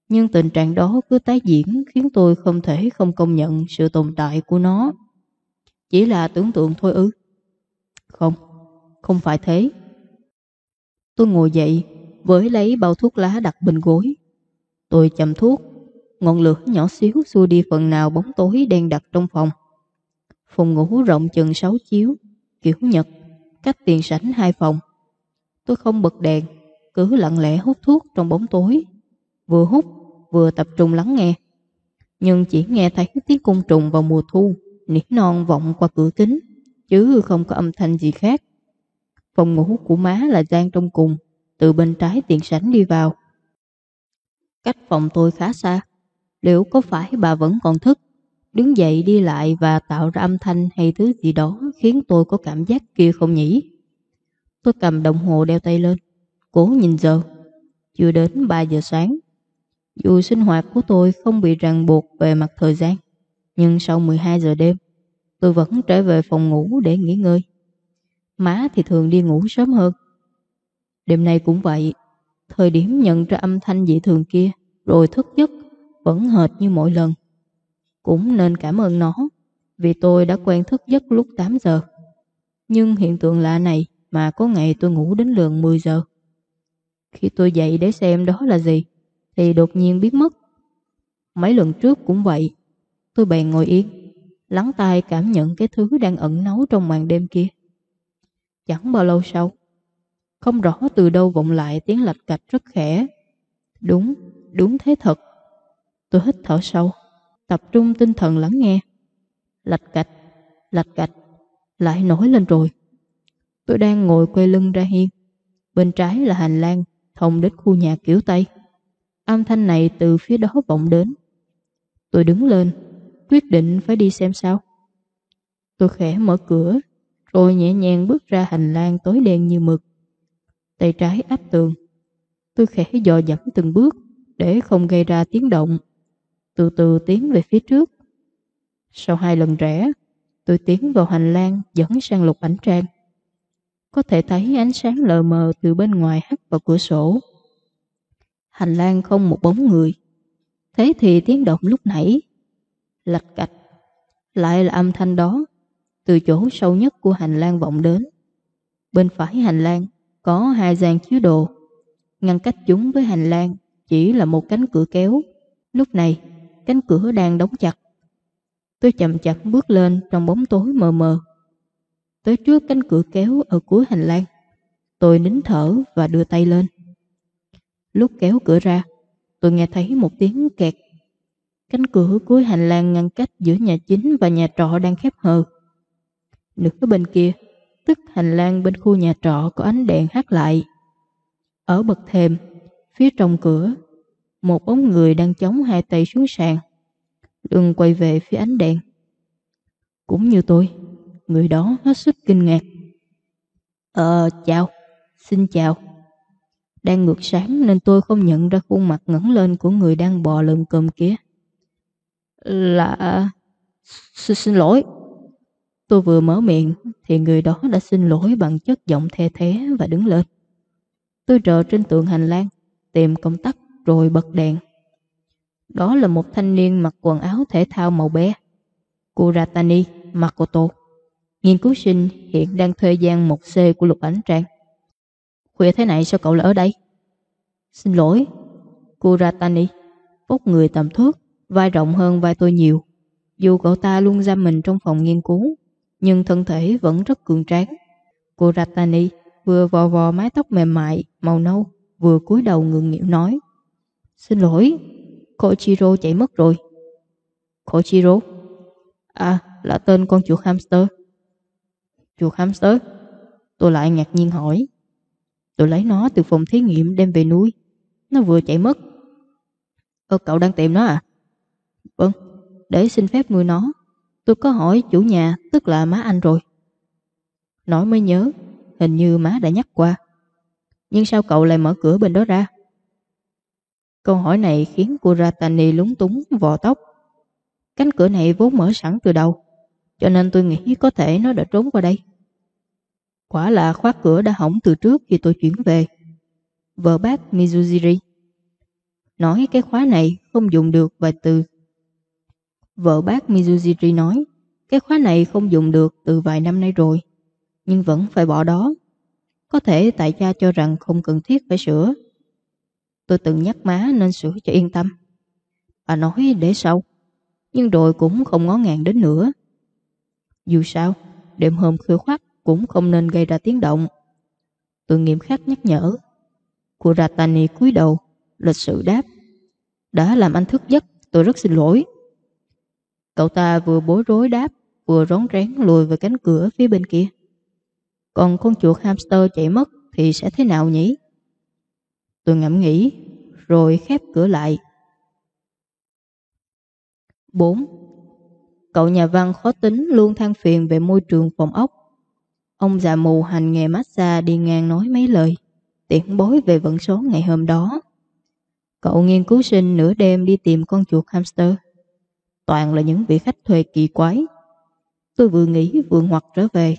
Nhưng tình trạng đó cứ tái diễn khiến tôi không thể không công nhận sự tồn tại của nó. Chỉ là tưởng tượng thôi ư. Không, không phải thế. Tôi ngồi dậy với lấy bao thuốc lá đặt bên gối. Tôi chậm thuốc, ngọn lửa nhỏ xíu xua đi phần nào bóng tối đen đặc trong phòng. Phòng ngủ rộng chừng 6 chiếu, kiểu Nhật, cách tiền sảnh hai phòng. Tôi không bật đèn, cứ lặng lẽ hút thuốc trong bóng tối. Vừa hút, vừa tập trung lắng nghe. Nhưng chỉ nghe thấy tiếng côn trùng vào mùa thu, nỉ non vọng qua cửa kính, chứ không có âm thanh gì khác. Phòng ngủ của má là gian trong cùng, từ bên trái tiền sảnh đi vào. Cách phòng tôi khá xa, liệu có phải bà vẫn còn thức, đứng dậy đi lại và tạo ra âm thanh hay thứ gì đó khiến tôi có cảm giác kia không nhỉ? Tôi cầm đồng hồ đeo tay lên, cố nhìn giờ, chưa đến 3 giờ sáng. Dù sinh hoạt của tôi không bị ràng buộc về mặt thời gian, nhưng sau 12 giờ đêm, tôi vẫn trở về phòng ngủ để nghỉ ngơi. Má thì thường đi ngủ sớm hơn. Đêm nay cũng vậy, thời điểm nhận ra âm thanh dị thường kia, rồi thức giấc, vẫn hệt như mỗi lần. Cũng nên cảm ơn nó, vì tôi đã quen thức giấc lúc 8 giờ. Nhưng hiện tượng lạ này mà có ngày tôi ngủ đến lường 10 giờ. Khi tôi dậy để xem đó là gì, thì đột nhiên biến mất. Mấy lần trước cũng vậy, tôi bèn ngồi yên, lắng tai cảm nhận cái thứ đang ẩn náu trong màn đêm kia. Chẳng bao lâu sau, không rõ từ đâu vọng lại tiếng lạch cạch rất khẽ. Đúng, đúng thế thật. Tôi hít thở sâu, tập trung tinh thần lắng nghe. Lạch cạch, lạch cạch, lại nổi lên rồi. Tôi đang ngồi quay lưng ra hiên. Bên trái là hành lang, thông đến khu nhà kiểu Tây. Âm thanh này từ phía đó vọng đến. Tôi đứng lên, quyết định phải đi xem sao. Tôi khẽ mở cửa, rồi nhẹ nhàng bước ra hành lang tối đen như mực. Tay trái áp tường. Tôi khẽ dò dẫm từng bước để không gây ra tiếng động. Từ từ tiến về phía trước. Sau hai lần rẽ, tôi tiến vào hành lang dẫn sang lục ảnh trang. Có thể thấy ánh sáng lờ mờ từ bên ngoài hắt vào cửa sổ. Hành lang không một bóng người. Thế thì tiếng động lúc nãy lạch cạch lại là âm thanh đó từ chỗ sâu nhất của hành lang vọng đến. Bên phải hành lang có hai gian chứa đồ. Ngăn cách chúng với hành lang chỉ là một cánh cửa kéo. Lúc này, cánh cửa đang đóng chặt. Tôi chậm chậm bước lên trong bóng tối mờ mờ. Tới trước cánh cửa kéo ở cuối hành lang. Tôi nín thở và đưa tay lên. Lúc kéo cửa ra, tôi nghe thấy một tiếng kẹt. Cánh cửa cuối hành lang ngăn cách giữa nhà chính và nhà trọ đang khép hờ. Nửa bên kia, tức hành lang bên khu nhà trọ có ánh đèn hắt lại. Ở bậc thềm, phía trong cửa, một bóng người đang chống hai tay xuống sàn. Đừng quay về phía ánh đèn. Cũng như tôi, người đó hết sức kinh ngạc. Ờ, chào, xin chào. Đang ngược sáng nên tôi không nhận ra khuôn mặt ngẩng lên của người đang bò lượm cơm kia. Là... À, xin, xin lỗi. Tôi vừa mở miệng thì người đó đã xin lỗi bằng chất giọng the thế và đứng lên. Tôi rờ trên tượng hành lang, tìm công tắc rồi bật đèn. Đó là một thanh niên mặc quần áo thể thao màu bé. Kuratani Makoto, nghiên cứu sinh hiện đang thuê gian một c của lục ánh trang. Khuya thế này sao cậu lại ở đây? Xin lỗi, Kuratani, bốc người tầm thước, vai rộng hơn vai tôi nhiều. Dù cậu ta luôn giam mình trong phòng nghiên cứu, nhưng thân thể vẫn rất cường tráng. Cô Ratani vừa vò vò mái tóc mềm mại, màu nâu, vừa cúi đầu ngượng nghịu nói. Xin lỗi, Koichiro chạy mất rồi. Koichiro? À, là tên con chuột hamster. Chuột hamster? Tôi lại ngạc nhiên hỏi. Tôi lấy nó từ phòng thí nghiệm đem về nuôi. Nó vừa chạy mất. Ơ cậu đang tìm nó à? Vâng, để xin phép nuôi nó. Tôi có hỏi chủ nhà, tức là má anh rồi. Nói mới nhớ, hình như má đã nhắc qua. Nhưng sao cậu lại mở cửa bên đó ra? Câu hỏi này khiến cô Ratani lúng túng vò tóc. Cánh cửa này vốn mở sẵn từ đầu, cho nên tôi nghĩ có thể nó đã trốn qua đây. Quả là khóa cửa đã hỏng từ trước khi tôi chuyển về. Vợ bác Mizujiri nói cái khóa này không dùng được vài từ. Vợ bác Mizujiri nói cái khóa này không dùng được từ vài năm nay rồi, nhưng vẫn phải bỏ đó. Có thể tại cha cho rằng không cần thiết phải sửa. Tôi từng nhắc má nên sửa cho yên tâm. Bà nói để sau, nhưng rồi cũng không ngó ngàng đến nữa. Dù sao, đêm hôm khuya khoắt cũng không nên gây ra tiếng động. Tôi nghiêm khắc nhắc nhở. Kuratani cúi đầu, lịch sự đáp. Đã làm anh thức giấc, tôi rất xin lỗi. Cậu ta vừa bối rối đáp, vừa rón rén lùi về cánh cửa phía bên kia. Còn con chuột hamster chạy mất thì sẽ thế nào nhỉ? Tôi ngẫm nghĩ, rồi khép cửa lại. 4. Cậu nhà văn khó tính luôn than phiền về môi trường phòng ốc. Ông già mù hành nghề massage đi ngang nói mấy lời, tiện bối về vận số ngày hôm đó. Cậu nghiên cứu sinh nửa đêm đi tìm con chuột hamster. Toàn là những vị khách thuê kỳ quái. Tôi vừa nghĩ vừa ngoặt trở về.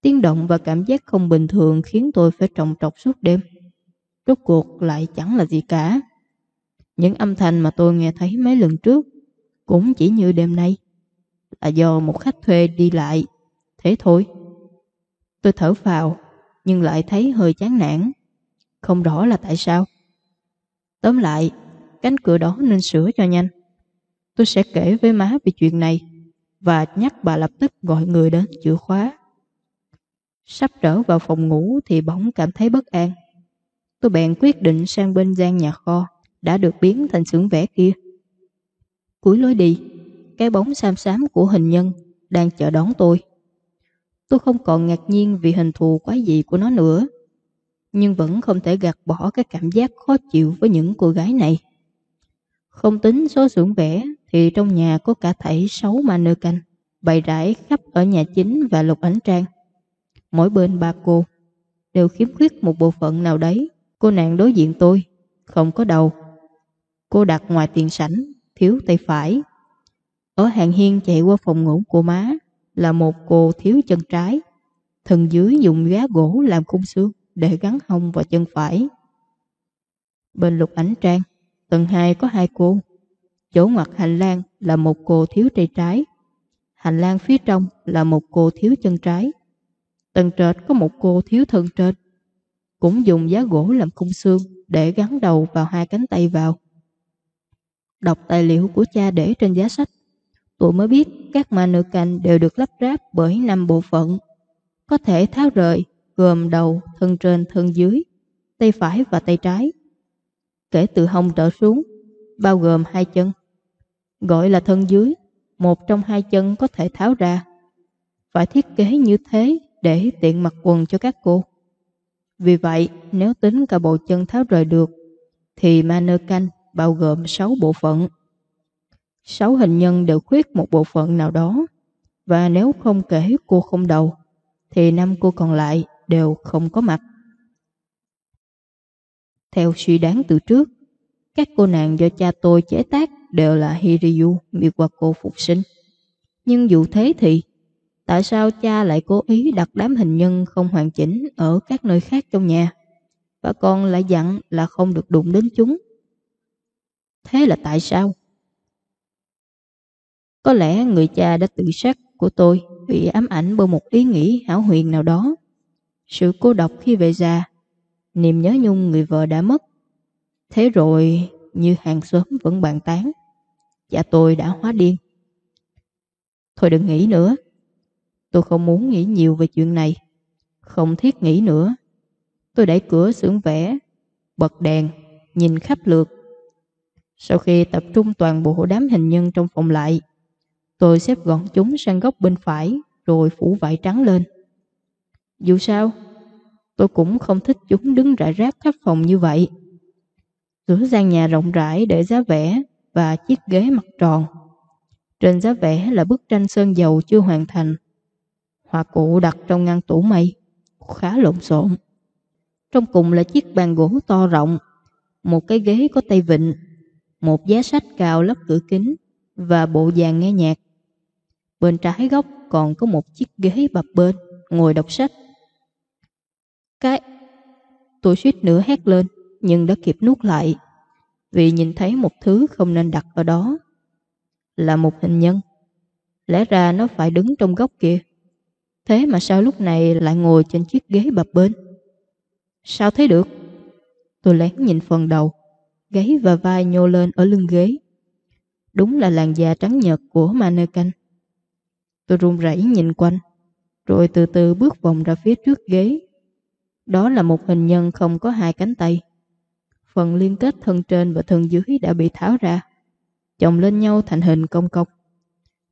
Tiếng động và cảm giác không bình thường khiến tôi phải trọng trọc suốt đêm. Rốt cuộc lại chẳng là gì cả. Những âm thanh mà tôi nghe thấy mấy lần trước cũng chỉ như đêm nay là do một khách thuê đi lại. Thế thôi. Tôi thở phào nhưng lại thấy hơi chán nản. Không rõ là tại sao. Tóm lại, cánh cửa đó nên sửa cho nhanh. Tôi sẽ kể với má về chuyện này và nhắc bà lập tức gọi người đến chữa khóa. Sắp trở vào phòng ngủ thì bỗng cảm thấy bất an. Tôi bèn quyết định sang bên gian nhà kho đã được biến thành xưởng vẽ kia. Cuối lối đi, cái bóng xám xám của hình nhân đang chờ đón tôi. Tôi không còn ngạc nhiên vì hình thù quái dị của nó nữa, nhưng vẫn không thể gạt bỏ cái cảm giác khó chịu với những cô gái này. Không tính số xưởng vẽ thì trong nhà có cả thảy sáu ma nơ canh, bày rải khắp ở nhà chính và lục ánh trang. Mỗi bên ba cô đều khiếm khuyết một bộ phận nào đấy. Cô nàng đối diện tôi, không có đầu. Cô đặt ngoài tiền sảnh, thiếu tay phải. Ở hàng hiên chạy qua phòng ngủ của má là một cô thiếu chân trái. Thân dưới dùng gá gỗ làm khung xương để gắn hông vào chân phải. Bên lục ánh trang, tầng hai có hai cô. Chỗ ngoặt hành lang là một cô thiếu tay trái. Hành lang phía trong là một cô thiếu chân trái. Tầng trệt có một cô thiếu thân trên. Cũng dùng giá gỗ làm khung xương để gắn đầu vào hai cánh tay vào. Đọc tài liệu của cha để trên giá sách, tôi mới biết các mannequin đều được lắp ráp bởi năm bộ phận. Có thể tháo rời, gồm đầu, thân trên, thân dưới, tay phải và tay trái. Kể từ hông trở xuống, bao gồm hai chân. Gọi là thân dưới, một trong hai chân có thể tháo ra. Phải thiết kế như thế để tiện mặc quần cho các cô. Vì vậy, nếu tính cả bộ chân tháo rời được, thì mannequin bao gồm 6 bộ phận. 6 hình nhân đều khuyết một bộ phận nào đó, và nếu không kể cô không đầu, thì năm cô còn lại đều không có mặt. Theo suy đoán từ trước, các cô nàng do cha tôi chế tác đều là Hiryu Miwako phục sinh. Nhưng dù thế thì, tại sao cha lại cố ý đặt đám hình nhân không hoàn chỉnh ở các nơi khác trong nhà, và con lại dặn là không được đụng đến chúng? Thế là tại sao? Có lẽ người cha đã tự sát của tôi bị ám ảnh bởi một ý nghĩ hảo huyền nào đó. Sự cô độc khi về già, niềm nhớ nhung người vợ đã mất. Thế rồi, như hàng xóm vẫn bàn tán, cha tôi đã hóa điên. Thôi đừng nghĩ nữa. Tôi không muốn nghĩ nhiều về chuyện này. Không thiết nghĩ nữa. Tôi đẩy cửa xưởng vẽ, bật đèn, nhìn khắp lượt sau khi tập trung toàn bộ đám hình nhân trong phòng lại, tôi xếp gọn chúng sang góc bên phải rồi phủ vải trắng lên. Dù sao, tôi cũng không thích chúng đứng rải rác khắp phòng như vậy. Cửa gian nhà rộng rãi để giá vẽ và chiếc ghế mặt tròn. Trên giá vẽ là bức tranh sơn dầu chưa hoàn thành. Họa cụ đặt trong ngăn tủ mây, khá lộn xộn. Trong cùng là chiếc bàn gỗ to rộng một cái ghế có tay vịn, một giá sách cao lấp cửa kính và bộ dàn nghe nhạc. Bên trái góc còn có một chiếc ghế bập bên, ngồi đọc sách. Cái... Tôi suýt nữa hét lên, nhưng đã kịp nuốt lại, vì nhìn thấy một thứ không nên đặt ở đó. Là một hình nhân. Lẽ ra nó phải đứng trong góc kia. Thế mà sao lúc này lại ngồi trên chiếc ghế bập bên? Sao thấy được? Tôi lén nhìn phần đầu, gáy và vai nhô lên ở lưng ghế. Đúng là làn da trắng nhợt của mannequin. Tôi run rẩy nhìn quanh, rồi từ từ bước vòng ra phía trước ghế. Đó là một hình nhân không có hai cánh tay. Phần liên kết thân trên và thân dưới đã bị tháo ra, chồng lên nhau thành hình cong cọc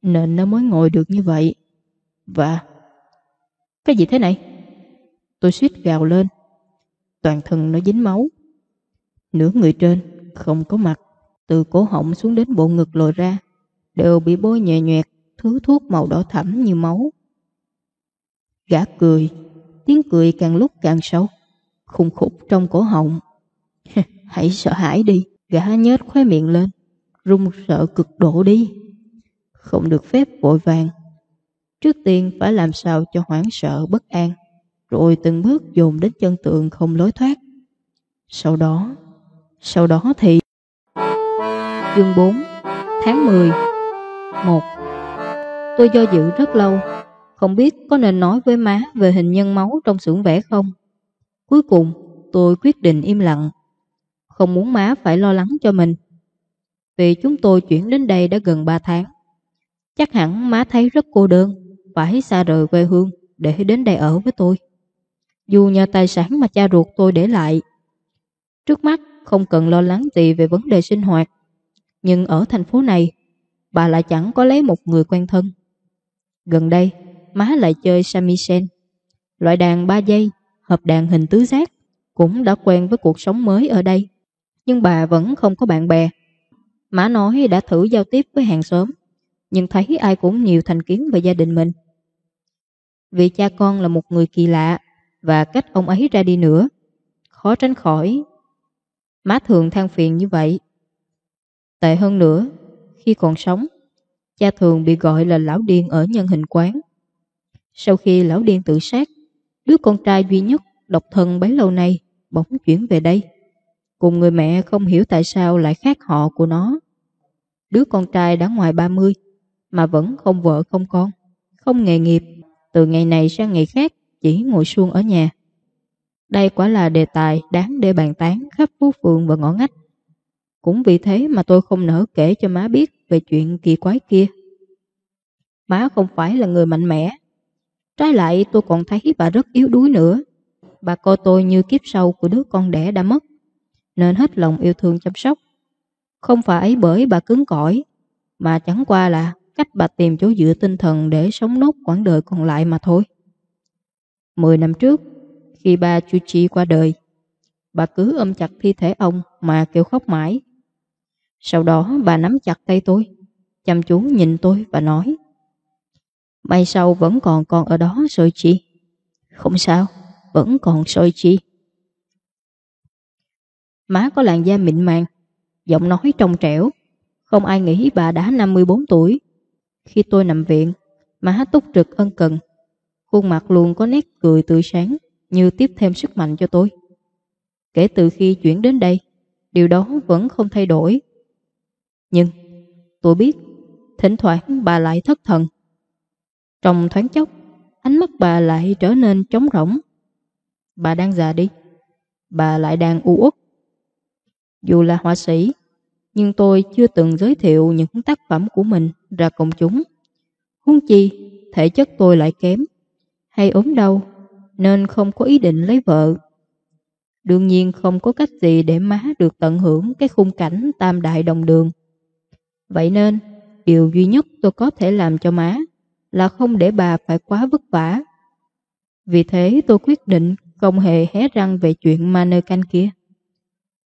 Nên nó mới ngồi được như vậy. Và... Cái gì thế này? Tôi suýt gào lên. Toàn thân nó dính máu. Nửa người trên, không có mặt, từ cổ họng xuống đến bộ ngực lồi ra, đều bị bôi nhẹ nhẹt thứ thuốc màu đỏ thẫm như máu. Gã cười, tiếng cười càng lúc càng sâu, khùng khục trong cổ họng. Hãy sợ hãi đi, gã nhếch khóe miệng lên, run sợ cực độ đi. Không được phép vội vàng. Trước tiên phải làm sao cho hoảng sợ bất an, rồi từng bước dồn đến chân tượng không lối thoát. Sau đó, sau đó thì... Chương 4 Tháng 10 1 Tôi do dự rất lâu, không biết có nên nói với má về hình nhân máu trong xưởng vẽ không. Cuối cùng, tôi quyết định im lặng. Không muốn má phải lo lắng cho mình. Vì chúng tôi chuyển đến đây đã gần 3 tháng. Chắc hẳn má thấy rất cô đơn, phải xa rời quê hương để đến đây ở với tôi. Dù nhờ tài sản mà cha ruột tôi để lại. Trước mắt không cần lo lắng gì về vấn đề sinh hoạt. Nhưng ở thành phố này, bà lại chẳng có lấy một người quen thân. Gần đây, má lại chơi samisen, loại đàn 3 giây, hợp đàn hình tứ giác, cũng đã quen với cuộc sống mới ở đây. Nhưng bà vẫn không có bạn bè. Má nói đã thử giao tiếp với hàng xóm, nhưng thấy ai cũng nhiều thành kiến về gia đình mình. Vì cha con là một người kỳ lạ, và cách ông ấy ra đi nữa, khó tránh khỏi. Má thường than phiền như vậy. Tệ hơn nữa, khi còn sống, cha thường bị gọi là lão điên ở nhân hình quán. Sau khi lão điên tự sát, đứa con trai duy nhất độc thân bấy lâu nay bỗng chuyển về đây. Cùng người mẹ không hiểu tại sao lại khác họ của nó. Đứa con trai đã ngoài 30 mà vẫn không vợ không con, không nghề nghiệp, từ ngày này sang ngày khác chỉ ngồi suông ở nhà. Đây quả là đề tài đáng để bàn tán khắp phố phường và ngõ ngách. Cũng vì thế mà tôi không nỡ kể cho má biết về chuyện kỳ quái kia. Má không phải là người mạnh mẽ. Trái lại tôi còn thấy bà rất yếu đuối nữa. Bà coi tôi như kiếp sau của đứa con đẻ đã mất, nên hết lòng yêu thương chăm sóc. Không phải bởi bà cứng cỏi, mà chẳng qua là cách bà tìm chỗ dựa tinh thần để sống nốt quãng đời còn lại mà thôi. Mười năm trước, khi ba Chuchi qua đời, bà cứ ôm chặt thi thể ông mà kêu khóc mãi. Sau đó bà nắm chặt tay tôi, chăm chú nhìn tôi và nói May sau vẫn còn con ở đó rồi chi? Không sao, vẫn còn soi chi. Má có làn da mịn màng, giọng nói trong trẻo. Không ai nghĩ bà đã 54 tuổi. Khi tôi nằm viện, má túc trực ân cần. Khuôn mặt luôn có nét cười tươi sáng, như tiếp thêm sức mạnh cho tôi. Kể từ khi chuyển đến đây, điều đó vẫn không thay đổi. Nhưng tôi biết, thỉnh thoảng bà lại thất thần. Trong thoáng chốc, ánh mắt bà lại trở nên trống rỗng. Bà đang già đi, bà lại đang u uất. Dù là họa sĩ, nhưng tôi chưa từng giới thiệu những tác phẩm của mình ra công chúng. Huống chi, thể chất tôi lại kém, hay ốm đau, nên không có ý định lấy vợ. Đương nhiên không có cách gì để má được tận hưởng cái khung cảnh tam đại đồng đường. Vậy nên, điều duy nhất tôi có thể làm cho má là không để bà phải quá vất vả. Vì thế tôi quyết định không hề hé răng về chuyện ma nơi canh kia.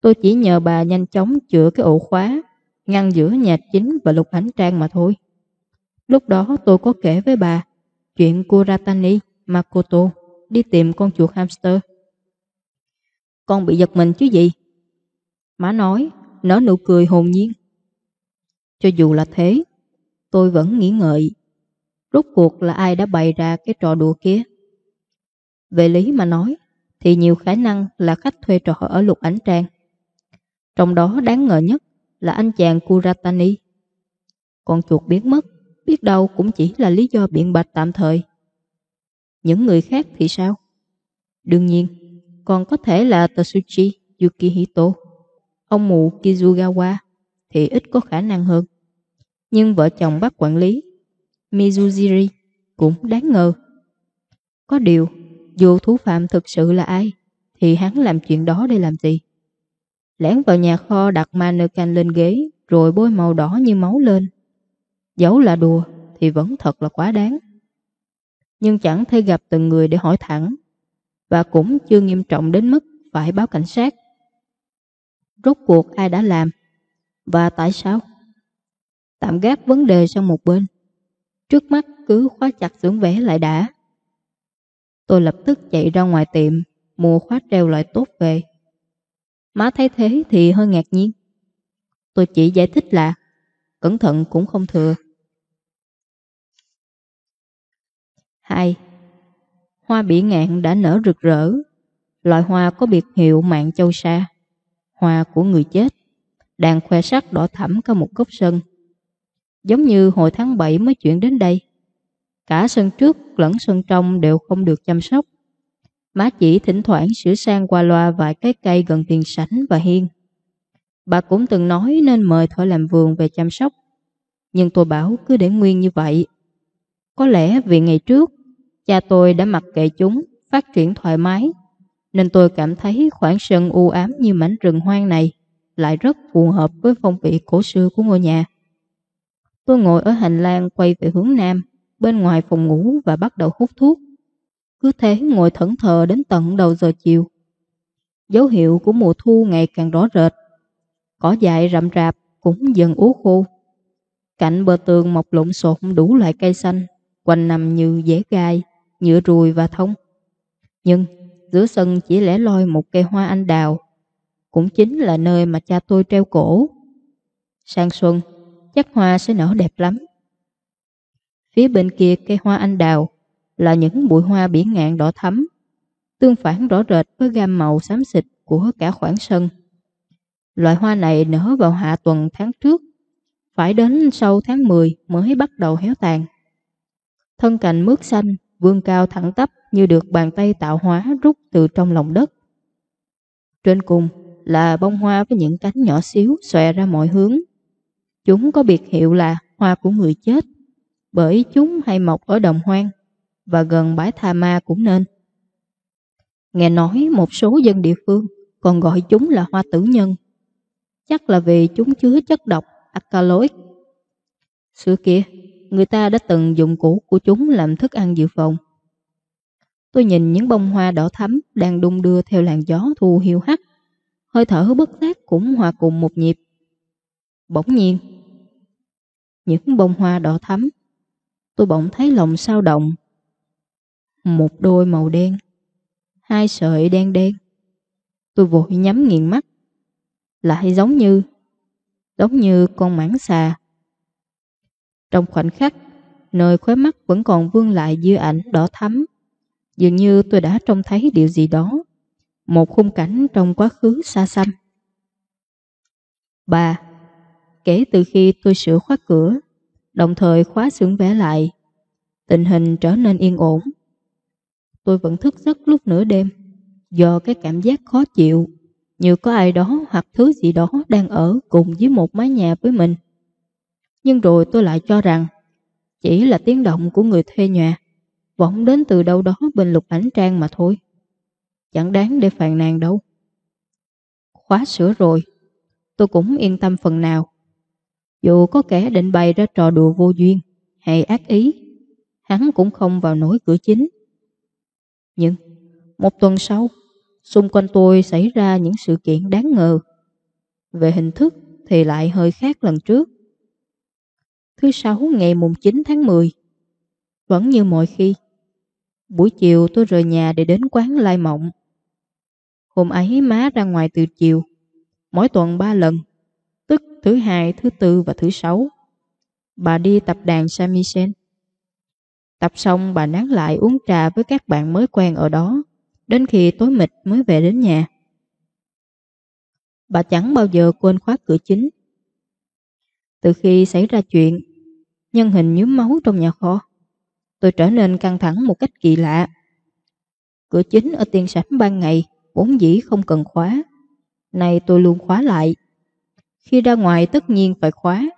Tôi chỉ nhờ bà nhanh chóng chữa cái ổ khóa, ngăn giữa nhà chính và lục ánh trang mà thôi. Lúc đó tôi có kể với bà chuyện Kuratani Makoto đi tìm con chuột hamster. Con bị giật mình chứ gì? Má nói, nở nụ cười hồn nhiên. Cho dù là thế, tôi vẫn nghĩ ngợi. Rốt cuộc là ai đã bày ra cái trò đùa kia? Về lý mà nói, thì nhiều khả năng là khách thuê trọ ở lục ảnh trang. Trong đó đáng ngờ nhất là anh chàng Kuratani. Con chuột biến mất, biết đâu cũng chỉ là lý do biện bạch tạm thời. Những người khác thì sao? Đương nhiên, còn có thể là Tatsuchi Yukihito, ông mụ Kizugawa thì ít có khả năng hơn. Nhưng vợ chồng bác quản lý Mizujiri cũng đáng ngờ. Có điều, dù thủ phạm thực sự là ai, thì hắn làm chuyện đó để làm gì? Lẻn vào nhà kho đặt mannequin lên ghế, rồi bôi màu đỏ như máu lên. Dẫu là đùa, thì vẫn thật là quá đáng. Nhưng chẳng thể gặp từng người để hỏi thẳng, và cũng chưa nghiêm trọng đến mức phải báo cảnh sát. Rốt cuộc ai đã làm, và tại sao? Tạm gác vấn đề sang một bên. Trước mắt cứ khóa chặt xưởng vẽ lại đã. Tôi lập tức chạy ra ngoài tiệm, mua khóa treo loại tốt về. Má thấy thế thì hơi ngạc nhiên. Tôi chỉ giải thích là, cẩn thận cũng không thừa. 2. Hoa bỉ ngạn đã nở rực rỡ. Loại hoa có biệt hiệu mạng châu sa. Hoa của người chết. Đàn khoe sắc đỏ thẳm cả một góc sân. Giống như hồi tháng 7 mới chuyển đến đây. Cả sân trước lẫn sân trong đều không được chăm sóc. Má chỉ thỉnh thoảng sửa sang qua loa vài cái cây gần tiền sảnh và hiên. Bà cũng từng nói nên mời thợ làm vườn về chăm sóc. Nhưng tôi bảo cứ để nguyên như vậy. Có lẽ vì ngày trước, cha tôi đã mặc kệ chúng, phát triển thoải mái. Nên tôi cảm thấy khoảng sân u ám như mảnh rừng hoang này lại rất phù hợp với phong vị cổ xưa của ngôi nhà. Tôi ngồi ở hành lang quay về hướng nam, bên ngoài phòng ngủ và bắt đầu hút thuốc. Cứ thế ngồi thẫn thờ đến tận đầu giờ chiều. Dấu hiệu của mùa thu ngày càng rõ rệt. Cỏ dại rậm rạp cũng dần úa khô. Cạnh bờ tường mọc lộn xộn đủ loại cây xanh, quanh nằm như dễ gai, nhựa ruồi và thông. Nhưng giữa sân chỉ lẻ loi một cây hoa anh đào, cũng chính là nơi mà cha tôi treo cổ. Sang xuân, chắc hoa sẽ nở đẹp lắm. Phía bên kia cây hoa anh đào là những bụi hoa biển ngạn đỏ thắm, tương phản rõ rệt với gam màu xám xịt của cả khoảng sân. Loại hoa này nở vào hạ tuần tháng trước, phải đến sau tháng 10 mới bắt đầu héo tàn. Thân cành mướt xanh, vươn cao thẳng tắp như được bàn tay tạo hóa rút từ trong lòng đất. Trên cùng là bông hoa với những cánh nhỏ xíu xòe ra mọi hướng. Chúng có biệt hiệu là hoa của người chết, bởi chúng hay mọc ở đồng hoang và gần bãi Tha Ma cũng nên. Nghe nói một số dân địa phương còn gọi chúng là hoa tử nhân. Chắc là vì chúng chứa chất độc alkaloid. Xưa kia, người ta đã từng dùng củ của chúng làm thức ăn dự phòng. Tôi nhìn những bông hoa đỏ thắm đang đung đưa theo làn gió thu hiu hắt. Hơi thở bất giác cũng hòa cùng một nhịp. Bỗng nhiên, những bông hoa đỏ thắm, tôi bỗng thấy lòng sao động một đôi màu đen, hai sợi đen đen. Tôi vội nhắm nghiền mắt, lại giống như, giống như con mãng xà. Trong khoảnh khắc, nơi khóe mắt vẫn còn vương lại dư ảnh đỏ thắm. Dường như tôi đã trông thấy điều gì đó, một khung cảnh trong quá khứ xa xăm. Ba, kể từ khi tôi sửa khóa cửa, đồng thời khóa xưởng vẽ lại, tình hình trở nên yên ổn tôi vẫn thức giấc lúc nửa đêm do cái cảm giác khó chịu như có ai đó hoặc thứ gì đó đang ở cùng với một mái nhà với mình. Nhưng rồi tôi lại cho rằng chỉ là tiếng động của người thuê nhà vọng đến từ đâu đó bên lục ảnh trang mà thôi. Chẳng đáng để phàn nàn đâu. Khóa sửa rồi, tôi cũng yên tâm phần nào. Dù có kẻ định bày ra trò đùa vô duyên hay ác ý, hắn cũng không vào nổi cửa chính. Nhưng một tuần sau, xung quanh tôi xảy ra những sự kiện đáng ngờ. Về hình thức thì lại hơi khác lần trước. Thứ sáu ngày mùng 9 tháng 10, vẫn như mọi khi. Buổi chiều tôi rời nhà để đến quán Lai Mộng. Hôm ấy má ra ngoài từ chiều. mỗi tuần ba lần, tức thứ hai, thứ tư và thứ sáu. Bà đi tập đàn samisen. Tập xong bà nán lại uống trà với các bạn mới quen ở đó, đến khi tối mịt mới về đến nhà. Bà chẳng bao giờ quên khóa cửa chính. Từ khi xảy ra chuyện, nhân hình nhúm máu trong nhà kho, tôi trở nên căng thẳng một cách kỳ lạ. Cửa chính ở tiền sảnh ban ngày vốn dĩ không cần khóa. Này tôi luôn khóa lại. Khi ra ngoài tất nhiên phải khóa,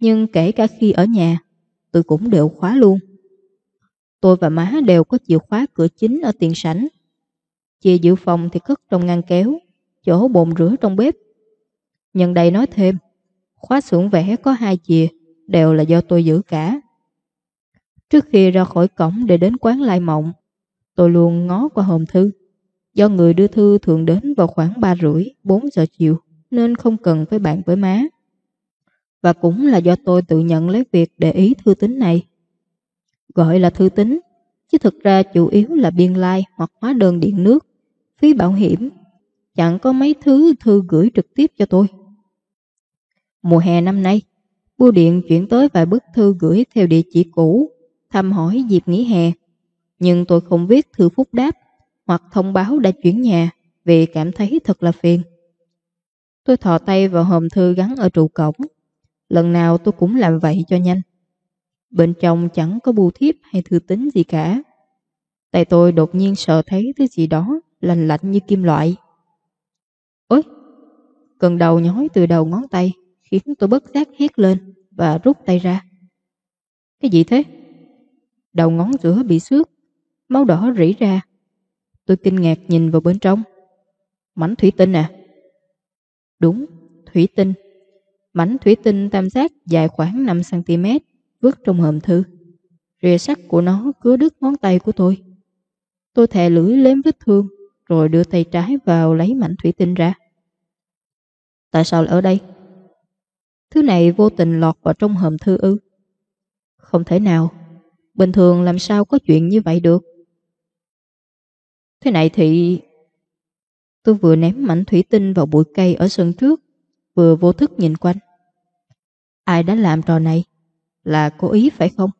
nhưng kể cả khi ở nhà, tôi cũng đều khóa luôn. Tôi và má đều có chìa khóa cửa chính ở tiền sảnh. Chìa dự phòng thì cất trong ngăn kéo, chỗ bồn rửa trong bếp. Nhân đây nói thêm, khóa xưởng vẽ có hai chìa, đều là do tôi giữ cả. Trước khi ra khỏi cổng để đến quán Lai Mộng, tôi luôn ngó qua hòm thư. Do người đưa thư thường đến vào khoảng 3 rưỡi, 4 giờ chiều, nên không cần phải bạn với má. Và cũng là do tôi tự nhận lấy việc để ý thư tín này. Gọi là thư tín, chứ thực ra chủ yếu là biên lai like hoặc hóa đơn điện nước, phí bảo hiểm. Chẳng có mấy thứ thư gửi trực tiếp cho tôi. Mùa hè năm nay, bưu điện chuyển tới vài bức thư gửi theo địa chỉ cũ, thăm hỏi dịp nghỉ hè. Nhưng tôi không viết thư phúc đáp hoặc thông báo đã chuyển nhà vì cảm thấy thật là phiền. Tôi thò tay vào hòm thư gắn ở trụ cổng. Lần nào tôi cũng làm vậy cho nhanh. Bên trong chẳng có bưu thiếp hay thư tín gì cả. Tay tôi đột nhiên sợ thấy thứ gì đó lành lạnh như kim loại. Ôi! Cần đầu nhói từ đầu ngón tay khiến tôi bất giác hét lên và rút tay ra. Cái gì thế? Đầu ngón giữa bị xước, máu đỏ rỉ ra. Tôi kinh ngạc nhìn vào bên trong. Mảnh thủy tinh à? Đúng, thủy tinh. Mảnh thủy tinh tam giác dài khoảng 5cm vứt trong hòm thư. Rìa sắt của nó cứa đứt ngón tay của tôi. Tôi thè lưỡi lếm vết thương rồi đưa tay trái vào lấy mảnh thủy tinh ra. Tại sao lại ở đây? Thứ này vô tình lọt vào trong hòm thư ư? Không thể nào. Bình thường làm sao có chuyện như vậy được? Thế này thì... Tôi vừa ném mảnh thủy tinh vào bụi cây ở sân trước, vừa vô thức nhìn quanh. Ai đã làm trò này? Là cố ý phải không?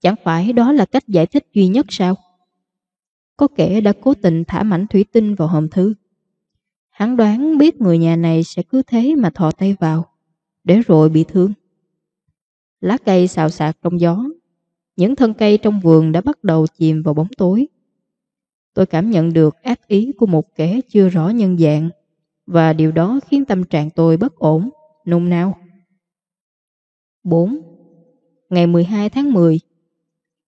Chẳng phải đó là cách giải thích duy nhất sao? Có kẻ đã cố tình thả mảnh thủy tinh vào hòm thư. Hắn đoán biết người nhà này sẽ cứ thế mà thò tay vào, để rồi bị thương. Lá cây xào xạc trong gió, những thân cây trong vườn đã bắt đầu chìm vào bóng tối. Tôi cảm nhận được ác ý của một kẻ chưa rõ nhân dạng và điều đó khiến tâm trạng tôi bất ổn, nung nao. 4. Ngày 12 tháng 10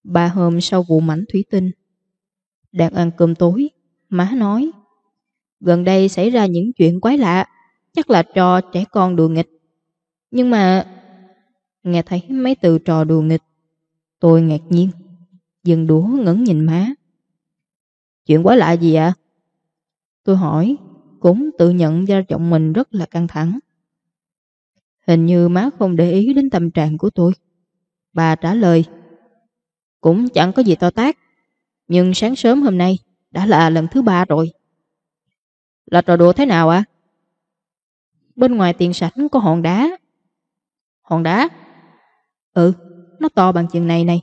Ba hôm sau vụ mảnh thủy tinh Đang ăn cơm tối, Má nói, Gần đây xảy ra những chuyện quái lạ, Chắc là trò trẻ con đùa nghịch Nhưng mà, Nghe thấy mấy từ trò đùa nghịch, Tôi ngạc nhiên, Dừng đũa ngẩn nhìn má Chuyện quái lạ gì ạ? Tôi hỏi, Cũng tự nhận ra giọng mình rất là căng thẳng Hình như má không để ý đến tâm trạng của tôi. Bà trả lời, cũng chẳng có gì to tác, nhưng sáng sớm hôm nay đã là lần thứ ba rồi. Là trò đùa thế nào ạ? Bên ngoài tiền sảnh có hòn đá. Hòn đá? Ừ, nó to bằng chừng này này.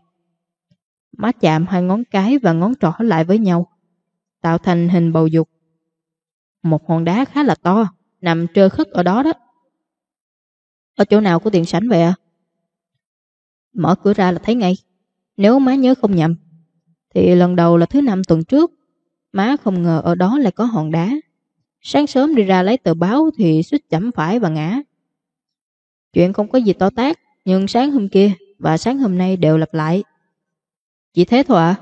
Má chạm hai ngón cái và ngón trỏ lại với nhau, tạo thành hình bầu dục. Một hòn đá khá là to, nằm trơ khất ở đó đó. Ở chỗ nào của tiền sảnh vậy à? Mở cửa ra là thấy ngay. Nếu má nhớ không nhầm, thì lần đầu là thứ năm tuần trước, má không ngờ ở đó lại có hòn đá. Sáng sớm đi ra lấy tờ báo thì suýt chẩm phải và ngã. Chuyện không có gì to tác, nhưng sáng hôm kia và sáng hôm nay đều lặp lại. Chỉ thế thôi à?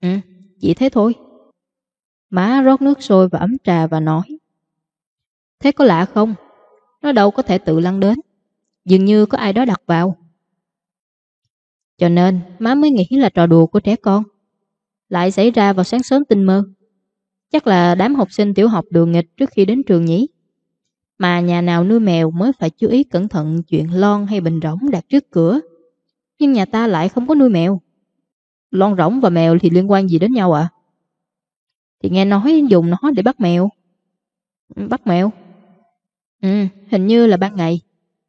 Ừ, chỉ thế thôi. Má rót nước sôi và ấm trà và nói. Thế có lạ không? Nó đâu có thể tự lăn đến. Dường như có ai đó đặt vào. Cho nên, má mới nghĩ là trò đùa của trẻ con. Lại xảy ra vào sáng sớm tinh mơ. Chắc là đám học sinh tiểu học đường nghịch trước khi đến trường nhỉ? Mà nhà nào nuôi mèo mới phải chú ý cẩn thận chuyện lon hay bình rỗng đặt trước cửa. Nhưng nhà ta lại không có nuôi mèo. Lon rỗng và mèo thì liên quan gì đến nhau ạ? Thì nghe nói dùng nó để bắt mèo. Bắt mèo? Ừ, hình như là ban ngày.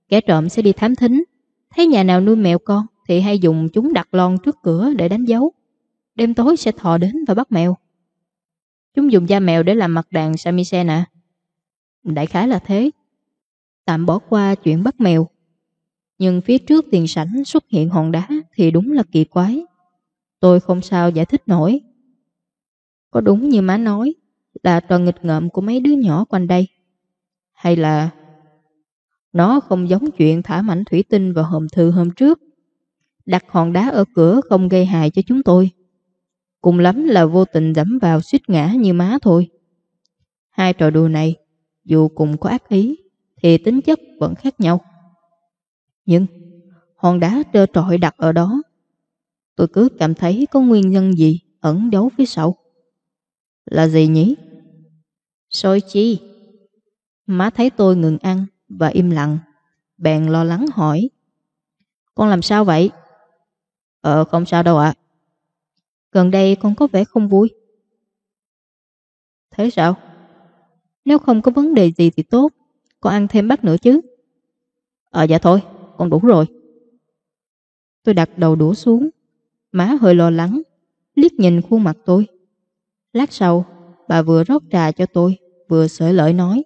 Kẻ trộm sẽ đi thám thính. Thấy nhà nào nuôi mèo con thì hay dùng chúng đặt lon trước cửa để đánh dấu. Đêm tối sẽ thò đến và bắt mèo. Chúng dùng da mèo để làm mặt đàn samisen nè Đại khái là thế. Tạm bỏ qua chuyện bắt mèo. Nhưng phía trước tiền sảnh xuất hiện hòn đá thì đúng là kỳ quái. Tôi không sao giải thích nổi. Có đúng như má nói là toàn nghịch ngợm của mấy đứa nhỏ quanh đây? Hay là nó không giống chuyện thả mảnh thủy tinh vào hòm thư hôm trước? Đặt hòn đá ở cửa không gây hại cho chúng tôi. Cùng lắm là vô tình dẫm vào suýt ngã như má thôi. Hai trò đùa này, dù cùng có ác ý, thì tính chất vẫn khác nhau. Nhưng, hòn đá trơ trọi đặt ở đó, tôi cứ cảm thấy có nguyên nhân gì ẩn giấu phía sau. Là gì nhỉ? Soi chi? Má thấy tôi ngừng ăn và im lặng, bèn lo lắng hỏi. Con làm sao vậy? Ờ không sao đâu ạ. Gần đây con có vẻ không vui. Thế sao? Nếu không có vấn đề gì thì tốt, con ăn thêm bát nữa chứ. Ờ dạ thôi, con đủ rồi. Tôi đặt đầu đũa xuống, má hơi lo lắng, liếc nhìn khuôn mặt tôi. Lát sau, bà vừa rót trà cho tôi, vừa sởi lợi nói.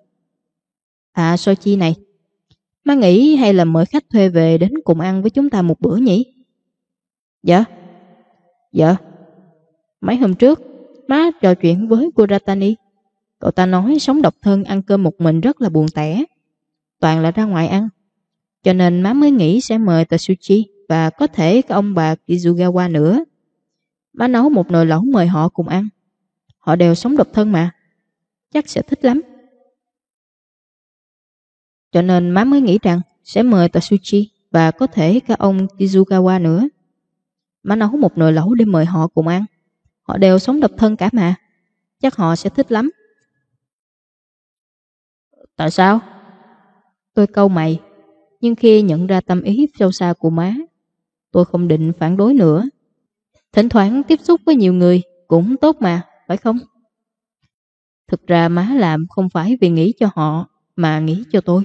À Sochi này, má nghĩ hay là mời khách thuê về đến cùng ăn với chúng ta một bữa nhỉ? Dạ. Dạ. Mấy hôm trước, má trò chuyện với Kuratani. Cậu ta nói sống độc thân ăn cơm một mình rất là buồn tẻ. Toàn là ra ngoài ăn. Cho nên má mới nghĩ sẽ mời Tatsuchi và có thể các ông bà Kizugawa nữa. Má nấu một nồi lẩu mời họ cùng ăn. Họ đều sống độc thân mà. Chắc sẽ thích lắm. Cho nên má mới nghĩ rằng sẽ mời Tatsuchi và có thể cả ông Kizugawa nữa. Má nấu một nồi lẩu để mời họ cùng ăn. Họ đều sống độc thân cả mà. Chắc họ sẽ thích lắm. Tại sao? Tôi câu mày. Nhưng khi nhận ra tâm ý sâu xa của má, tôi không định phản đối nữa. Thỉnh thoảng tiếp xúc với nhiều người cũng tốt mà, phải không? Thực ra má làm không phải vì nghĩ cho họ, mà nghĩ cho tôi.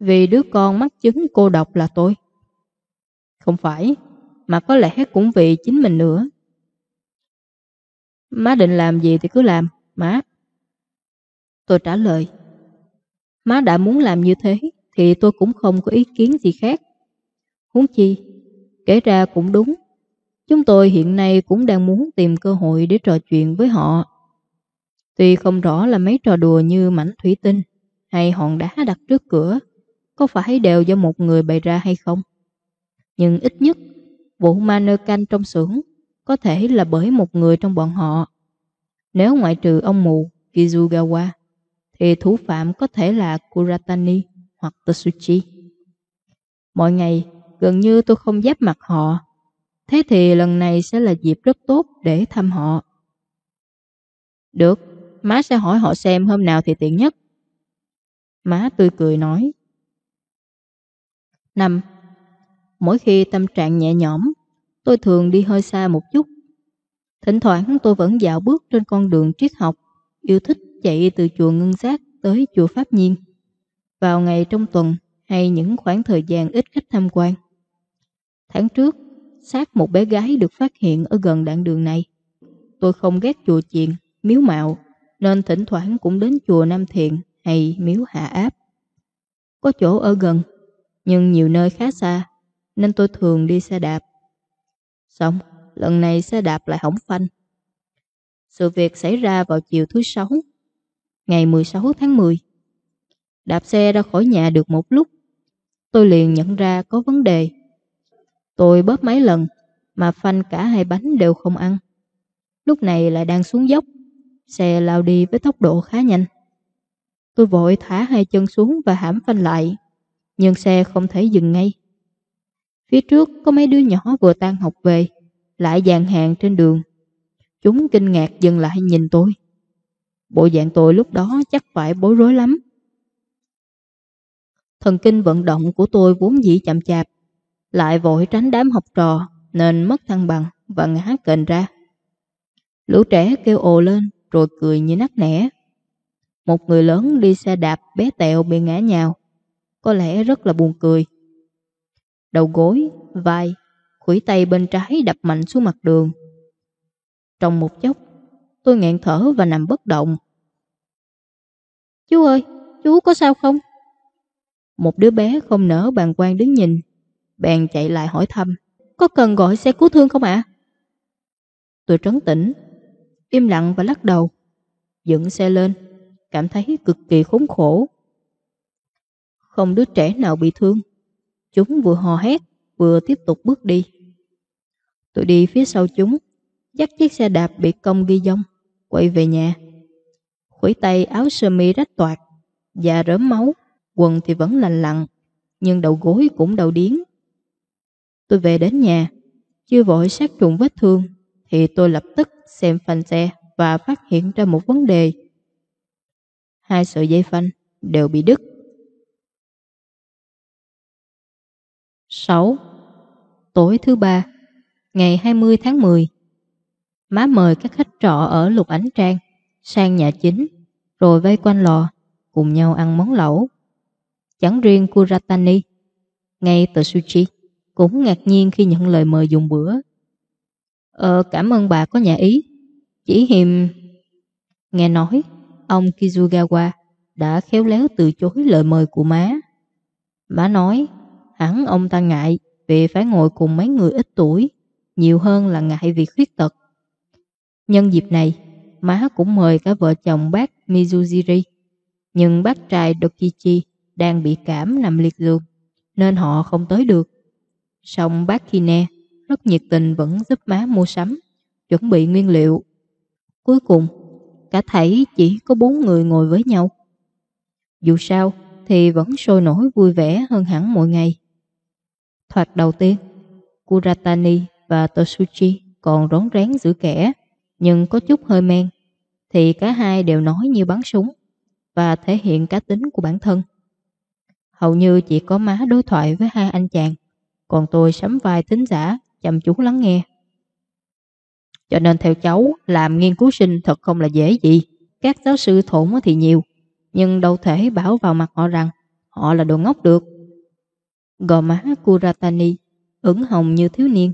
Vì đứa con mắc chứng cô độc là tôi. Không phải, mà có lẽ cũng vì chính mình nữa. Má định làm gì thì cứ làm, má. Tôi trả lời. Má đã muốn làm như thế thì tôi cũng không có ý kiến gì khác. Huống chi, kể ra cũng đúng. Chúng tôi hiện nay cũng đang muốn tìm cơ hội để trò chuyện với họ. Tuy không rõ là mấy trò đùa như mảnh thủy tinh hay hòn đá đặt trước cửa có phải đều do một người bày ra hay không. Nhưng ít nhất, vụ ma canh trong xưởng có thể là bởi một người trong bọn họ. Nếu ngoại trừ ông mù Kizugawa, thì thủ phạm có thể là Kuratani hoặc Tetsuchi. Mọi ngày, gần như tôi không giáp mặt họ. Thế thì lần này sẽ là dịp rất tốt để thăm họ. Được, má sẽ hỏi họ xem hôm nào thì tiện nhất. Má tươi cười nói năm Mỗi khi tâm trạng nhẹ nhõm, tôi thường đi hơi xa một chút. Thỉnh thoảng tôi vẫn dạo bước trên con đường triết học, yêu thích chạy từ chùa Ngân Giác tới chùa Pháp Nhiên. Vào ngày trong tuần hay những khoảng thời gian ít khách tham quan. Tháng trước, xác một bé gái được phát hiện ở gần đoạn đường này. Tôi không ghét chùa chiền, miếu mạo, nên thỉnh thoảng cũng đến chùa Nam Thiện hay miếu Hạ Áp. Có chỗ ở gần, nhưng nhiều nơi khá xa, nên tôi thường đi xe đạp. Xong, lần này xe đạp lại hỏng phanh. Sự việc xảy ra vào chiều thứ sáu, ngày 16 tháng 10. Đạp xe ra khỏi nhà được một lúc, tôi liền nhận ra có vấn đề. Tôi bóp mấy lần, mà phanh cả hai bánh đều không ăn. Lúc này lại đang xuống dốc, xe lao đi với tốc độ khá nhanh. Tôi vội thả hai chân xuống và hãm phanh lại, nhưng xe không thể dừng ngay. Phía trước có mấy đứa nhỏ vừa tan học về, lại dàn hàng trên đường. Chúng kinh ngạc dừng lại nhìn tôi. Bộ dạng tôi lúc đó chắc phải bối rối lắm. Thần kinh vận động của tôi vốn dĩ chậm chạp, lại vội tránh đám học trò nên mất thăng bằng và ngã kềnh ra. Lũ trẻ kêu ồ lên rồi cười như nắc nẻ. Một người lớn đi xe đạp bé tẹo bị ngã nhào. Có lẽ rất là buồn cười. Đầu gối, vai, khuỷu tay bên trái đập mạnh xuống mặt đường. Trong một chốc, tôi nghẹn thở và nằm bất động. Chú ơi, chú có sao không? Một đứa bé không nỡ bàn quan đứng nhìn. Bèn chạy lại hỏi thăm. Có cần gọi xe cứu thương không ạ? Tôi trấn tĩnh, im lặng và lắc đầu. Dựng xe lên, cảm thấy cực kỳ khốn khổ. Không đứa trẻ nào bị thương. Chúng vừa hò hét, vừa tiếp tục bước đi. Tôi đi phía sau chúng, dắt chiếc xe đạp bị công ghi dông, quay về nhà. Khuỷu tay áo sơ mi rách toạc, da rớm máu, quần thì vẫn lành lặn, nhưng đầu gối cũng đau điến. Tôi về đến nhà, chưa vội sát trùng vết thương, thì tôi lập tức xem phanh xe và phát hiện ra một vấn đề. Hai sợi dây phanh đều bị đứt. 6. Tối thứ ba, ngày 20 tháng 10, má mời các khách trọ ở Lục Ánh Trang sang nhà chính, rồi vây quanh lò, cùng nhau ăn món lẩu. Chẳng riêng Kuratani, ngay tờ Suchi cũng ngạc nhiên khi nhận lời mời dùng bữa. Ờ, cảm ơn bà có nhà ý. Chỉ hiềm... Nghe nói, ông Kizugawa đã khéo léo từ chối lời mời của má. Má nói, hẳn ông ta ngại vì phải ngồi cùng mấy người ít tuổi, nhiều hơn là ngại vì khuyết tật. Nhân dịp này, má cũng mời cả vợ chồng bác Mizujiri, nhưng bác trai Dokichi đang bị cảm nằm liệt giường, nên họ không tới được. Xong bác Kine rất nhiệt tình vẫn giúp má mua sắm, chuẩn bị nguyên liệu. Cuối cùng, cả thảy chỉ có bốn người ngồi với nhau. Dù sao, thì vẫn sôi nổi vui vẻ hơn hẳn mỗi ngày. Thoạt đầu tiên, Kuratani và Tosuchi còn rón rén giữ kẻ, nhưng có chút hơi men, thì cả hai đều nói như bắn súng và thể hiện cá tính của bản thân. Hầu như chỉ có má đối thoại với hai anh chàng, còn tôi sắm vai thính giả, chăm chú lắng nghe. Cho nên theo cháu, làm nghiên cứu sinh thật không là dễ gì. Các giáo sư thổn thì nhiều, nhưng đâu thể bảo vào mặt họ rằng họ là đồ ngốc được. Gò má Kuratani ửng hồng như thiếu niên,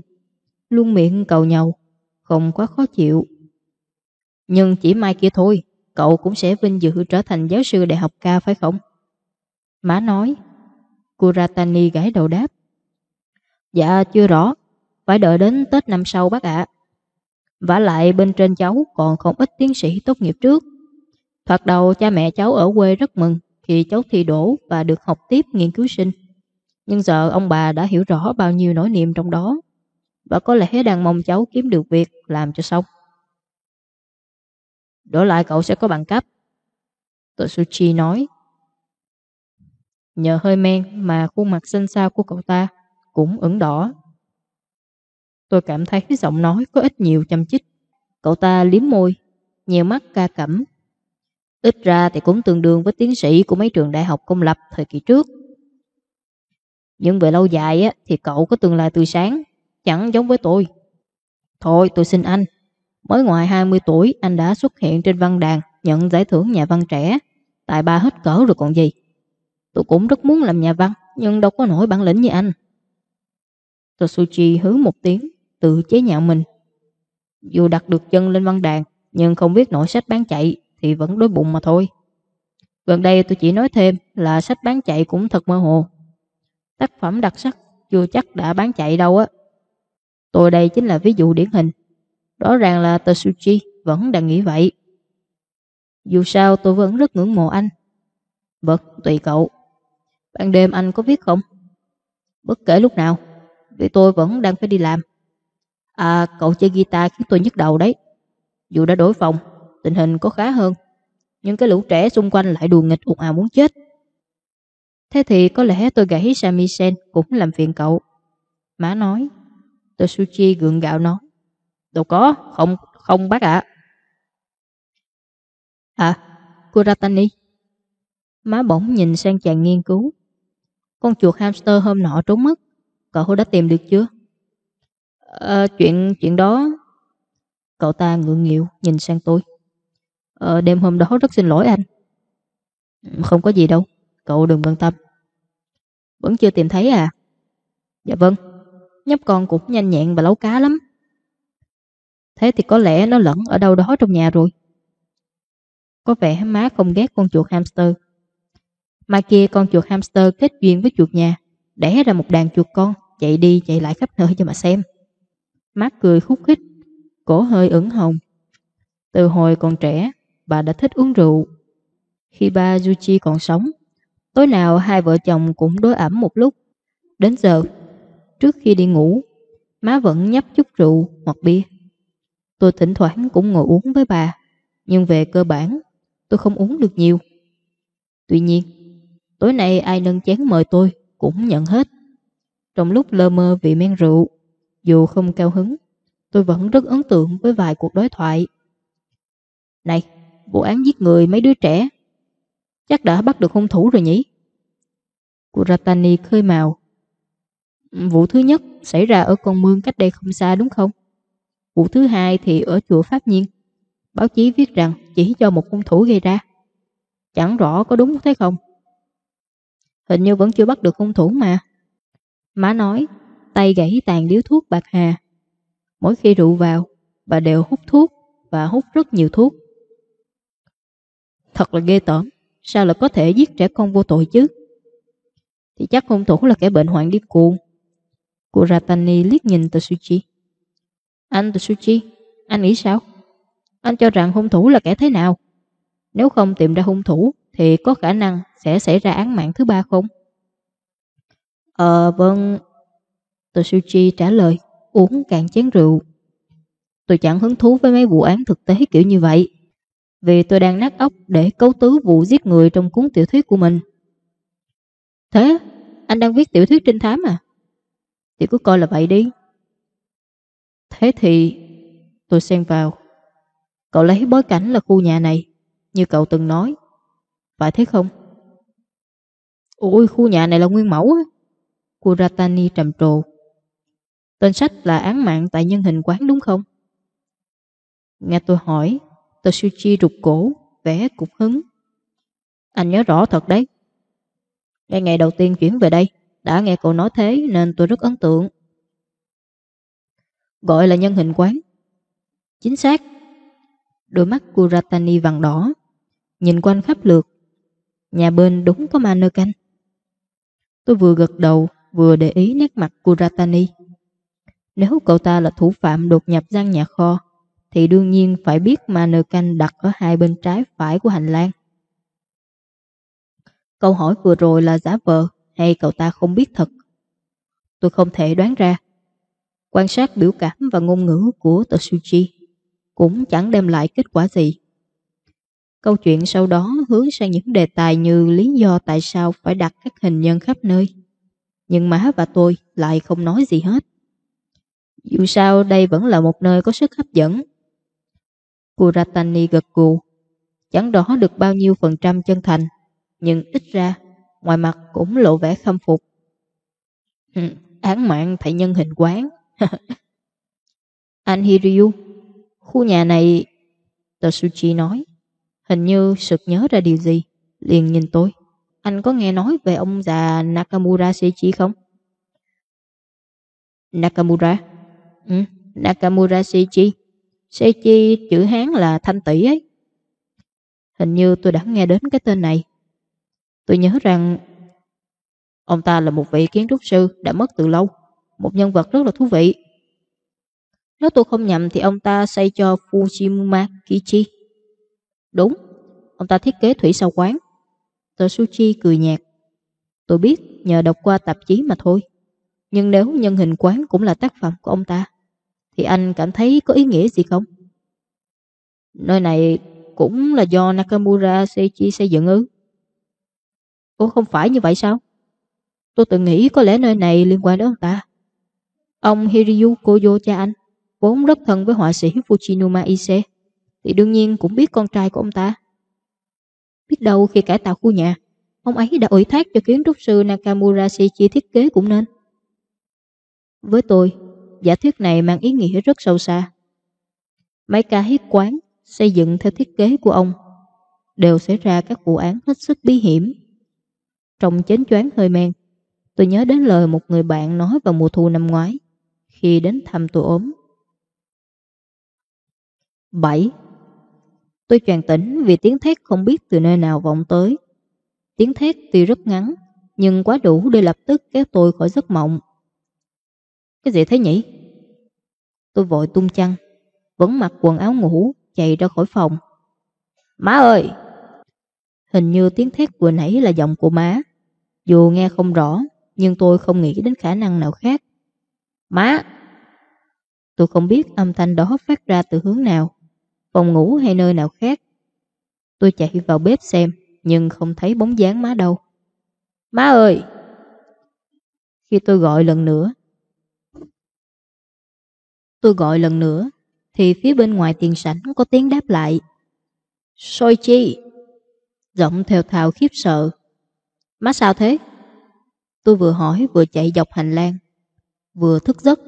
luôn miệng cầu nhau, không quá khó chịu. Nhưng chỉ mai kia thôi, cậu cũng sẽ vinh dự trở thành giáo sư đại học ca phải không? Má nói. Kuratani gãi đầu đáp. Dạ chưa rõ, phải đợi đến Tết năm sau bác ạ. Và lại bên trên cháu còn không ít tiến sĩ tốt nghiệp trước. Thoạt đầu cha mẹ cháu ở quê rất mừng khi cháu thi đổ và được học tiếp nghiên cứu sinh. Nhưng giờ ông bà đã hiểu rõ bao nhiêu nỗi niềm trong đó và có lẽ đang mong cháu kiếm được việc làm cho xong. Đổi lại cậu sẽ có bằng cấp. Totsuchi nói. Nhờ hơi men mà khuôn mặt xinh xao của cậu ta cũng ửng đỏ. Tôi cảm thấy giọng nói có ít nhiều chăm chích. Cậu ta liếm môi, nhiều mắt ca cẩm. Ít ra thì cũng tương đương với tiến sĩ của mấy trường đại học công lập thời kỳ trước. Nhưng về lâu dài á, thì cậu có tương lai tươi sáng, chẳng giống với tôi. Thôi tôi xin anh, mới ngoài 20 tuổi anh đã xuất hiện trên văn đàn nhận giải thưởng nhà văn trẻ, tại ba hết cỡ rồi còn gì. Tôi cũng rất muốn làm nhà văn, nhưng đâu có nổi bản lĩnh như anh. Tosuchi hứ một tiếng, tự chế nhạo mình. Dù đặt được chân lên văn đàn, nhưng không biết nổi sách bán chạy thì vẫn đối bụng mà thôi. Gần đây tôi chỉ nói thêm là sách bán chạy cũng thật mơ hồ. Tác phẩm đặc sắc chưa chắc đã bán chạy đâu á. Tôi đây chính là ví dụ điển hình. Rõ ràng là Tosuchi vẫn đang nghĩ vậy. Dù sao tôi vẫn rất ngưỡng mộ anh. Vâng, tùy cậu. Ban đêm anh có viết không? Bất kể lúc nào, vì tôi vẫn đang phải đi làm. À, cậu chơi guitar khiến tôi nhức đầu đấy. Dù đã đổi phòng, tình hình có khá hơn. Nhưng cái lũ trẻ xung quanh lại đùa nghịch ục ào muốn chết. Thế thì có lẽ tôi gãy Samisen cũng làm phiền cậu. Má nói. Tosuchi gượng gạo nói. Đâu có, không, không bác ạ. À, Kuratani. Má bỗng nhìn sang chàng nghiên cứu. Con chuột hamster hôm nọ trốn mất. Cậu đã tìm được chưa? À, chuyện chuyện đó... Cậu ta ngượng nghịu nhìn sang tôi. À, đêm hôm đó rất xin lỗi anh. Không có gì đâu, cậu đừng bận tâm. Vẫn chưa tìm thấy à? Dạ vâng, nhóc con cũng nhanh nhẹn và lấu cá lắm. Thế thì có lẽ nó lẫn ở đâu đó trong nhà rồi. Có vẻ má không ghét con chuột hamster. mai kia con chuột hamster kết duyên với chuột nhà, đẻ ra một đàn chuột con, chạy đi chạy lại khắp nơi cho mà xem. Má cười khúc khích, cổ hơi ửng hồng. Từ hồi còn trẻ, bà đã thích uống rượu. Khi ba Yuchi còn sống, tối nào hai vợ chồng cũng đối ẩm một lúc. Đến giờ, trước khi đi ngủ, má vẫn nhấp chút rượu hoặc bia. Tôi thỉnh thoảng cũng ngồi uống với bà, nhưng về cơ bản, tôi không uống được nhiều. Tuy nhiên, tối nay ai nâng chén mời tôi cũng nhận hết. Trong lúc lơ mơ vị men rượu, dù không cao hứng, tôi vẫn rất ấn tượng với vài cuộc đối thoại. Này, vụ án giết người mấy đứa trẻ, chắc đã bắt được hung thủ rồi nhỉ? Kuratani khơi màu. Vụ thứ nhất xảy ra ở con mương cách đây không xa đúng không? Vụ thứ hai thì ở chùa Pháp Nhiên. Báo chí viết rằng chỉ do một hung thủ gây ra. Chẳng rõ có đúng thế không? Hình như vẫn chưa bắt được hung thủ mà. Má nói, tay gãy tàn điếu thuốc bạc hà. Mỗi khi rượu vào, bà đều hút thuốc và hút rất nhiều thuốc. Thật là ghê tởm, sao lại có thể giết trẻ con vô tội chứ? Thì chắc hung thủ là kẻ bệnh hoạn điên cuồng. Kuratani liếc nhìn Tsuchi. Anh Tsuchi, anh nghĩ sao? Anh cho rằng hung thủ là kẻ thế nào? Nếu không tìm ra hung thủ thì có khả năng sẽ xảy ra án mạng thứ ba không? Ờ vâng. Tsuchi trả lời, uống cạn chén rượu. Tôi chẳng hứng thú với mấy vụ án thực tế kiểu như vậy. Vì tôi đang nát óc để cấu tứ vụ giết người trong cuốn tiểu thuyết của mình. Thế, anh đang viết tiểu thuyết trinh thám à? Thì cứ coi là vậy đi. Thế thì tôi xen vào. Cậu lấy bối cảnh là khu nhà này, như cậu từng nói. Phải thế không? Ôi, khu nhà này là nguyên mẫu á. Kuratani trầm trồ. Tên sách là án mạng tại nhân hình quán đúng không? Nghe tôi hỏi, Tsuchi rụt cổ, vẻ cục hứng. Anh nhớ rõ thật đấy. Ngay ngày đầu tiên chuyển về đây, đã nghe cậu nói thế nên tôi rất ấn tượng. Gọi là nhân hình quán. Chính xác. Đôi mắt của Ratani vàng đỏ, nhìn quanh khắp lượt. Nhà bên đúng có ma nơ canh. Tôi vừa gật đầu, vừa để ý nét mặt của Ratani. Nếu cậu ta là thủ phạm đột nhập gian nhà kho, thì đương nhiên phải biết mà nơ canh đặt ở hai bên trái phải của hành lang. Câu hỏi vừa rồi là giả vờ hay cậu ta không biết thật? Tôi không thể đoán ra. Quan sát biểu cảm và ngôn ngữ của Tsuchi cũng chẳng đem lại kết quả gì. Câu chuyện sau đó hướng sang những đề tài như lý do tại sao phải đặt các hình nhân khắp nơi. Nhưng má và tôi lại không nói gì hết. Dù sao đây vẫn là một nơi có sức hấp dẫn. Kuratani gật gù. Chẳng rõ được bao nhiêu phần trăm chân thành, nhưng ít ra, ngoài mặt cũng lộ vẻ khâm phục. án mạng phải nhân hình quán. Anh Hiryu, khu nhà này... Tsuchi nói, hình như sực nhớ ra điều gì, liền nhìn tôi. Anh có nghe nói về ông già Nakamura Seichi không? Nakamura? Ừ, Nakamura Seichi. Seichi chữ Hán là thanh tỷ ấy. Hình như tôi đã nghe đến cái tên này. Tôi nhớ rằng ông ta là một vị kiến trúc sư đã mất từ lâu. Một nhân vật rất là thú vị. Nếu tôi không nhầm thì ông ta xây cho Fujimura Kichi. Đúng, ông ta thiết kế thủy sao quán. Tsuchi cười nhạt. Tôi biết nhờ đọc qua tạp chí mà thôi. Nhưng nếu nhân hình quán cũng là tác phẩm của ông ta, thì anh cảm thấy có ý nghĩa gì không? Nơi này cũng là do Nakamura Seichi xây dựng ư? Ủa không phải như vậy sao? Tôi từng nghĩ có lẽ nơi này liên quan đến ông ta. Ông Hiryu Koyo cha anh, vốn rất thân với họa sĩ Fujinuma Ise, thì đương nhiên cũng biết con trai của ông ta. Biết đâu khi cải tạo khu nhà, ông ấy đã ủy thác cho kiến trúc sư Nakamura Seichi thiết kế cũng nên. Với tôi, giả thuyết này mang ý nghĩa rất sâu xa. Mấy cái quán xây dựng theo thiết kế của ông đều xảy ra các vụ án hết sức bí hiểm. Trong chến choáng hơi men, tôi nhớ đến lời một người bạn nói vào mùa thu năm ngoái, khi đến thăm tôi ốm. 7. Tôi choàng tỉnh vì tiếng thét không biết từ nơi nào vọng tới. Tiếng thét tuy rất ngắn, nhưng quá đủ để lập tức kéo tôi khỏi giấc mộng. Cái gì thế nhỉ? Tôi vội tung chăn, vẫn mặc quần áo ngủ, chạy ra khỏi phòng. Má ơi! Hình như tiếng thét vừa nãy là giọng của má. Dù nghe không rõ, nhưng tôi không nghĩ đến khả năng nào khác. Má! Tôi không biết âm thanh đó phát ra từ hướng nào, phòng ngủ hay nơi nào khác. Tôi chạy vào bếp xem, nhưng không thấy bóng dáng má đâu. Má ơi! Khi tôi gọi lần nữa, tôi gọi lần nữa, thì phía bên ngoài tiền sảnh có tiếng đáp lại. Soi chi? Giọng theo thào khiếp sợ. Má sao thế? Tôi vừa hỏi vừa chạy dọc hành lang. Vừa thức giấc,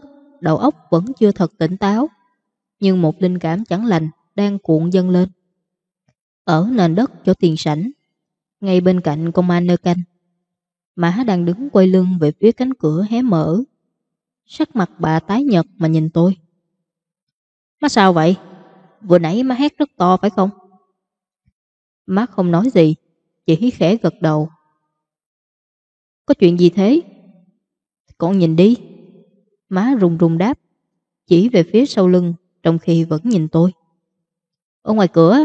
đầu óc vẫn chưa thật tỉnh táo. Nhưng một linh cảm chẳng lành đang cuộn dâng lên. Ở nền đất chỗ tiền sảnh, ngay bên cạnh công an nơ canh, Má đang đứng quay lưng về phía cánh cửa hé mở. Sắc mặt bà tái nhật mà nhìn tôi. Má sao vậy? Vừa nãy má hét rất to phải không? Má không nói gì, chỉ khẽ gật đầu. Có chuyện gì thế? Con nhìn đi. Má rùng rùng đáp, chỉ về phía sau lưng trong khi vẫn nhìn tôi. Ở ngoài cửa,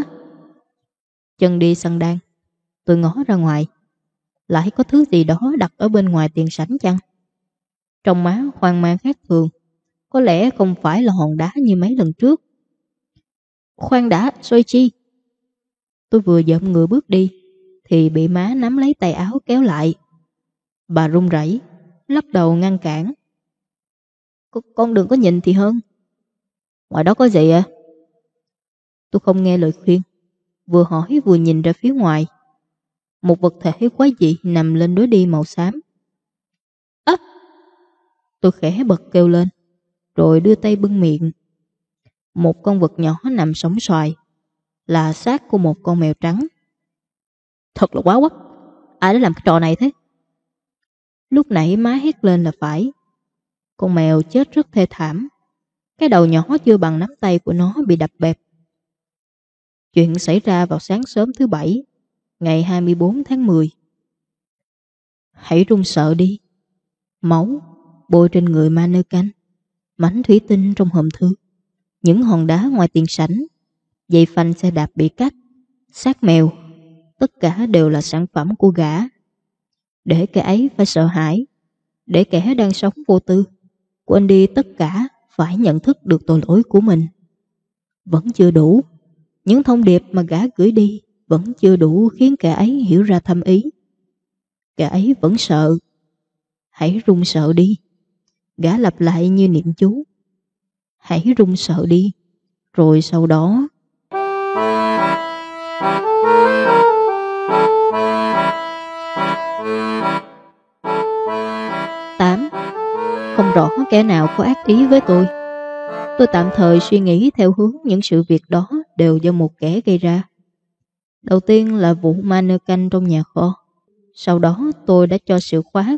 chân đi săn đan, tôi ngó ra ngoài. Lại có thứ gì đó đặt ở bên ngoài tiền sảnh chăng? Trong má hoang mang khác thường, có lẽ không phải là hòn đá như mấy lần trước. Khoan đã, Soi Chi. Tôi vừa dậm người bước đi, thì bị má nắm lấy tay áo kéo lại. Bà run rẩy, lắp đầu ngăn cản. Con đừng có nhìn thì hơn. Ngoài đó có gì ạ? Tôi không nghe lời khuyên, vừa hỏi vừa nhìn ra phía ngoài. Một vật thể quái dị nằm lên đối đi màu xám. Ấp! Tôi khẽ bật kêu lên, rồi đưa tay bưng miệng. Một con vật nhỏ nằm sống xoài, là xác của một con mèo trắng. Thật là quá quắc, ai đã làm cái trò này thế? Lúc nãy má hét lên là phải. Con mèo chết rất thê thảm. Cái đầu nhỏ chưa bằng nắm tay của nó bị đập bẹp. Chuyện xảy ra vào sáng sớm thứ bảy, ngày 24 tháng 10. Hãy run sợ đi. Máu bôi trên người ma nơ canh, mảnh thủy tinh trong hòm thư, những hòn đá ngoài tiền sảnh, dây phanh xe đạp bị cắt, xác mèo, tất cả đều là sản phẩm của gã. Để kẻ ấy phải sợ hãi, để kẻ đang sống vô tư, quên đi tất cả phải nhận thức được tội lỗi của mình. Vẫn chưa đủ, những thông điệp mà gã gửi đi vẫn chưa đủ khiến kẻ ấy hiểu ra thâm ý. Kẻ ấy vẫn sợ. Hãy run sợ đi. Gã lặp lại như niệm chú. Hãy run sợ đi. Rồi sau đó... tám, Không rõ kẻ nào có ác ý với tôi. Tôi tạm thời suy nghĩ theo hướng những sự việc đó đều do một kẻ gây ra. Đầu tiên là vụ mannequin trong nhà kho. Sau đó tôi đã cho sự khóa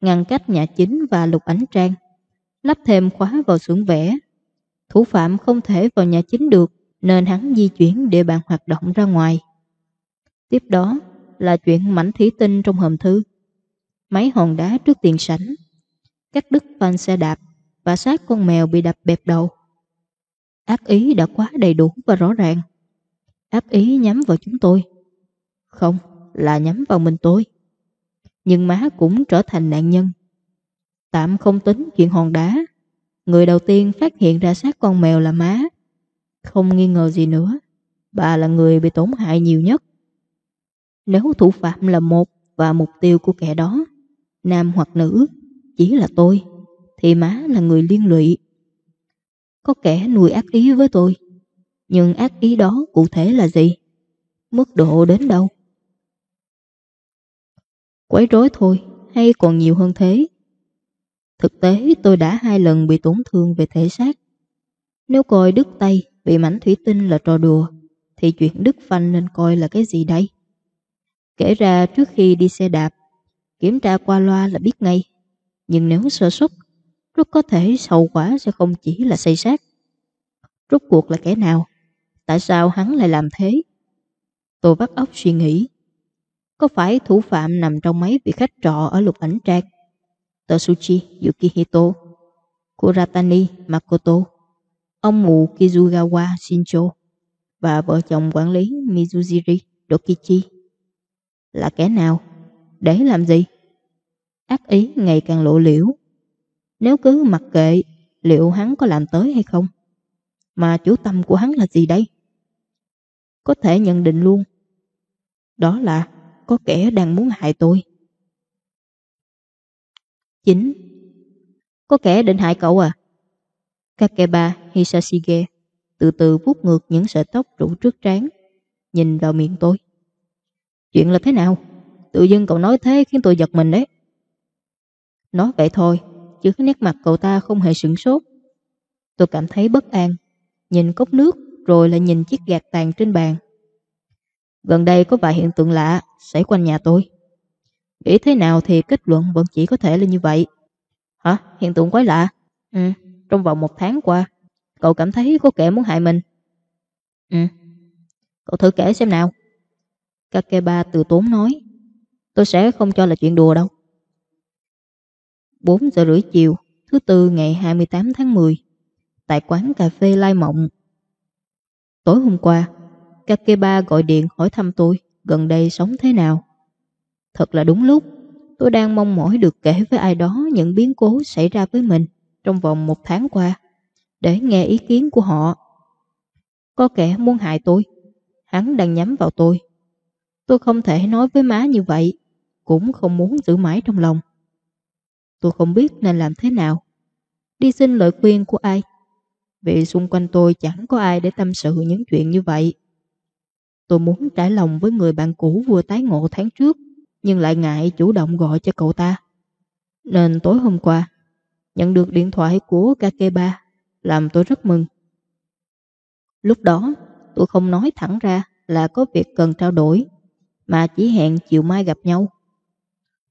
ngăn cách nhà chính và lục ánh trang, lắp thêm khóa vào xưởng vẽ. Thủ phạm không thể vào nhà chính được nên hắn di chuyển địa bàn hoạt động ra ngoài. Tiếp đó là chuyện mảnh thủy tinh trong hòm thư, máy hòn đá trước tiền sảnh, cắt đứt van xe đạp và xác con mèo bị đập bẹp đầu. Ác ý đã quá đầy đủ và rõ ràng. Ác ý nhắm vào chúng tôi. Không, là nhắm vào mình tôi. Nhưng má cũng trở thành nạn nhân. Tạm không tính chuyện hòn đá. Người đầu tiên phát hiện ra xác con mèo là má. Không nghi ngờ gì nữa. Bà là người bị tổn hại nhiều nhất. Nếu thủ phạm là một và mục tiêu của kẻ đó, nam hoặc nữ, chỉ là tôi, thì má là người liên lụy. Có kẻ nuôi ác ý với tôi, nhưng ác ý đó cụ thể là gì? Mức độ đến đâu? Quấy rối thôi, hay còn nhiều hơn thế? Thực tế tôi đã hai lần bị tổn thương về thể xác. Nếu coi đứt tay bị mảnh thủy tinh là trò đùa, thì chuyện đứt phanh nên coi là cái gì đây? Kể ra trước khi đi xe đạp, kiểm tra qua loa là biết ngay. Nhưng nếu sơ suất, rất có thể hậu quả sẽ không chỉ là xây sát. Rốt cuộc là kẻ nào? Tại sao hắn lại làm thế? Tôi bắt óc suy nghĩ. Có phải thủ phạm nằm trong mấy vị khách trọ ở lục ảnh trạc? Totsuchi Yukihito, Kuratani Makoto, ông mù Kizugawa Shincho và vợ chồng quản lý Mizujiri Dokichi. Là kẻ nào? Để làm gì? Ác ý ngày càng lộ liễu. Nếu cứ mặc kệ, liệu hắn có làm tới hay không? Mà chủ tâm của hắn là gì đây? Có thể nhận định luôn. Đó là có kẻ đang muốn hại tôi. 9. Có kẻ định hại cậu à? Kakeba Hisashige từ từ vuốt ngược những sợi tóc rủ trước trán, nhìn vào miệng tôi. Chuyện là thế nào? Tự dưng cậu nói thế khiến tôi giật mình đấy. Nói vậy thôi, chứ nét mặt cậu ta không hề sửng sốt. Tôi cảm thấy bất an, nhìn cốc nước rồi lại nhìn chiếc gạt tàn trên bàn. Gần đây có vài hiện tượng lạ xảy quanh nhà tôi. Nghĩ thế nào thì kết luận vẫn chỉ có thể là như vậy. Hả? Hiện tượng quái lạ? Ừ, trong vòng một tháng qua, cậu cảm thấy có kẻ muốn hại mình. Ừ, cậu thử kể xem nào. Kakeba từ tốn nói, tôi sẽ không cho là chuyện đùa đâu. 4 giờ rưỡi chiều, thứ tư ngày 28 tháng 10, tại quán cà phê Lai Mộng. Tối hôm qua, Kakeba gọi điện hỏi thăm tôi gần đây sống thế nào. Thật là đúng lúc, tôi đang mong mỏi được kể với ai đó những biến cố xảy ra với mình trong vòng một tháng qua, để nghe ý kiến của họ. Có kẻ muốn hại tôi, hắn đang nhắm vào tôi. Tôi không thể nói với má như vậy, cũng không muốn giữ mãi trong lòng. Tôi không biết nên làm thế nào. Đi xin lời khuyên của ai. Vì xung quanh tôi chẳng có ai để tâm sự những chuyện như vậy. Tôi muốn trải lòng với người bạn cũ vừa tái ngộ tháng trước, nhưng lại ngại chủ động gọi cho cậu ta. Nên tối hôm qua, nhận được điện thoại của Kakeba, làm tôi rất mừng. Lúc đó, tôi không nói thẳng ra là có việc cần trao đổi, mà chỉ hẹn chiều mai gặp nhau.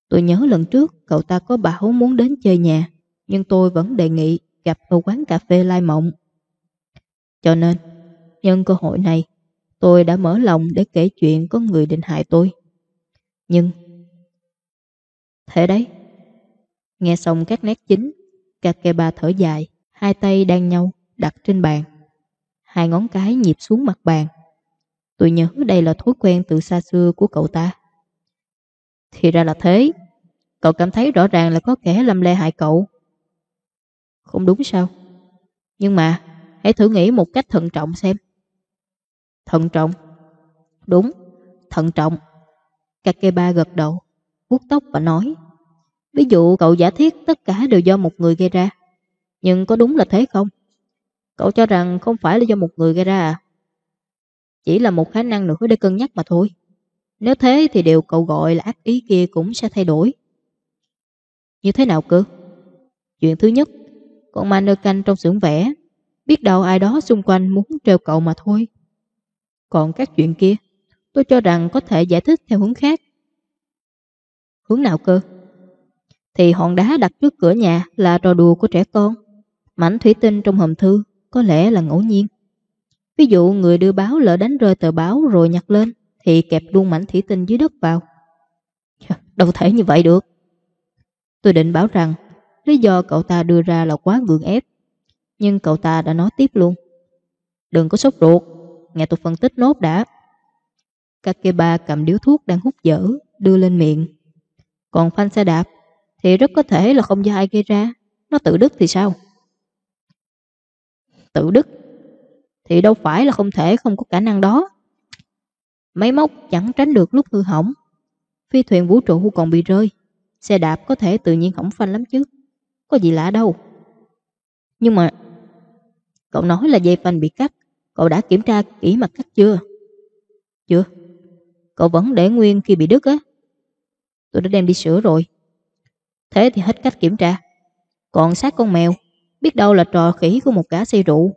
Tôi nhớ lần trước cậu ta có bảo muốn đến chơi nhà, nhưng tôi vẫn đề nghị gặp ở quán cà phê Lai Mộng. Cho nên, nhân cơ hội này, tôi đã mở lòng để kể chuyện có người định hại tôi. Nhưng, thế đấy, nghe xong các nét chính, Kakeba thở dài, hai tay đang nhau đặt trên bàn. Hai ngón cái nhịp xuống mặt bàn. Tôi nhớ đây là thói quen từ xa xưa của cậu ta. Thì ra là thế. Cậu cảm thấy rõ ràng là có kẻ lâm le hại cậu. Không đúng sao? Nhưng mà, hãy thử nghĩ một cách thận trọng xem. Thận trọng? Đúng, thận trọng. Kakeba gật đầu, vuốt tóc và nói. Ví dụ cậu giả thiết tất cả đều do một người gây ra. Nhưng có đúng là thế không? Cậu cho rằng không phải là do một người gây ra à? Chỉ là một khả năng nữa để cân nhắc mà thôi. Nếu thế thì điều cậu gọi là ác ý kia cũng sẽ thay đổi. Như thế nào cơ? Chuyện thứ nhất, con ma nơ canh trong xưởng vẽ, biết đâu ai đó xung quanh muốn trêu cậu mà thôi. Còn các chuyện kia, tôi cho rằng có thể giải thích theo hướng khác. Hướng nào cơ? Thì hòn đá đặt trước cửa nhà là trò đùa của trẻ con. Mảnh thủy tinh trong hòm thư có lẽ là ngẫu nhiên. Ví dụ người đưa báo lỡ đánh rơi tờ báo rồi nhặt lên thì kẹp luôn mảnh thủy tinh dưới đất vào. Đâu thể như vậy được. Tôi định bảo rằng lý do cậu ta đưa ra là quá gượng ép. Nhưng cậu ta đã nói tiếp luôn. Đừng có sốt ruột, nghe tôi phân tích nốt đã. Kakeba cầm điếu thuốc đang hút dở, đưa lên miệng. Còn phanh xe đạp thì rất có thể là không do ai gây ra. Nó tự đứt thì sao? Tự đứt thì đâu phải là không thể không có khả năng đó. Máy móc chẳng tránh được lúc hư hỏng. Phi thuyền vũ trụ còn bị rơi. Xe đạp có thể tự nhiên hỏng phanh lắm chứ. Có gì lạ đâu. Nhưng mà cậu nói là dây phanh bị cắt. Cậu đã kiểm tra kỹ mặt cắt chưa? Chưa. Cậu vẫn để nguyên khi bị đứt á. Tôi đã đem đi sửa rồi. Thế thì hết cách kiểm tra. Còn sát con mèo, biết đâu là trò khỉ của một gã xây rượu.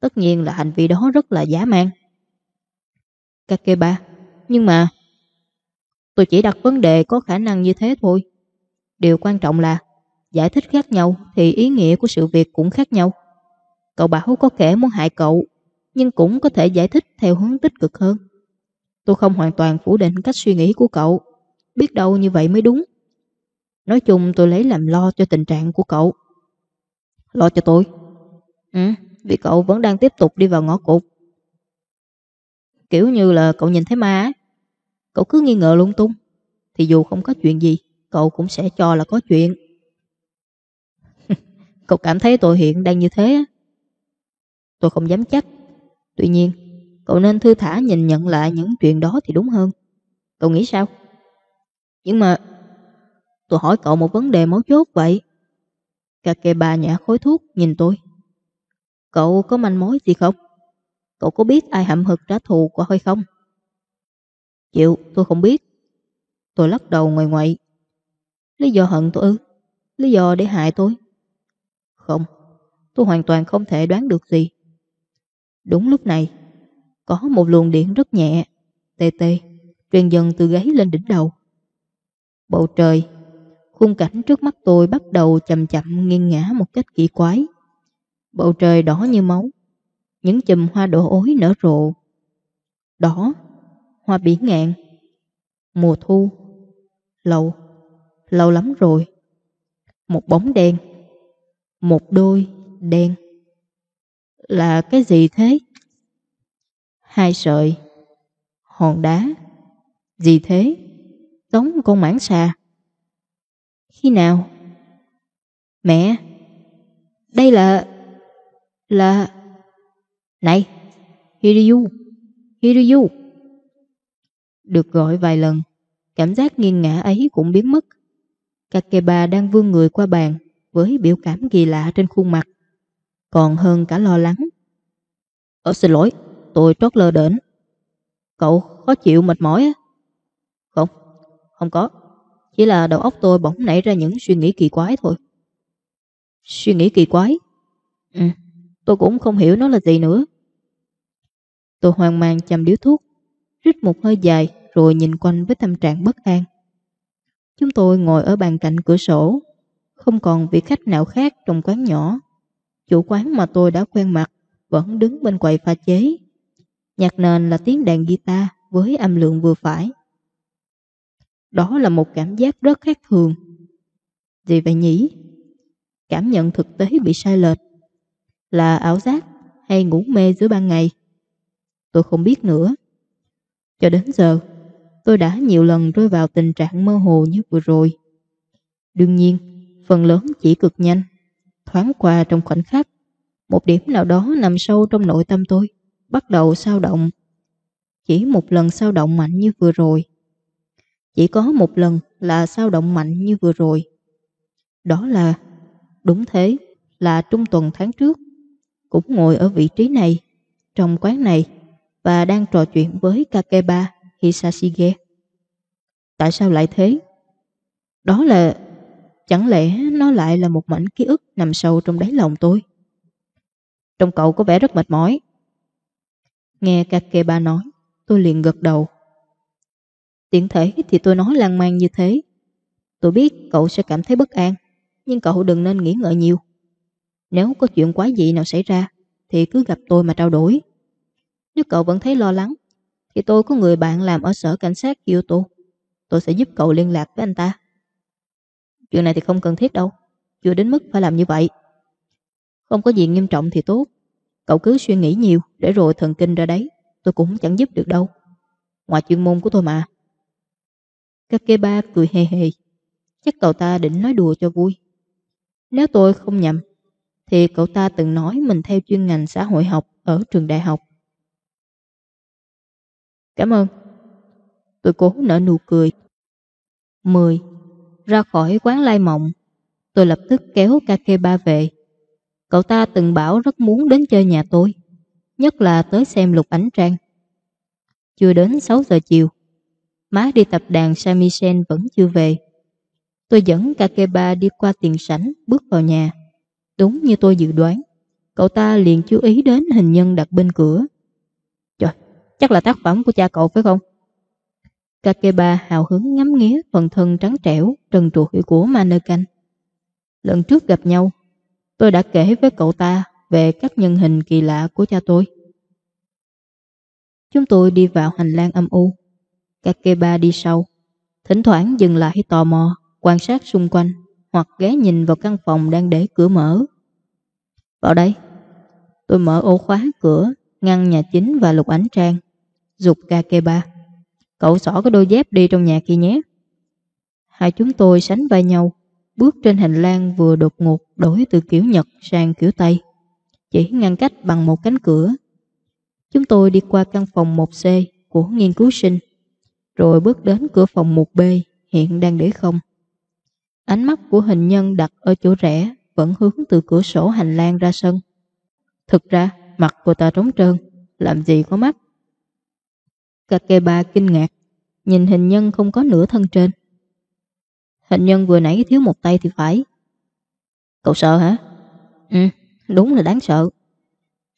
Tất nhiên là hành vi đó rất là giả man. Kakeba, nhưng mà... Tôi chỉ đặt vấn đề có khả năng như thế thôi. Điều quan trọng là giải thích khác nhau thì ý nghĩa của sự việc cũng khác nhau. Cậu bảo có kẻ muốn hại cậu, nhưng cũng có thể giải thích theo hướng tích cực hơn. Tôi không hoàn toàn phủ định cách suy nghĩ của cậu, biết đâu như vậy mới đúng. Nói chung tôi lấy làm lo cho tình trạng của cậu. Lo cho tôi? Ừ, vì cậu vẫn đang tiếp tục đi vào ngõ cụt. Kiểu như là cậu nhìn thấy ma Cậu cứ nghi ngờ lung tung Thì dù không có chuyện gì Cậu cũng sẽ cho là có chuyện Cậu cảm thấy tôi hiện đang như thế á Tôi không dám chắc Tuy nhiên, Cậu nên thư thả nhìn nhận lại những chuyện đó thì đúng hơn. Cậu nghĩ sao? Nhưng mà Tôi hỏi cậu một vấn đề mấu chốt vậy. Kakeba nhả khối thuốc nhìn tôi. Cậu có manh mối gì không? Cậu có biết ai hậm hực trả thù của hay không? Chịu, tôi không biết. Tôi lắc đầu ngoài ngoại. Lý do hận tôi ư? Lý do để hại tôi? Không, Tôi hoàn toàn không thể đoán được gì. Đúng lúc này, Có một luồng điện rất nhẹ, Tê tê, Truyền dần từ gáy lên đỉnh đầu. Bầu trời, Khung cảnh trước mắt tôi bắt đầu chậm chậm nghiêng ngã một cách kỳ quái. Bầu trời đỏ như máu, Những chùm hoa đổ ối nở rộ. Đỏ, Hoa biển ngạn, Mùa thu Lâu Lâu lắm rồi. Một bóng đen, Một đôi đen. Là cái gì thế? Hai sợi Hòn đá Gì thế? Giống con mãng xà Khi nào? Mẹ, Đây là Là, Này, Hiryu Hiryu Được gọi vài lần, Cảm giác nghiêng ngã ấy cũng biến mất Kakeba đang vươn người qua bàn với biểu cảm kỳ lạ trên khuôn mặt. Còn hơn cả lo lắng. ở xin lỗi, tôi trót lơ đến. Cậu khó chịu mệt mỏi á? Không, không có. Chỉ là đầu óc tôi bỗng nảy ra những suy nghĩ kỳ quái thôi. Suy nghĩ kỳ quái? Ừ, tôi cũng không hiểu nó là gì nữa. Tôi hoang mang chầm điếu thuốc, rít một hơi dài rồi nhìn quanh với tâm trạng bất an. Chúng tôi ngồi ở bàn cạnh cửa sổ, không còn vị khách nào khác trong quán nhỏ. Chủ quán mà tôi đã quen mặt vẫn đứng bên quầy pha chế. Nhạc nền là tiếng đàn guitar với âm lượng vừa phải. Đó là một cảm giác rất khác thường. Gì vậy nhỉ? Cảm nhận thực tế bị sai lệch. Là ảo giác hay ngủ mê giữa ban ngày? Tôi không biết nữa. Cho đến giờ, tôi đã nhiều lần rơi vào tình trạng mơ hồ như vừa rồi. Đương nhiên, phần lớn chỉ cực nhanh, thoáng qua trong khoảnh khắc. Một điểm nào đó nằm sâu trong nội tâm tôi, bắt đầu sao động. Chỉ một lần sao động mạnh như vừa rồi. Chỉ có một lần là sao động mạnh như vừa rồi. Đó là, đúng thế, là trung tuần tháng trước, cũng ngồi ở vị trí này, trong quán này, và đang trò chuyện với Kakeba Hisashige. Tại sao lại thế? Đó là... Chẳng lẽ nó lại là một mảnh ký ức nằm sâu trong đáy lòng tôi? Trong cậu có vẻ rất mệt mỏi. Nghe Kakeba nói, tôi liền gật đầu. Tiện thể thì tôi nói lan man như thế. Tôi biết cậu sẽ cảm thấy bất an, nhưng cậu đừng nên nghĩ ngợi nhiều. Nếu có chuyện quái dị nào xảy ra, thì cứ gặp tôi mà trao đổi. Nếu cậu vẫn thấy lo lắng, thì tôi có người bạn làm ở sở cảnh sát Kyoto. Tôi sẽ giúp cậu liên lạc với anh ta. Chuyện này thì không cần thiết đâu. Chưa đến mức phải làm như vậy. Không có gì nghiêm trọng thì tốt. Cậu cứ suy nghĩ nhiều để rồi thần kinh ra đấy. Tôi cũng chẳng giúp được đâu. Ngoài chuyên môn của tôi mà. Kakeba cười hề hề. Chắc cậu ta định nói đùa cho vui. Nếu tôi không nhầm, thì cậu ta từng nói mình theo chuyên ngành xã hội học ở trường đại học. Cảm ơn. Tôi cố nở nụ cười. 10. Ra khỏi quán lai mộng, tôi lập tức kéo Kakeba về. Cậu ta từng bảo rất muốn đến chơi nhà tôi, nhất là tới xem lục ánh trang. Chưa đến 6 giờ chiều, má đi tập đàn samisen vẫn chưa về. Tôi dẫn Kakeba đi qua tiền sảnh bước vào nhà. Đúng như tôi dự đoán, cậu ta liền chú ý đến hình nhân đặt bên cửa Chắc là tác phẩm của cha cậu phải không? Kakeba hào hứng ngắm nghía phần thân trắng trẻo, trần trụi của Mannequin. Lần trước gặp nhau, tôi đã kể với cậu ta về các nhân hình kỳ lạ của cha tôi. Chúng tôi đi vào hành lang âm u. Kakeba đi sau, thỉnh thoảng dừng lại tò mò, quan sát xung quanh hoặc ghé nhìn vào căn phòng đang để cửa mở. Vào đây, tôi mở ổ khóa cửa, ngăn nhà chính và lục ánh trang, dục Kakeba. Cậu xỏ cái đôi dép đi trong nhà kia nhé. Hai chúng tôi sánh vai nhau, bước trên hành lang vừa đột ngột đổi từ kiểu Nhật sang kiểu Tây, chỉ ngăn cách bằng một cánh cửa. Chúng tôi đi qua căn phòng 1C của nghiên cứu sinh, rồi bước đến cửa phòng 1B hiện đang để không. Ánh mắt của hình nhân đặt ở chỗ rẽ vẫn hướng từ cửa sổ hành lang ra sân. Thực ra, mặt của ta trống trơn, làm gì có mắt. Kakeba kinh ngạc, nhìn hình nhân không có nửa thân trên. Hình nhân vừa nãy thiếu một tay thì phải. Cậu sợ hả? Ừ, đúng là đáng sợ.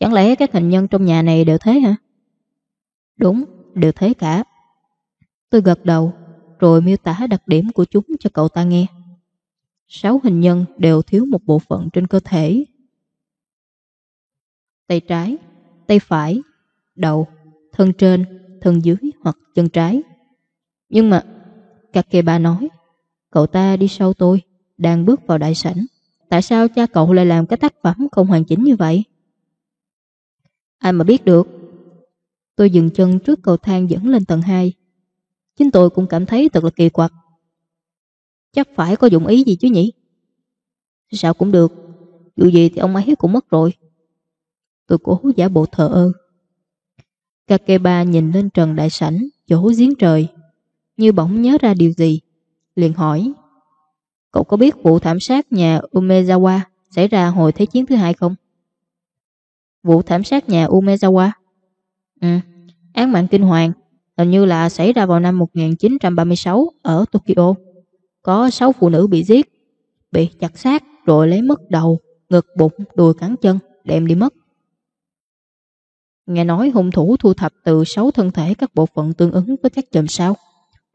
Chẳng lẽ các hình nhân trong nhà này đều thế hả? Đúng, đều thế cả. Tôi gật đầu, rồi miêu tả đặc điểm của chúng cho cậu ta nghe. Sáu hình nhân đều thiếu một bộ phận trên cơ thể. Tay trái, tay phải, đầu, thân trên, thân dưới hoặc chân trái. Nhưng mà, Kakeba nói, cậu ta đi sau tôi, đang bước vào đại sảnh. Tại sao cha cậu lại làm cái tác phẩm không hoàn chỉnh như vậy? Ai mà biết được. Tôi dừng chân trước cầu thang dẫn lên tầng 2. Chính tôi cũng cảm thấy thật là kỳ quặc. Chắc phải có dụng ý gì chứ nhỉ? Sao cũng được. Dù gì thì ông ấy cũng mất rồi. Tôi cố giả bộ thờ ơ. Kakeba nhìn lên trần đại sảnh, chỗ giếng trời, như bỗng nhớ ra điều gì. Liền hỏi, cậu có biết vụ thảm sát nhà Umezawa xảy ra hồi Thế chiến thứ hai không? Vụ thảm sát nhà Umezawa? Ừ, án mạng kinh hoàng, hình như là xảy ra vào năm 1936 ở Tokyo. Có 6 phụ nữ bị giết, bị chặt xác rồi lấy mất đầu, ngực, bụng, đùi cắn chân, đem đi mất. Nghe nói hung thủ thu thập từ 6 thân thể các bộ phận tương ứng với các chòm sao,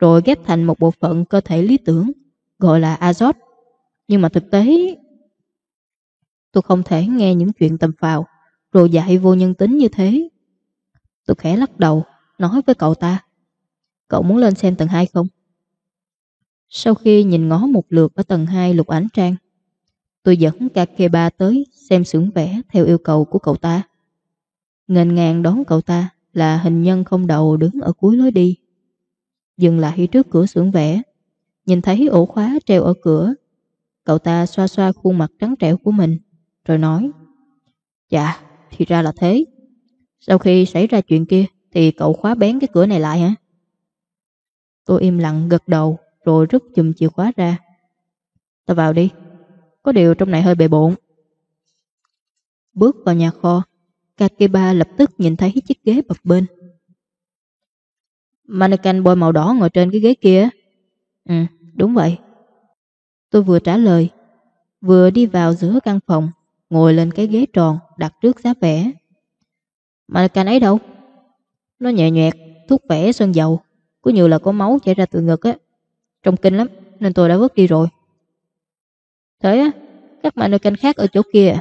rồi ghép thành một bộ phận cơ thể lý tưởng, gọi là azot. Nhưng mà thực tế, tôi không thể nghe những chuyện tầm phào, rồi dạy vô nhân tính như thế. Tôi khẽ lắc đầu, nói với cậu ta, cậu muốn lên xem tầng 2 không? Sau khi nhìn ngó một lượt ở tầng 2 lục ảnh trang, tôi dẫn Kakeba tới xem xưởng vẽ theo yêu cầu của cậu ta. Ngành ngàn đón cậu ta là hình nhân không đầu đứng ở cuối lối đi. Dừng lại trước cửa xưởng vẽ, nhìn thấy ổ khóa treo ở cửa. Cậu ta xoa xoa khuôn mặt trắng trẻo của mình, rồi nói Dạ, thì ra là thế. Sau khi xảy ra chuyện kia, thì cậu khóa bén cái cửa này lại hả? Tôi im lặng gật đầu, rồi rút chùm chìa khóa ra. Ta vào đi, có điều trong này hơi bề bộn. Bước vào nhà kho, Kakeba lập tức nhìn thấy chiếc ghế bập bên. Mannequin bôi màu đỏ ngồi trên cái ghế kia. Ừ, đúng vậy. Tôi vừa trả lời, vừa đi vào giữa căn phòng, ngồi lên cái ghế tròn đặt trước giá vẽ. Mannequin ấy đâu? Nó nhẹ nhẹt, thuốc vẽ sơn dầu, có nhiều là có máu chảy ra từ ngực á. Trông kinh lắm, nên tôi đã vứt đi rồi. Thế á, các mannequin khác ở chỗ kia?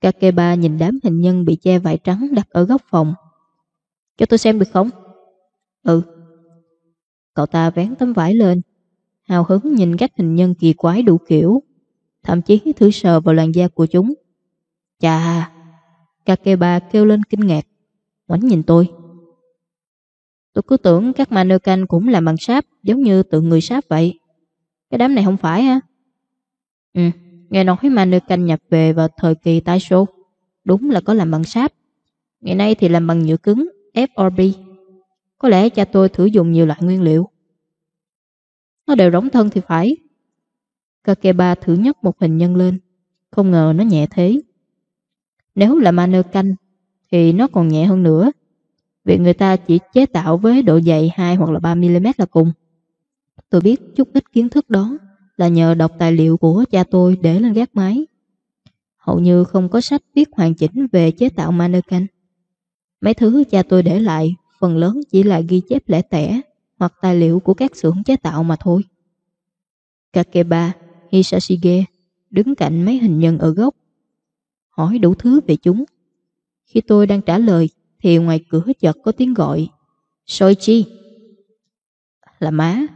Kakeba nhìn đám hình nhân bị che vải trắng đặt ở góc phòng. Cho tôi xem được không? Ừ. Cậu ta vén tấm vải lên, hào hứng nhìn các hình nhân kỳ quái đủ kiểu, thậm chí thử sờ vào làn da của chúng. Chà, Kakeba kêu lên kinh ngạc, ngoảnh nhìn tôi. Tôi cứ tưởng các mannequin cũng làm bằng sáp giống như tượng người sáp vậy. Cái đám này không phải ha Ừ, Nghe nói mannequin nhập về vào thời kỳ Taisho Đúng là có làm bằng sáp Ngày nay thì làm bằng nhựa cứng FRB có lẽ cha tôi thử dùng nhiều loại nguyên liệu. Nó đều rỗng thân thì phải. Kakeba thử nhấc một hình nhân lên. Không ngờ nó nhẹ thế. Nếu là mannequin, Thì nó còn nhẹ hơn nữa. Vì người ta chỉ chế tạo với độ dày 2 hoặc là 3mm là cùng. Tôi biết chút ít kiến thức đó là nhờ đọc tài liệu của cha tôi để lên gác máy. Hầu như không có sách viết hoàn chỉnh về chế tạo mannequin. Mấy thứ cha tôi để lại phần lớn chỉ là ghi chép lẻ tẻ hoặc tài liệu của các xưởng chế tạo mà thôi. Kakeba Hisashige đứng cạnh mấy hình nhân ở góc, hỏi đủ thứ về chúng. Khi tôi đang trả lời thì ngoài cửa chợt có tiếng gọi. Soichi. Là má.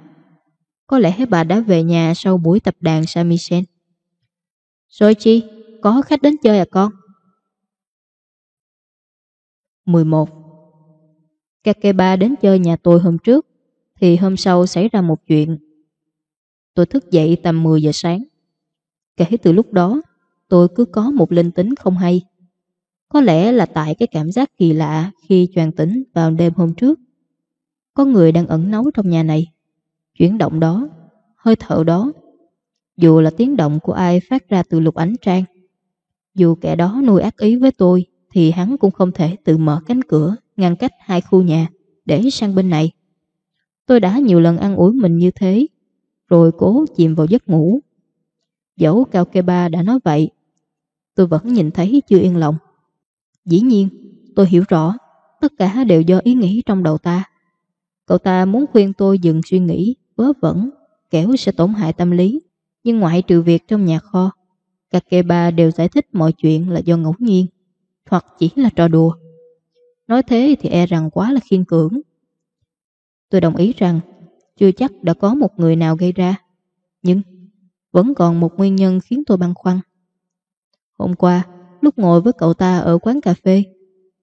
Có lẽ bà đã về nhà sau buổi tập đàn Samisen. Soichi Có khách đến chơi à con? 11 Kakeba đến chơi nhà tôi hôm trước Thì hôm sau xảy ra một chuyện Tôi thức dậy tầm 10 giờ sáng Kể từ lúc đó Tôi cứ có một linh tính không hay có lẽ là tại cái cảm giác kỳ lạ khi choàng tỉnh vào đêm hôm trước. Có người đang ẩn nấu trong nhà này. Chuyển động đó, hơi thở đó, dù là tiếng động của ai phát ra từ lục ánh trang. Dù kẻ đó nuôi ác ý với tôi thì hắn cũng không thể tự mở cánh cửa ngăn cách hai khu nhà để sang bên này. Tôi đã nhiều lần ăn ủi mình như thế rồi cố chìm vào giấc ngủ. Dẫu Cao Kê Ba đã nói vậy tôi vẫn nhìn thấy chưa yên lòng. Dĩ nhiên, tôi hiểu rõ, tất cả đều do ý nghĩ trong đầu ta. Cậu ta muốn khuyên tôi dừng suy nghĩ, vớ vẩn, kẻo sẽ tổn hại tâm lý. Nhưng ngoại trừ việc trong nhà kho, các kê ba đều giải thích mọi chuyện là do ngẫu nhiên, hoặc chỉ là trò đùa. Nói thế thì e rằng quá là khiên cưỡng. Tôi đồng ý rằng chưa chắc đã có một người nào gây ra, nhưng vẫn còn một nguyên nhân khiến tôi băn khoăn. Hôm qua, Lúc ngồi với cậu ta ở quán cà phê,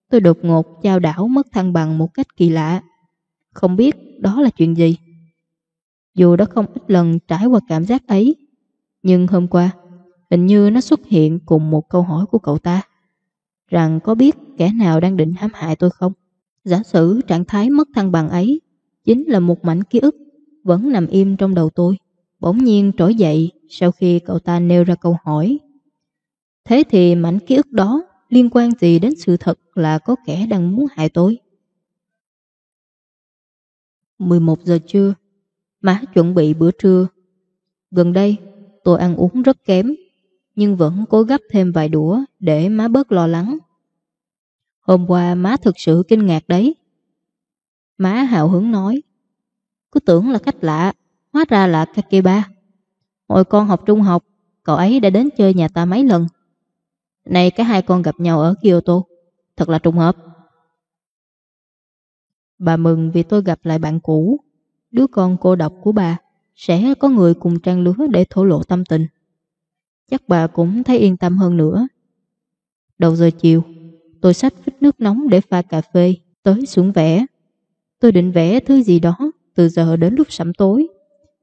tôi đột ngột trao đảo mất thăng bằng một cách kỳ lạ. Không biết đó là chuyện gì. Dù đã không ít lần trải qua cảm giác ấy, nhưng hôm qua, hình như nó xuất hiện cùng một câu hỏi của cậu ta. Rằng có biết kẻ nào đang định hãm hại tôi không? Giả sử trạng thái mất thăng bằng ấy chính là một mảnh ký ức vẫn nằm im trong đầu tôi. Bỗng nhiên trỗi dậy sau khi cậu ta nêu ra câu hỏi Thế thì mảnh ký ức đó liên quan gì đến sự thật là có kẻ đang muốn hại tôi? 11 giờ trưa, má chuẩn bị bữa trưa. Gần đây, tôi ăn uống rất kém, nhưng vẫn cố gấp thêm vài đũa để má bớt lo lắng. Hôm qua má thực sự kinh ngạc đấy. Má hào hứng nói, cứ tưởng là khách lạ, hóa ra là Kakeba. Hồi con học trung học, cậu ấy đã đến chơi nhà ta mấy lần. Này cái hai con gặp nhau ở Kyoto Thật là trùng hợp Bà mừng vì tôi gặp lại bạn cũ Đứa con cô độc của bà Sẽ có người cùng trang lứa để thổ lộ tâm tình Chắc bà cũng thấy yên tâm hơn nữa. Đầu giờ chiều Tôi xách phích nước nóng để pha cà phê Tới xuống vẽ. Tôi định vẽ thứ gì đó Từ giờ đến lúc sẩm tối.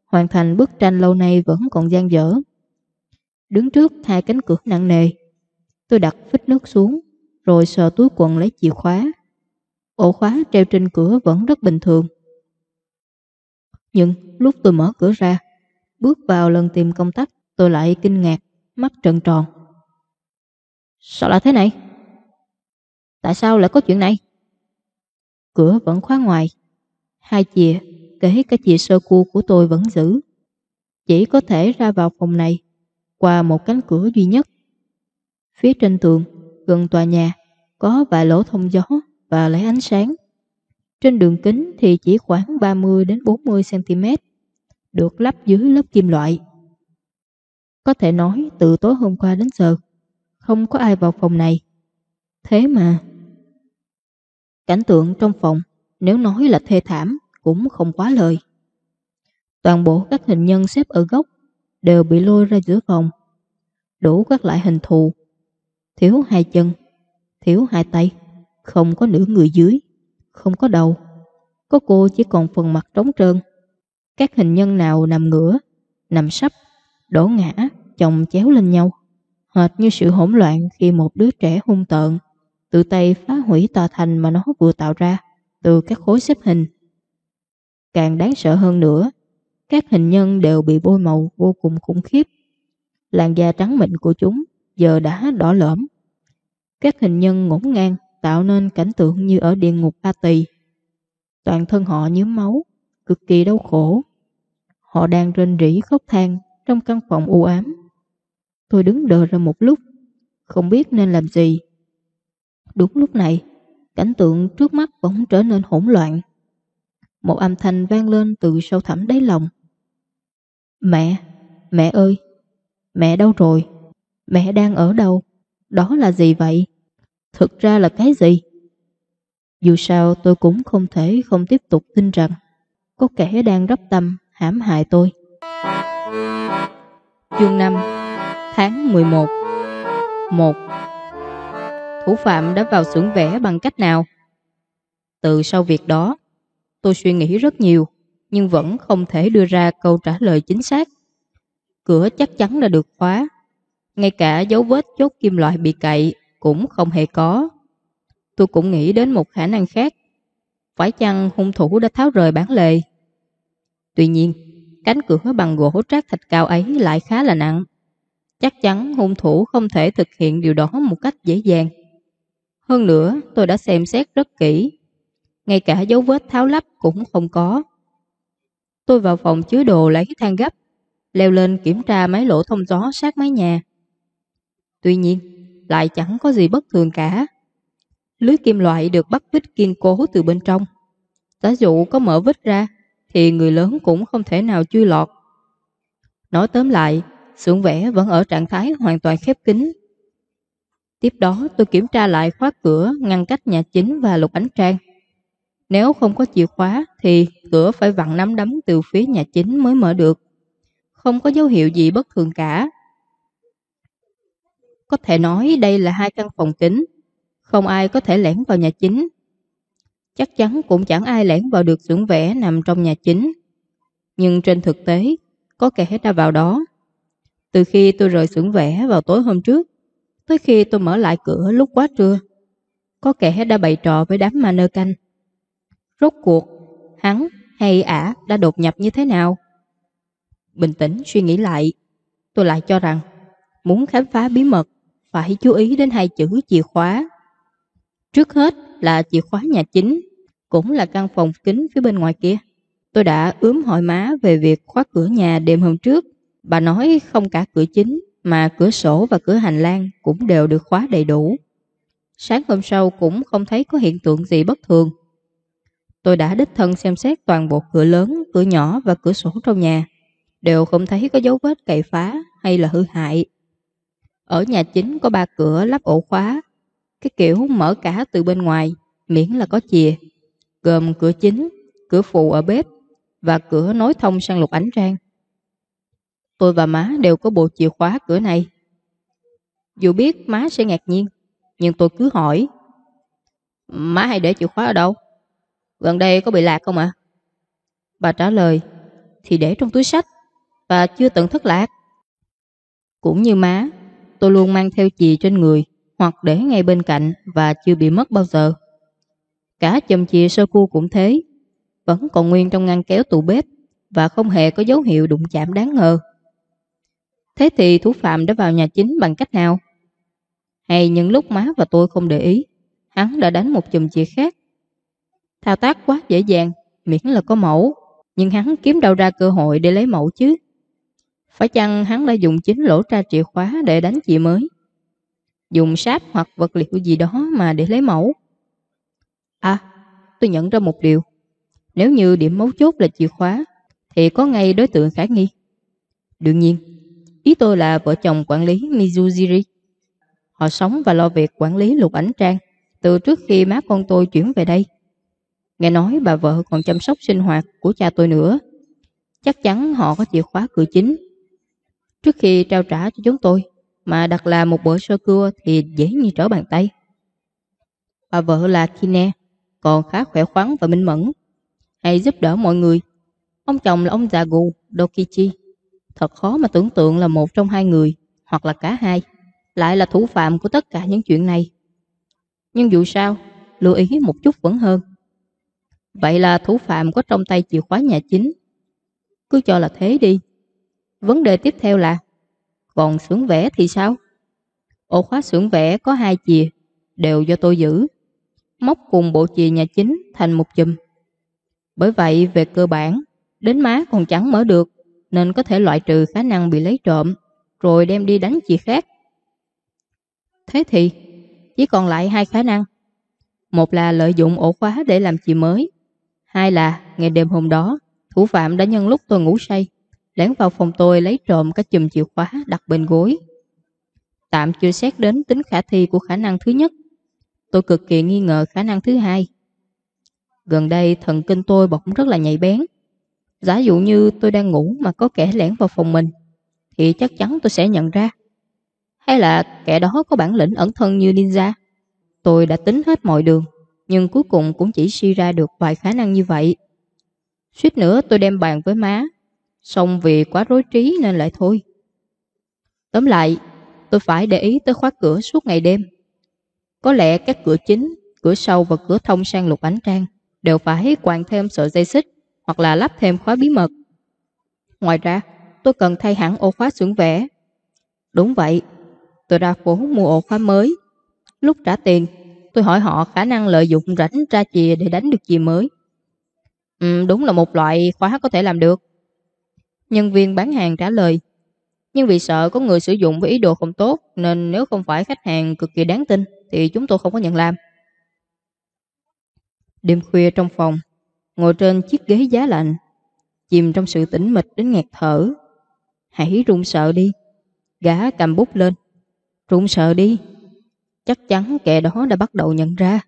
Hoàn thành bức tranh lâu nay vẫn còn gian dở. Đứng trước hai cánh cửa nặng nề Tôi đặt phích nước xuống, rồi sờ túi quần lấy chìa khóa. Ổ khóa treo trên cửa vẫn rất bình thường. Nhưng lúc tôi mở cửa ra, bước vào lần tìm công tắc, tôi lại kinh ngạc, mắt trợn tròn. Sao lại thế này? Tại sao lại có chuyện này? Cửa vẫn khóa ngoài. Hai chìa, kể cả chìa sơ cua của tôi vẫn giữ. Chỉ có thể ra vào phòng này qua một cánh cửa duy nhất. Phía trên tường, gần tòa nhà, có vài lỗ thông gió và lấy ánh sáng. Trên đường kính thì chỉ khoảng 30 đến 40 cm, được lắp dưới lớp kim loại. Có thể nói từ tối hôm qua đến giờ, không có ai vào phòng này. Thế mà... Cảnh tượng trong phòng, nếu nói là thê thảm, cũng không quá lời. Toàn bộ các hình nhân xếp ở góc đều bị lôi ra giữa phòng. Đủ các loại hình thù thiếu hai chân, thiếu hai tay, không có nửa người dưới, không có đầu. Có cô chỉ còn phần mặt trống trơn. Các hình nhân nào nằm ngửa, nằm sắp, đổ ngã, chồng chéo lên nhau. Hệt như sự hỗn loạn khi một đứa trẻ hung tợn tự tay phá hủy tòa thành mà nó vừa tạo ra từ các khối xếp hình. Càng đáng sợ hơn nữa, các hình nhân đều bị bôi màu vô cùng khủng khiếp. Làn da trắng mịn của chúng giờ đã đỏ lõm. Các hình nhân ngổn ngang tạo nên cảnh tượng như ở địa ngục A Tỳ. Toàn thân họ nhúm máu, cực kỳ đau khổ. Họ đang rên rỉ khóc than trong căn phòng u ám. Tôi đứng đờ ra một lúc, không biết nên làm gì. Đúng lúc này, Cảnh tượng trước mắt bỗng trở nên hỗn loạn. Một âm thanh vang lên từ sâu thẳm đáy lòng. Mẹ, mẹ ơi, mẹ đâu rồi? Mẹ đang ở đâu? Đó là gì vậy? Thực ra là cái gì? Dù sao tôi cũng không thể không tiếp tục tin rằng có kẻ đang rắp tâm hãm hại tôi. Chương 5 Tháng 11 1 Thủ phạm đã vào xưởng vẽ bằng cách nào? Từ sau việc đó, tôi suy nghĩ rất nhiều, nhưng vẫn không thể đưa ra câu trả lời chính xác. Cửa chắc chắn là được khóa. Ngay cả dấu vết chốt kim loại bị cậy cũng không hề có. Tôi cũng nghĩ đến một khả năng khác. Phải chăng hung thủ đã tháo rời bản lề? Tuy nhiên, cánh cửa bằng gỗ trác thạch cao ấy lại khá là nặng. Chắc chắn hung thủ không thể thực hiện điều đó một cách dễ dàng. Hơn nữa, tôi đã xem xét rất kỹ. Ngay cả dấu vết tháo lắp cũng không có. Tôi vào phòng chứa đồ lấy thang gấp, leo lên kiểm tra mấy lỗ thông gió sát mái nhà. Tuy nhiên, lại chẳng có gì bất thường cả. Lưới kim loại được bắt vít kiên cố từ bên trong. Giả dụ có mở vít ra, thì người lớn cũng không thể nào chui lọt. Nói tóm lại, xưởng vẽ vẫn ở trạng thái hoàn toàn khép kín. Tiếp đó tôi kiểm tra lại khóa cửa ngăn cách nhà chính và lục ánh trang. Nếu không có chìa khóa thì cửa phải vặn nắm đấm từ phía nhà chính mới mở được. Không có dấu hiệu gì bất thường cả. Có thể nói đây là hai căn phòng kính. Không ai có thể lẻn vào nhà chính. Chắc chắn cũng chẳng ai lẻn vào được xưởng vẽ nằm trong nhà chính. Nhưng trên thực tế, có kẻ đã vào đó. Từ khi tôi rời xưởng vẽ vào tối hôm trước, tới khi tôi mở lại cửa lúc quá trưa, có kẻ đã bày trò với đám ma nơ canh. Rốt cuộc, hắn hay ả đã đột nhập như thế nào? Bình tĩnh suy nghĩ lại, tôi lại cho rằng muốn khám phá bí mật phải chú ý đến hai chữ chìa khóa. Trước hết là chìa khóa nhà chính, cũng là căn phòng kính phía bên ngoài kia. Tôi đã ướm hỏi má về việc khóa cửa nhà đêm hôm trước. Bà nói không cả cửa chính, mà cửa sổ và cửa hành lang cũng đều được khóa đầy đủ. Sáng hôm sau cũng không thấy có hiện tượng gì bất thường. Tôi đã đích thân xem xét toàn bộ cửa lớn, cửa nhỏ và cửa sổ trong nhà. Đều không thấy có dấu vết cậy phá hay là hư hại. Ở nhà chính có ba cửa lắp ổ khóa. Cái kiểu mở cả từ bên ngoài, miễn là có chìa. Gồm cửa chính, cửa phụ ở bếp và cửa nối thông sang lục ánh trang. Tôi và má đều có bộ chìa khóa cửa này. Dù biết má sẽ ngạc nhiên, nhưng tôi cứ hỏi. Má hay để chìa khóa ở đâu? Gần đây có bị lạc không ạ? Bà trả lời, thì để trong túi sách và chưa từng thất lạc. Cũng như má, tôi luôn mang theo chì trên người hoặc để ngay bên cạnh và chưa bị mất bao giờ. Cả chùm chìa sơ cua cũng thế, vẫn còn nguyên trong ngăn kéo tủ bếp và không hề có dấu hiệu đụng chạm đáng ngờ. Thế thì thủ phạm đã vào nhà chính bằng cách nào? Hay những lúc má và tôi không để ý, hắn đã đánh một chùm chìa khác. Thao tác quá dễ dàng, miễn là có mẫu, nhưng hắn kiếm đâu ra cơ hội để lấy mẫu chứ. Phải chăng hắn đã dùng chính lỗ tra chìa khóa để đánh chìa mới? Dùng sáp hoặc vật liệu gì đó mà để lấy mẫu? À, tôi nhận ra một điều. Nếu như điểm mấu chốt là chìa khóa, thì có ngay đối tượng khả nghi. Đương nhiên, ý tôi là vợ chồng quản lý Mizujiri. Họ sống và lo việc quản lý lục ảnh trang từ trước khi má con tôi chuyển về đây. Nghe nói bà vợ còn chăm sóc sinh hoạt của cha tôi nữa. Chắc chắn họ có chìa khóa cửa chính. Trước khi trao trả cho chúng tôi, mà đặt là một bữa sơ cua thì dễ như trở bàn tay. Bà vợ là Kine, còn khá khỏe khoắn và minh mẫn. Hay giúp đỡ mọi người. Ông chồng là ông già gù Dokichi. Thật khó mà tưởng tượng là một trong hai người, hoặc là cả hai, lại là thủ phạm của tất cả những chuyện này. Nhưng dù sao, lưu ý một chút vẫn hơn. Vậy là thủ phạm có trong tay chìa khóa nhà chính. Cứ cho là thế đi. Vấn đề tiếp theo là còn xưởng vẽ thì sao? Ổ khóa xưởng vẽ có hai chìa, đều do tôi giữ. Móc cùng bộ chìa nhà chính thành một chùm. Bởi vậy, về cơ bản, đến má còn chẳng mở được, nên có thể loại trừ khả năng bị lấy trộm, rồi đem đi đánh chị khác. Thế thì, chỉ còn lại hai khả năng. Một là lợi dụng ổ khóa để làm chị mới. Hai là ngày đêm hôm đó, thủ phạm đã nhân lúc tôi ngủ say, lén vào phòng tôi lấy trộm các chùm chìa khóa đặt bên gối. Tạm chưa xét đến tính khả thi của khả năng thứ nhất. Tôi cực kỳ nghi ngờ khả năng thứ hai. Gần đây thần kinh tôi bỗng rất là nhạy bén. Giả dụ như tôi đang ngủ mà có kẻ lẻn vào phòng mình, thì chắc chắn tôi sẽ nhận ra. Hay là kẻ đó có bản lĩnh ẩn thân như ninja? Tôi đã tính hết mọi đường, nhưng cuối cùng cũng chỉ suy ra được vài khả năng như vậy. Suýt nữa tôi đem bàn với má, xong vì quá rối trí nên lại thôi. Tóm lại, tôi phải để ý tới khóa cửa suốt ngày đêm. Có lẽ các cửa chính, cửa sau và cửa thông sang lục ánh trang đều phải quàng thêm sợi dây xích hoặc là lắp thêm khóa bí mật. Ngoài ra, tôi cần thay hẳn ổ khóa xưởng vẽ. Đúng vậy, tôi ra phố mua ổ khóa mới. Lúc trả tiền, tôi hỏi họ khả năng lợi dụng rảnh ra chìa để đánh được chìa mới. Ừ, đúng là một loại khóa có thể làm được. Nhân viên bán hàng trả lời, nhưng vì sợ có người sử dụng với ý đồ không tốt nên nếu không phải khách hàng cực kỳ đáng tin thì chúng tôi không có nhận làm. Đêm khuya trong phòng, ngồi trên chiếc ghế giá lạnh, chìm trong sự tĩnh mịch đến nghẹt thở. Hãy run sợ đi. Gã cầm bút lên. Run sợ đi. Chắc chắn kẻ đó đã bắt đầu nhận ra.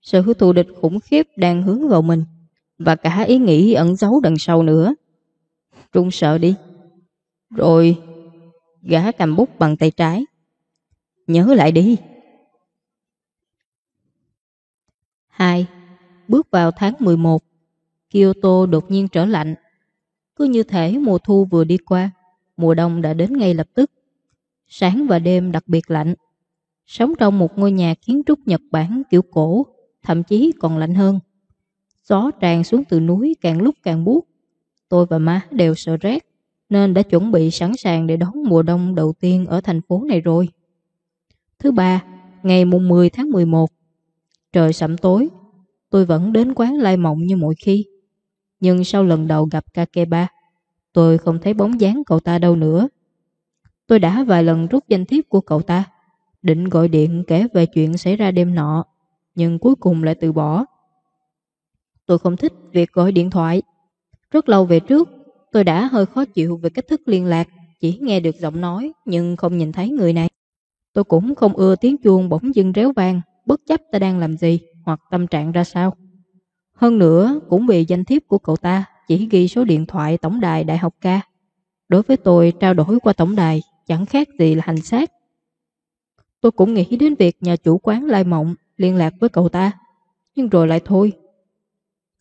Sự thù địch khủng khiếp đang hướng vào mình và cả ý nghĩ ẩn giấu đằng sau nữa. Run sợ đi. Rồi, gã cầm bút bằng tay trái. Nhớ lại đi. 2. Bước vào tháng 11 Kyoto đột nhiên trở lạnh. Cứ như thể mùa thu vừa đi qua, mùa đông đã đến ngay lập tức. Sáng và đêm đặc biệt lạnh. Sống trong một ngôi nhà kiến trúc Nhật Bản kiểu cổ, thậm chí còn lạnh hơn. Gió tràn xuống từ núi càng lúc càng buốt. Tôi và má đều sợ rét, nên đã chuẩn bị sẵn sàng để đón mùa đông đầu tiên ở thành phố này rồi. Thứ ba, ngày mùng 10 tháng 11, trời sẩm tối, tôi vẫn đến quán Lai Mộng như mọi khi. Nhưng sau lần đầu gặp Kakeba, tôi không thấy bóng dáng cậu ta đâu nữa. Tôi đã vài lần rút danh thiếp của cậu ta, định gọi điện kể về chuyện xảy ra đêm nọ, nhưng cuối cùng lại từ bỏ. Tôi không thích việc gọi điện thoại. Rất lâu về trước, tôi đã hơi khó chịu về cách thức liên lạc, chỉ nghe được giọng nói nhưng không nhìn thấy người này. Tôi cũng không ưa tiếng chuông bỗng dưng réo vang, bất chấp ta đang làm gì hoặc tâm trạng ra sao. Hơn nữa, cũng vì danh thiếp của cậu ta chỉ ghi số điện thoại tổng đài đại học ca. Đối với tôi, trao đổi qua tổng đài chẳng khác gì là hành xác. Tôi cũng nghĩ đến việc nhà chủ quán Lai Mộng liên lạc với cậu ta, nhưng rồi lại thôi.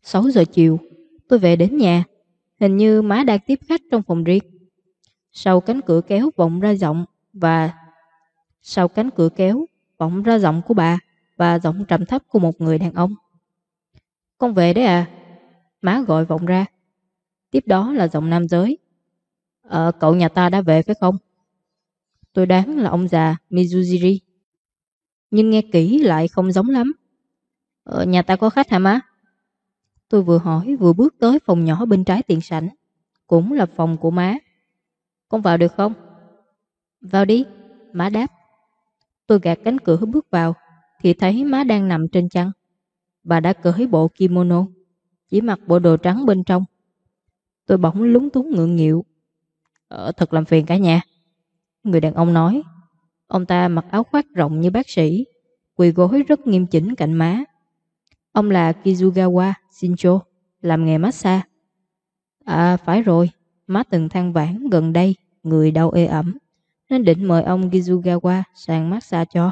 6 giờ chiều, tôi về đến nhà, hình như má đang tiếp khách trong phòng riêng. Sau cánh cửa kéo vọng ra giọng và sau cánh cửa kéo vọng ra giọng của bà và giọng trầm thấp của một người đàn ông. Con về đấy à? Má gọi vọng ra. Tiếp đó là giọng nam giới. Ờ, cậu nhà ta đã về phải không? Tôi đoán là ông già Mizujiri. Nhưng nghe kỹ lại không giống lắm. Ờ, nhà ta có khách hả má? Tôi vừa hỏi vừa bước tới phòng nhỏ bên trái tiền sảnh. Cũng là phòng của má. Con vào được không? Vào đi. Má đáp. Tôi gạt cánh cửa bước vào thì thấy má đang nằm trên chăn. Bà đã cởi bộ kimono, chỉ mặc bộ đồ trắng bên trong. Tôi bỗng lúng túng ngượng nghịu. Ờ, thật làm phiền cả nhà. Người đàn ông nói, ông ta mặc áo khoác rộng như bác sĩ, quỳ gối rất nghiêm chỉnh cạnh má. Ông là Kizugawa Shincho, làm nghề massage. À, phải rồi, má từng than vãn gần đây, người đau ê ẩm, nên định mời ông Kizugawa sang massage cho.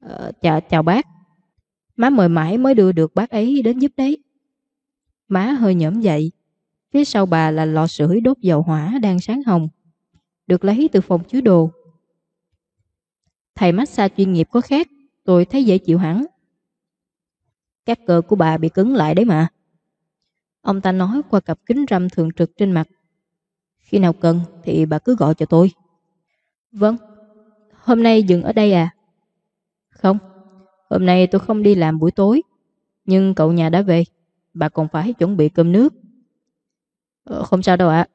Ờ, chào, chào bác. Má mời mãi mới đưa được bác ấy đến giúp đấy. Má hơi nhõm dậy. Phía sau bà là lò sưởi đốt dầu hỏa đang sáng hồng. Được lấy từ phòng chứa đồ. Thầy massage chuyên nghiệp có khác, tôi thấy dễ chịu hẳn. Các cơ của bà bị cứng lại đấy mà. Ông ta nói qua cặp kính râm thường trực trên mặt. Khi nào cần thì bà cứ gọi cho tôi. Vâng, hôm nay dừng ở đây à? Không, Hôm nay tôi không đi làm buổi tối Nhưng cậu nhà đã về Bà còn phải chuẩn bị cơm nước ờ, Không sao đâu ạ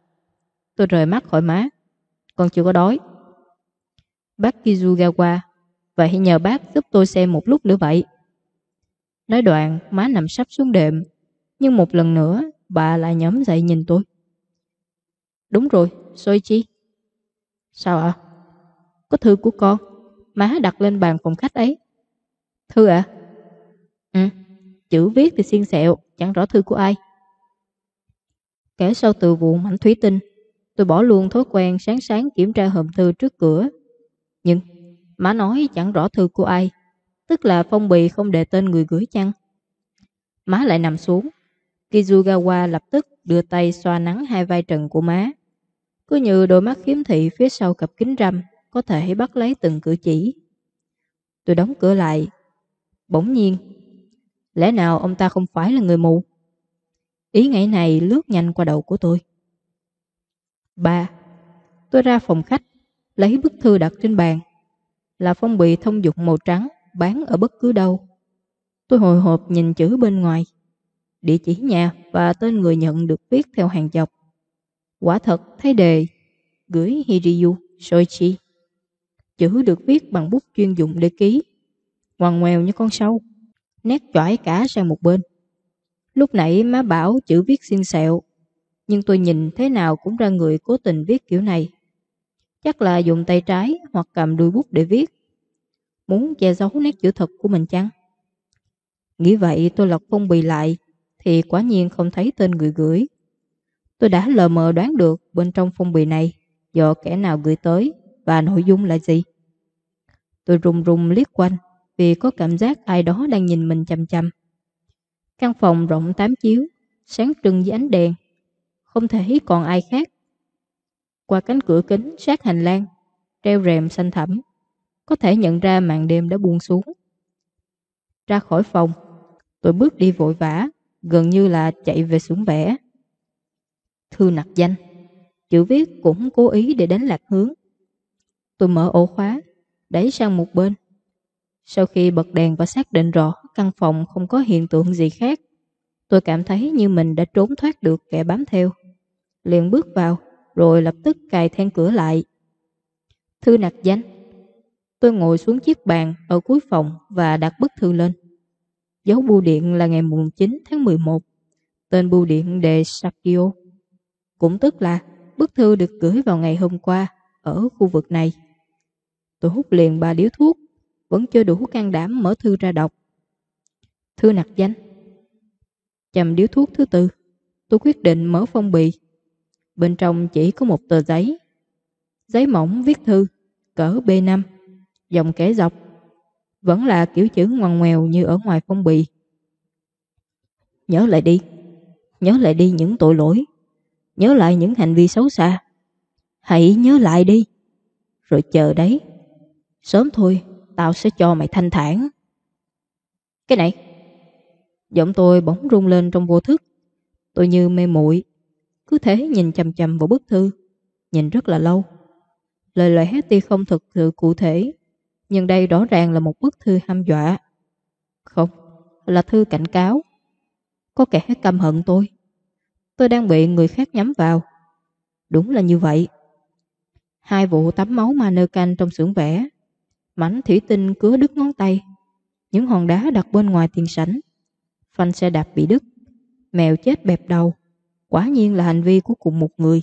Tôi rời mắt khỏi má Con chưa có đói Bác Kizugawa Vậy nhờ bác giúp tôi xem một lúc nữa vậy Nói đoạn, má nằm sắp xuống đệm. Nhưng một lần nữa, bà lại nhóm dậy nhìn tôi. Đúng rồi, Soichi. Sao ạ? Có thư của con. Má đặt lên bàn phòng khách ấy. Thư ạ? Ừ, chữ viết thì xiên xẹo, chẳng rõ thư của ai. Kể sau từ vụ mảnh thủy tinh, tôi bỏ luôn thói quen sáng sáng kiểm tra hòm thư trước cửa. Nhưng má nói chẳng rõ thư của ai, tức là phong bì không đề tên người gửi chăng. Má lại nằm xuống. Kizugawa lập tức đưa tay xoa nắng hai vai trần của má. Cứ như đôi mắt khiếm thị phía sau cặp kính râm có thể bắt lấy từng cử chỉ. Tôi đóng cửa lại. Bỗng nhiên, lẽ nào ông ta không phải là người mù? Ý nghĩ này lướt nhanh qua đầu của tôi. Ba, tôi ra phòng khách, lấy bức thư đặt trên bàn. Là phong bì thông dụng màu trắng, bán ở bất cứ đâu. Tôi hồi hộp nhìn chữ bên ngoài. Địa chỉ nhà và tên người nhận được viết theo hàng dọc. Quả thật thấy đề gửi hiriyu Soichi. Chữ được viết bằng bút chuyên dụng để ký. Ngoằn ngoèo như con sâu. Nét chỏi cả sang một bên. Lúc nãy má bảo chữ viết xiên xẹo. Nhưng tôi nhìn thế nào cũng ra người cố tình viết kiểu này. Chắc là dùng tay trái hoặc cầm đuôi bút để viết. Muốn che giấu nét chữ thật của mình chăng? Nghĩ vậy tôi lật phong bì lại, thì quả nhiên không thấy tên người gửi. Tôi đã lờ mờ đoán được bên trong phong bì này, do kẻ nào gửi tới và nội dung là gì. Tôi rùng rùng liếc quanh vì có cảm giác ai đó đang nhìn mình chăm chăm. Căn phòng rộng tám chiếu, sáng trưng với ánh đèn, không thể còn ai khác. Qua cánh cửa kính sát hành lang, treo rèm xanh thẳm, có thể nhận ra màn đêm đã buông xuống. Ra khỏi phòng, tôi bước đi vội vã, gần như là chạy về xuống vẽ. Thư nặc danh, chữ viết cũng cố ý để đánh lạc hướng. Tôi mở ổ khóa, đẩy sang một bên. Sau khi bật đèn và xác định rõ căn phòng không có hiện tượng gì khác, tôi cảm thấy như mình đã trốn thoát được kẻ bám theo. Liền bước vào, rồi lập tức cài then cửa lại. Thư nạc danh. Tôi ngồi xuống chiếc bàn ở cuối phòng và đặt bức thư lên. Dấu bưu điện là ngày mùng 9 tháng 11. Tên bưu điện đề Sakio. Cũng tức là bức thư được gửi vào ngày hôm qua ở khu vực này. Tôi hút liền ba điếu thuốc, vẫn chưa đủ can đảm mở thư ra đọc. Thư nặc danh. Chầm điếu thuốc thứ tư, tôi quyết định mở phong bì. Bên trong chỉ có một tờ giấy. Giấy mỏng viết thư, cỡ B5, dòng kẻ dọc. Vẫn là kiểu chữ ngoằn ngoèo như ở ngoài phong bì. Nhớ lại đi, nhớ lại đi những tội lỗi, nhớ lại những hành vi xấu xa. Hãy nhớ lại đi, rồi chờ đấy. Sớm thôi, tao sẽ cho mày thanh thản. Cái này, giọng tôi bỗng rung lên trong vô thức. Tôi như mê muội cứ thế nhìn chầm chầm vào bức thư, nhìn rất là lâu. Lời lẽ tuy không thực sự cụ thể, nhưng đây rõ ràng là một bức thư ham dọa. Không, là thư cảnh cáo. Có kẻ căm hận tôi. Tôi đang bị người khác nhắm vào. Đúng là như vậy. Hai vụ tắm máu mannequin trong xưởng vẽ. Mảnh thủy tinh cứa đứt ngón tay. Những hòn đá đặt bên ngoài tiền sảnh. Phanh xe đạp bị đứt. Mèo chết bẹp đầu. Quả nhiên là hành vi của cùng một người.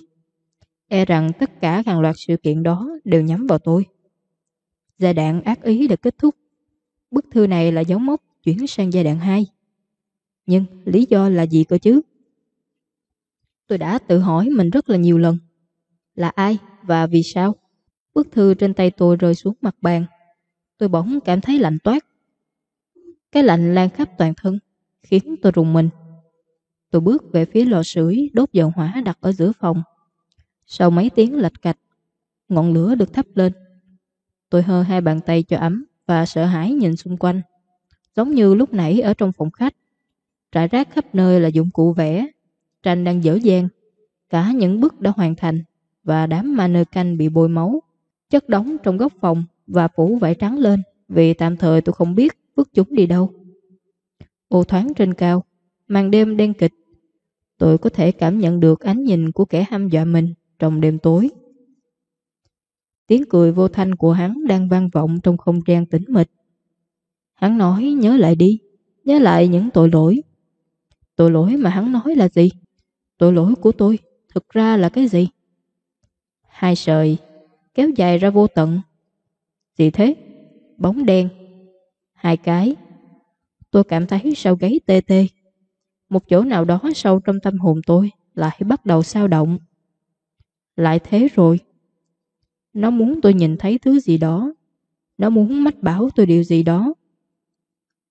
E rằng tất cả hàng loạt sự kiện đó đều nhắm vào tôi. Giai đoạn ác ý đã kết thúc. Bức thư này là dấu mốc chuyển sang giai đoạn 2. Nhưng lý do là gì cơ chứ? Tôi đã tự hỏi mình rất là nhiều lần. Là ai và vì sao? Bức thư trên tay tôi rơi xuống mặt bàn. Tôi bỗng cảm thấy lạnh toát. Cái lạnh lan khắp toàn thân, khiến tôi rùng mình. Tôi bước về phía lò sưởi đốt dầu hỏa đặt ở giữa phòng. Sau mấy tiếng lạch cạch, ngọn lửa được thắp lên. Tôi hơ hai bàn tay cho ấm và sợ hãi nhìn xung quanh. Giống như lúc nãy ở trong phòng khách. Trải rác khắp nơi là dụng cụ vẽ. Tranh đang dở dang. Cả những bức đã hoàn thành và đám mannequin bị bôi máu. Chất đóng trong góc phòng và phủ vải trắng lên vì tạm thời tôi không biết vứt chúng đi đâu. Ô thoáng trên cao, màn đêm đen kịch. Tôi có thể cảm nhận được ánh nhìn của kẻ ham dọa mình trong đêm tối. Tiếng cười vô thanh của hắn đang vang vọng trong không gian tĩnh mịch. Hắn nói nhớ lại đi, nhớ lại những tội lỗi. Tội lỗi mà hắn nói là gì? Tội lỗi của tôi thực ra là cái gì? Hai sợi kéo dài ra vô tận. Gì thế? Bóng đen. Hai cái. Tôi cảm thấy sau gáy tê tê. Một chỗ nào đó sâu trong tâm hồn tôi lại bắt đầu sao động. Lại thế rồi. Nó muốn tôi nhìn thấy thứ gì đó. Nó muốn mách bảo tôi điều gì đó.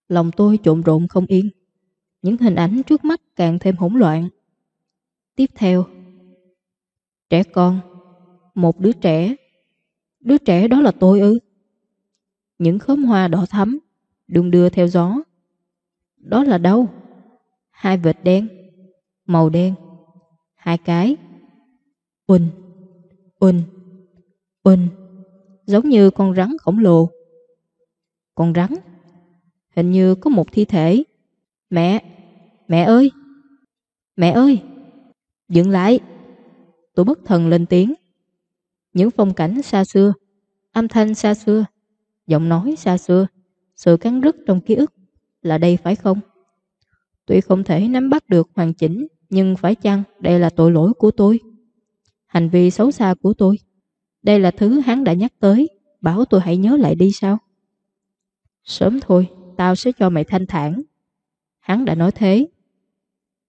Lòng tôi trộn rộn không yên. Những hình ảnh trước mắt càng thêm hỗn loạn. Tiếp theo, trẻ con, một đứa trẻ. Đứa trẻ đó là tôi ư. Những khóm hoa đỏ thắm, đung đưa theo gió. Đó là đâu? Hai vệt đen, màu đen, hai cái. ùn ùn ùn giống như con rắn khổng lồ. Con rắn, hình như có một thi thể. Mẹ, mẹ ơi, mẹ ơi, dừng lại. Tôi bất thần lên tiếng. Những phong cảnh xa xưa, âm thanh xa xưa, giọng nói xa xưa, sự cắn rứt trong ký ức là đây phải không? Tuy không thể nắm bắt được hoàn chỉnh, nhưng phải chăng đây là tội lỗi của tôi? Hành vi xấu xa của tôi. Đây là thứ hắn đã nhắc tới, bảo tôi hãy nhớ lại đi sao? Sớm thôi, tao sẽ cho mày thanh thản. Hắn đã nói thế.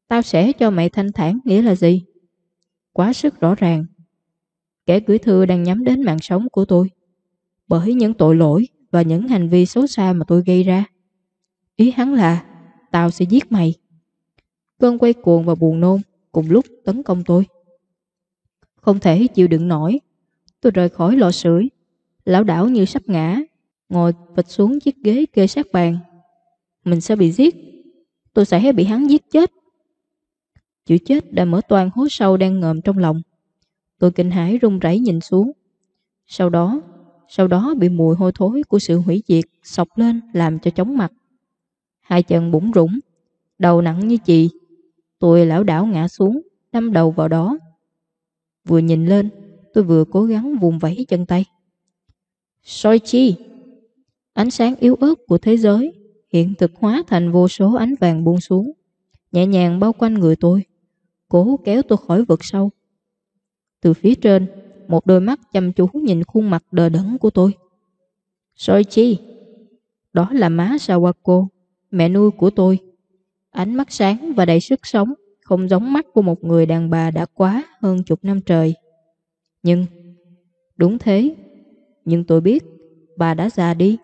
Tao sẽ cho mày thanh thản nghĩa là gì? Quá sức rõ ràng. Kẻ gửi thư đang nhắm đến mạng sống của tôi. Bởi những tội lỗi và những hành vi xấu xa mà tôi gây ra. Ý hắn là Tao sẽ giết mày. Cơn quay cuồng và buồn nôn cùng lúc tấn công tôi. Không thể chịu đựng nổi. Tôi rời khỏi lò sưởi, lão đảo như sắp ngã, ngồi vịt xuống chiếc ghế kê sát bàn. Mình sẽ bị giết. Tôi sẽ bị hắn giết chết. Chữ chết đã mở toàn hố sâu đang ngợm trong lòng. Tôi kinh hãi run rẩy nhìn xuống. Sau đó, sau đó bị mùi hôi thối của sự hủy diệt sọc lên làm cho chóng mặt hai chân bủng rủng, đầu nặng như chì. Tôi lão đảo ngã xuống, đâm đầu vào đó. Vừa nhìn lên, tôi vừa cố gắng vùng vẫy chân tay. Soi chi? Ánh sáng yếu ớt của thế giới hiện thực hóa thành vô số ánh vàng buông xuống, nhẹ nhàng bao quanh người tôi, cố kéo tôi khỏi vực sâu. Từ phía trên, một đôi mắt chăm chú nhìn khuôn mặt đờ đẫn của tôi. Soichi. Đó là má Sawako mẹ nuôi của tôi. Ánh mắt sáng và đầy sức sống, không giống mắt của một người đàn bà đã quá hơn chục năm trời. Nhưng, đúng thế, nhưng tôi biết bà đã già đi.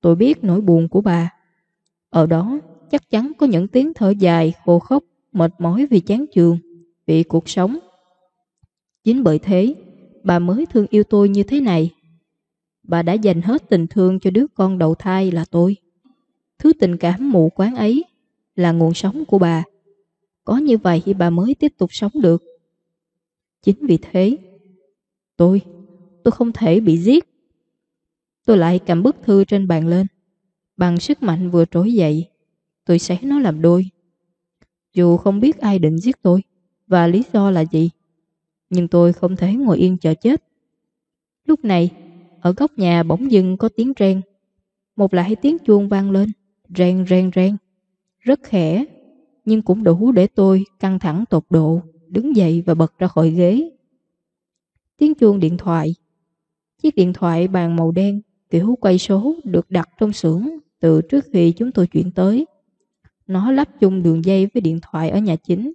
Tôi biết nỗi buồn của bà. Ở đó chắc chắn có những tiếng thở dài, khô khốc, mệt mỏi vì chán trường, vì cuộc sống. Chính bởi thế, bà mới thương yêu tôi như thế này. Bà đã dành hết tình thương cho đứa con đầu thai là tôi. Thứ tình cảm mù quáng ấy là nguồn sống của bà. Có như vậy thì bà mới tiếp tục sống được. Chính vì thế, tôi, tôi không thể bị giết. Tôi lại cầm bức thư trên bàn lên. Bằng sức mạnh vừa trỗi dậy, tôi xé nó làm đôi. Dù không biết ai định giết tôi và lý do là gì, nhưng tôi không thể ngồi yên chờ chết. Lúc này, ở góc nhà bỗng dưng có tiếng reng. Một lại tiếng chuông vang lên reng reng reng, rất khẽ, nhưng cũng đủ để tôi căng thẳng tột độ, đứng dậy và bật ra khỏi ghế. Tiếng chuông điện thoại Chiếc điện thoại bàn màu đen kiểu quay số được đặt trong xưởng từ trước khi chúng tôi chuyển tới. Nó lắp chung đường dây với điện thoại ở nhà chính.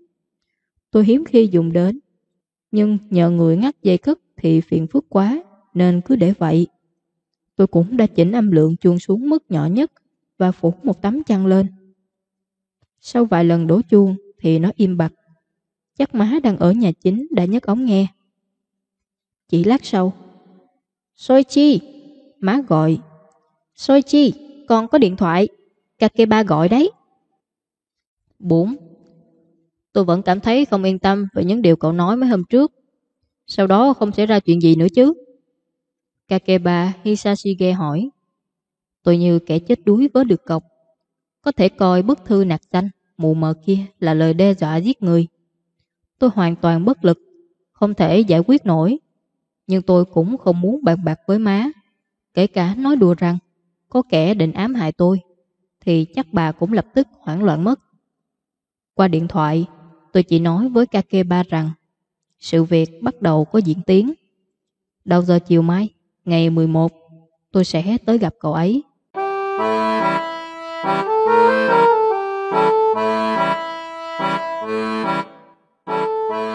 Tôi hiếm khi dùng đến, nhưng nhờ người ngắt dây cất thì phiền phức quá, nên cứ để vậy. Tôi cũng đã chỉnh âm lượng chuông xuống mức nhỏ nhất và phủ một tấm chăn lên. Sau vài lần đổ chuông thì nó im bặt. Chắc má đang ở nhà chính đã nhấc ống nghe. Chỉ lát sau. Soi chi? Má gọi. Soi chi? Con có điện thoại. Kakeba gọi đấy. 4. Tôi vẫn cảm thấy không yên tâm về những điều cậu nói mấy hôm trước. Sau đó không xảy ra chuyện gì nữa chứ? Kakeba Hisashige hỏi. Tôi như kẻ chết đuối với được cọc. Có thể coi bức thư nạc xanh, mù mờ kia là lời đe dọa giết người. Tôi hoàn toàn bất lực, không thể giải quyết nổi. Nhưng tôi cũng không muốn bàn bạc với má. Kể cả nói đùa rằng có kẻ định ám hại tôi. thì chắc bà cũng lập tức hoảng loạn mất. Qua điện thoại, tôi chỉ nói với Kakeba rằng sự việc bắt đầu có diễn tiến. Đầu giờ chiều mai, ngày 11, tôi sẽ tới gặp cậu ấy.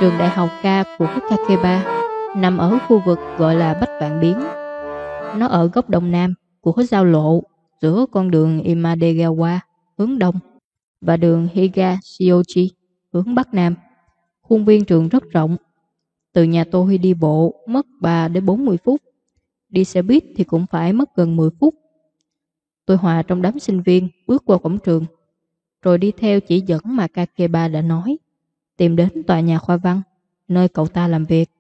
Trường đại học ca của Kakeba nằm ở khu vực gọi là Bách Vạn Biến. Nó ở góc đông nam của giao lộ giữa con đường Imadegawa hướng đông và đường Higashiochi hướng bắc nam. Khuôn viên trường rất rộng. Từ nhà tôi đi bộ mất 3 đến 40 phút. Đi xe buýt thì cũng phải mất gần 10 phút. Tôi hòa trong đám sinh viên bước qua cổng trường, rồi đi theo chỉ dẫn mà Kakeba đã nói, tìm đến tòa nhà khoa văn, nơi cậu ta làm việc.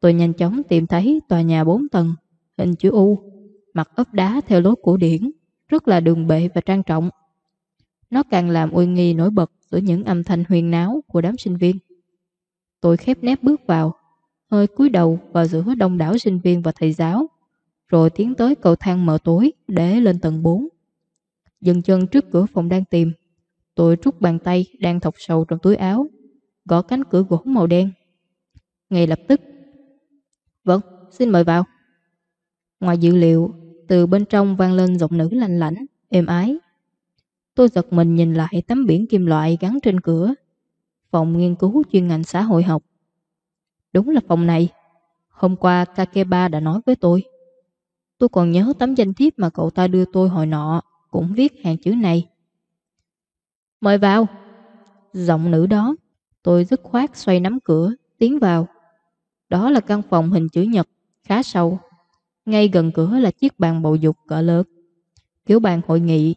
Tôi nhanh chóng tìm thấy tòa nhà 4 tầng, hình chữ U, mặt ốp đá theo lối cổ điển, rất là đường bệ và trang trọng. Nó càng làm uy nghi nổi bật giữa những âm thanh huyền náo của đám sinh viên. Tôi khép nép bước vào, hơi cúi đầu vào giữa đông đảo sinh viên và thầy giáo, rồi tiến tới cầu thang mở tối để lên tầng 4. Dừng chân trước cửa phòng đang tìm, tôi rút bàn tay đang thọc sầu trong túi áo, gõ cánh cửa gỗ màu đen. Ngay lập tức, Vâng, xin mời vào. Ngoài dữ liệu, từ bên trong vang lên giọng nữ lanh lảnh, êm ái. Tôi giật mình nhìn lại tấm biển kim loại gắn trên cửa. Phòng nghiên cứu chuyên ngành xã hội học. Đúng là phòng này. Hôm qua Kakeba đã nói với tôi. Tôi còn nhớ tấm danh thiếp mà cậu ta đưa tôi hồi nọ, cũng viết hàng chữ này. Mời vào. Giọng nữ đó, tôi dứt khoát xoay nắm cửa, tiến vào. Đó là căn phòng hình chữ nhật, khá sâu. Ngay gần cửa là chiếc bàn bầu dục cỡ lớn. Kiểu bàn hội nghị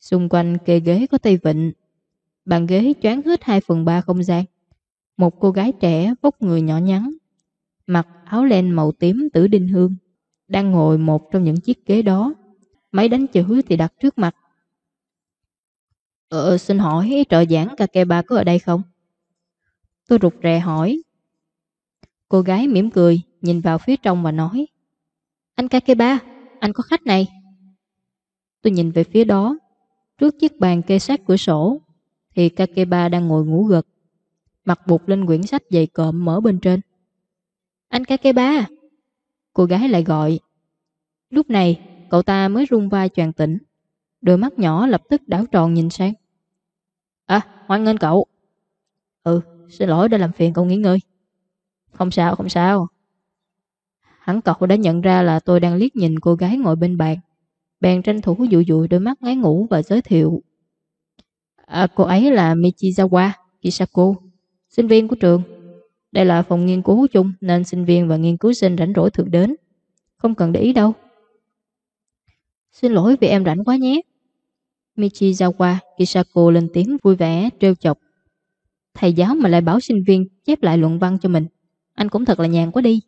Xung quanh kề ghế có tay vịnh. Bàn ghế choán hết 2 phần 3 không gian. Một cô gái trẻ vóc người nhỏ nhắn, mặc áo len màu tím tử đinh hương, đang ngồi một trong những chiếc ghế đó. Máy đánh chữ thì đặt trước mặt. Ờ, xin hỏi trợ giảng Kakeba có ở đây không? Tôi rụt rè hỏi. Cô gái mỉm cười, nhìn vào phía trong và nói Anh Kakeba, anh có khách này. Tôi nhìn về phía đó, Trước chiếc bàn kê sát cửa sổ, Thì Kakeba đang ngồi ngủ gật, Mặt bụt lên quyển sách dày cộm mở bên trên. Anh Kakeba! Cô gái lại gọi. Lúc này, cậu ta mới rung vai choàng tỉnh, Đôi mắt nhỏ lập tức đảo tròn nhìn sang. À hoan nghênh cậu. Ừ xin lỗi đã làm phiền cậu nghỉ ngơi. Không sao không sao. Hắn cậu đã nhận ra là tôi đang liếc nhìn cô gái ngồi bên bàn bèn tranh thủ dụi dụi đôi mắt ngái ngủ và giới thiệu. À, cô ấy là Michizawa Kisako, sinh viên của trường. Đây là phòng nghiên cứu chung nên sinh viên và nghiên cứu sinh rảnh rỗi thường đến. Không cần để ý đâu. Xin lỗi vì em rảnh quá nhé. Michizawa Kisako lên tiếng vui vẻ, trêu chọc. Thầy giáo mà lại bảo sinh viên chép lại luận văn cho mình. Anh cũng thật là nhàn quá đi.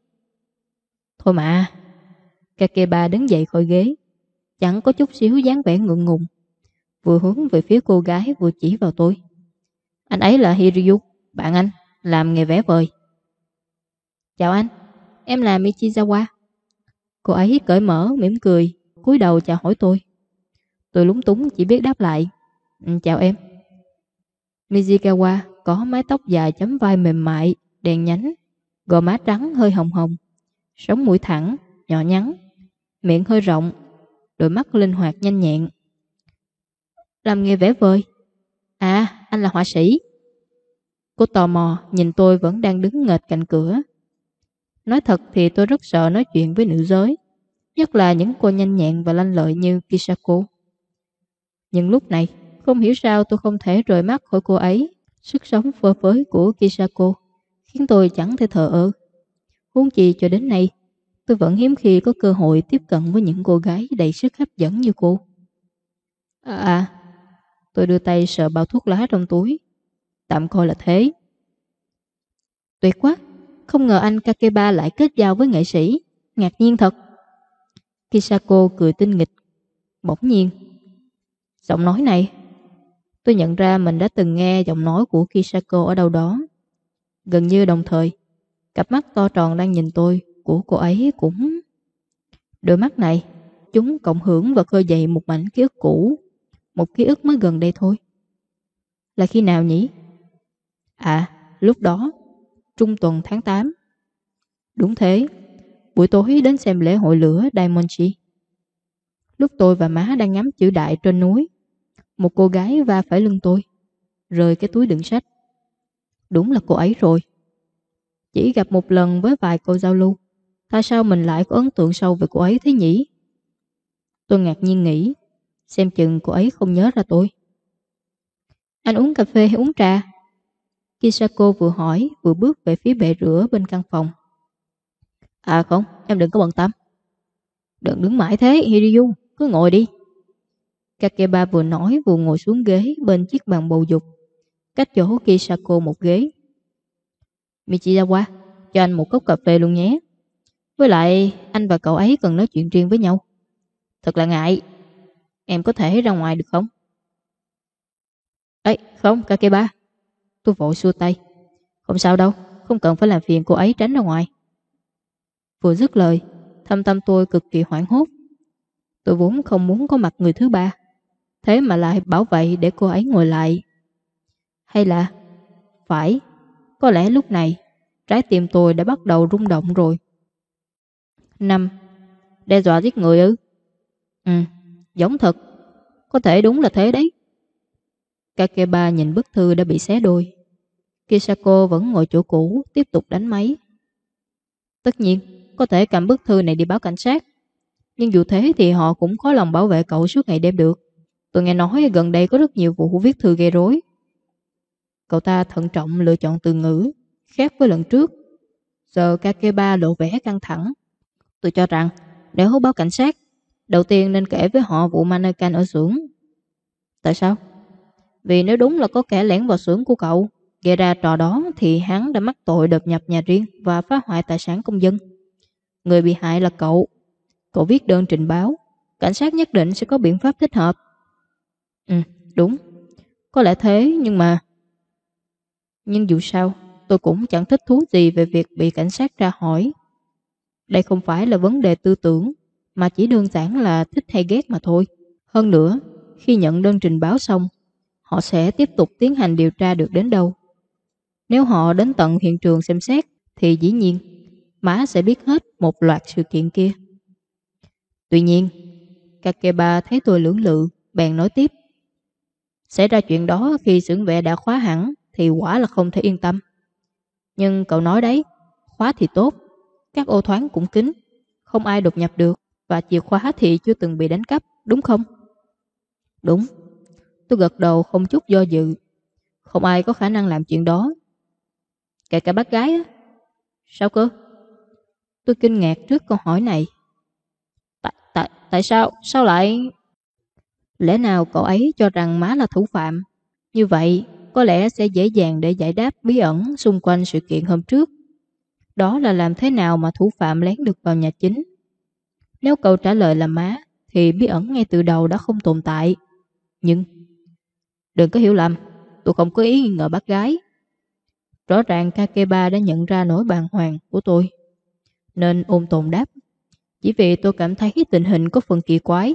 Thôi mà. Kakeba đứng dậy khỏi ghế, chẳng có chút xíu dáng vẻ ngượng ngùng. Vừa hướng về phía cô gái vừa chỉ vào tôi. Anh ấy là Hiryu, bạn anh, làm nghề vẽ vời. Chào anh, em là Michizawa. Cô ấy cởi mở, mỉm cười, cúi đầu chào hỏi tôi. Tôi lúng túng chỉ biết đáp lại. Ừ, chào em. Michikawa có mái tóc dài chấm vai mềm mại, đèn nhánh, gò má trắng hơi hồng hồng, sống mũi thẳng, nhỏ nhắn, miệng hơi rộng, đôi mắt linh hoạt nhanh nhẹn. Làm nghề vẽ vời. À, anh là họa sĩ. Cô tò mò nhìn tôi vẫn đang đứng nghệt cạnh cửa. Nói thật thì tôi rất sợ nói chuyện với nữ giới, nhất là những cô nhanh nhẹn và lanh lợi như Kisako. Nhưng lúc này, không hiểu sao tôi không thể rời mắt khỏi cô ấy. Sức sống phơ phới của Kisako khiến tôi chẳng thể thờ ơ. Huống chi cho đến nay, Tôi vẫn hiếm khi có cơ hội tiếp cận với những cô gái đầy sức hấp dẫn như cô. À, à tôi đưa tay sợ bao thuốc lá trong túi. Tạm coi là thế. Tuyệt quá, không ngờ anh Kakeba lại kết giao với nghệ sĩ. Ngạc nhiên thật. Kisako cười tinh nghịch. Bỗng nhiên. Giọng nói này. Tôi nhận ra mình đã từng nghe giọng nói của Kisako ở đâu đó. Gần như đồng thời, cặp mắt to tròn đang nhìn tôi của cô ấy cũng... Đôi mắt này, chúng cộng hưởng và khơi dậy một mảnh ký ức cũ. Một ký ức mới gần đây thôi. Là khi nào nhỉ? À, lúc đó, trung tuần tháng 8. Đúng thế, buổi tối đến xem lễ hội lửa Diamond G. Lúc tôi và má đang ngắm chữ đại trên núi, một cô gái va phải lưng tôi, rơi cái túi đựng sách. Đúng là cô ấy rồi. Chỉ gặp một lần với vài cô giao lưu, tại sao mình lại có ấn tượng sâu về cô ấy thế nhỉ? Tôi ngạc nhiên nghĩ, xem chừng cô ấy không nhớ ra tôi. Anh uống cà phê hay uống trà? Kisako vừa hỏi vừa bước về phía bệ rửa bên căn phòng. À không, em đừng có bận tâm. Đừng đứng mãi thế, Hiryu, cứ ngồi đi. Kakeba vừa nói vừa ngồi xuống ghế bên chiếc bàn bầu dục, cách chỗ Kisako một ghế. Michizawa, cho anh một cốc cà phê luôn nhé. Với lại, anh và cậu ấy cần nói chuyện riêng với nhau. Thật là ngại. Em có thể ra ngoài được không? Ấy, không, Kakeba. Tôi vội xua tay. Không sao đâu, không cần phải làm phiền cô ấy tránh ra ngoài. Vừa dứt lời, thâm tâm tôi cực kỳ hoảng hốt. Tôi vốn không muốn có mặt người thứ ba. Thế mà lại bảo vậy để cô ấy ngồi lại. Hay là... Phải, có lẽ lúc này trái tim tôi đã bắt đầu rung động rồi năm Đe dọa giết người ư? Ừ, giống thật. Có thể đúng là thế đấy. Kakeba nhìn bức thư đã bị xé đôi. Kisako vẫn ngồi chỗ cũ, tiếp tục đánh máy. Tất nhiên, có thể cầm bức thư này đi báo cảnh sát. Nhưng dù thế thì họ cũng khó lòng bảo vệ cậu suốt ngày đêm được. Tôi nghe nói gần đây có rất nhiều vụ viết thư gây rối. Cậu ta thận trọng lựa chọn từ ngữ, khác với lần trước. Giờ Kakeba lộ vẻ căng thẳng. Tôi cho rằng, nếu báo cảnh sát, đầu tiên nên kể với họ vụ mannequin ở xưởng. Tại sao? Vì nếu đúng là có kẻ lẻn vào xưởng của cậu, gây ra trò đó thì hắn đã mắc tội đột nhập nhà riêng và phá hoại tài sản công dân. Người bị hại là cậu. Cậu viết đơn trình báo, cảnh sát nhất định sẽ có biện pháp thích hợp. Ừ, đúng. Có lẽ thế, nhưng mà... Nhưng dù sao, tôi cũng chẳng thích thú gì về việc bị cảnh sát ra hỏi. Đây không phải là vấn đề tư tưởng, mà chỉ đơn giản là thích hay ghét mà thôi. Hơn nữa, khi nhận đơn trình báo xong, họ sẽ tiếp tục tiến hành điều tra được đến đâu. Nếu họ đến tận hiện trường xem xét, thì dĩ nhiên, má sẽ biết hết một loạt sự kiện kia. Tuy nhiên, Kakeba thấy tôi lưỡng lự, bèn nói tiếp. Xảy ra chuyện đó khi xưởng vệ đã khóa hẳn thì quả là không thể yên tâm. Nhưng cậu nói đấy, khóa thì tốt, các ô thoáng cũng kín, không ai đột nhập được và chìa khóa thì chưa từng bị đánh cắp, đúng không? Đúng. Tôi gật đầu không chút do dự. Không ai có khả năng làm chuyện đó. Kể cả bác gái á. Sao cơ? Tôi kinh ngạc trước câu hỏi này. Tại, tại, tại sao? Sao lại... Lẽ nào cậu ấy cho rằng má là thủ phạm? Như vậy, có lẽ sẽ dễ dàng để giải đáp bí ẩn xung quanh sự kiện hôm trước. Đó là làm thế nào mà thủ phạm lén được vào nhà chính? Nếu câu trả lời là má, thì bí ẩn ngay từ đầu đã không tồn tại. Nhưng, đừng có hiểu lầm, tôi không có ý nghi ngờ bác gái. Rõ ràng Kakeba đã nhận ra nỗi bàng hoàng của tôi. Nên ôm tồn đáp. Chỉ vì tôi cảm thấy tình hình có phần kỳ quái.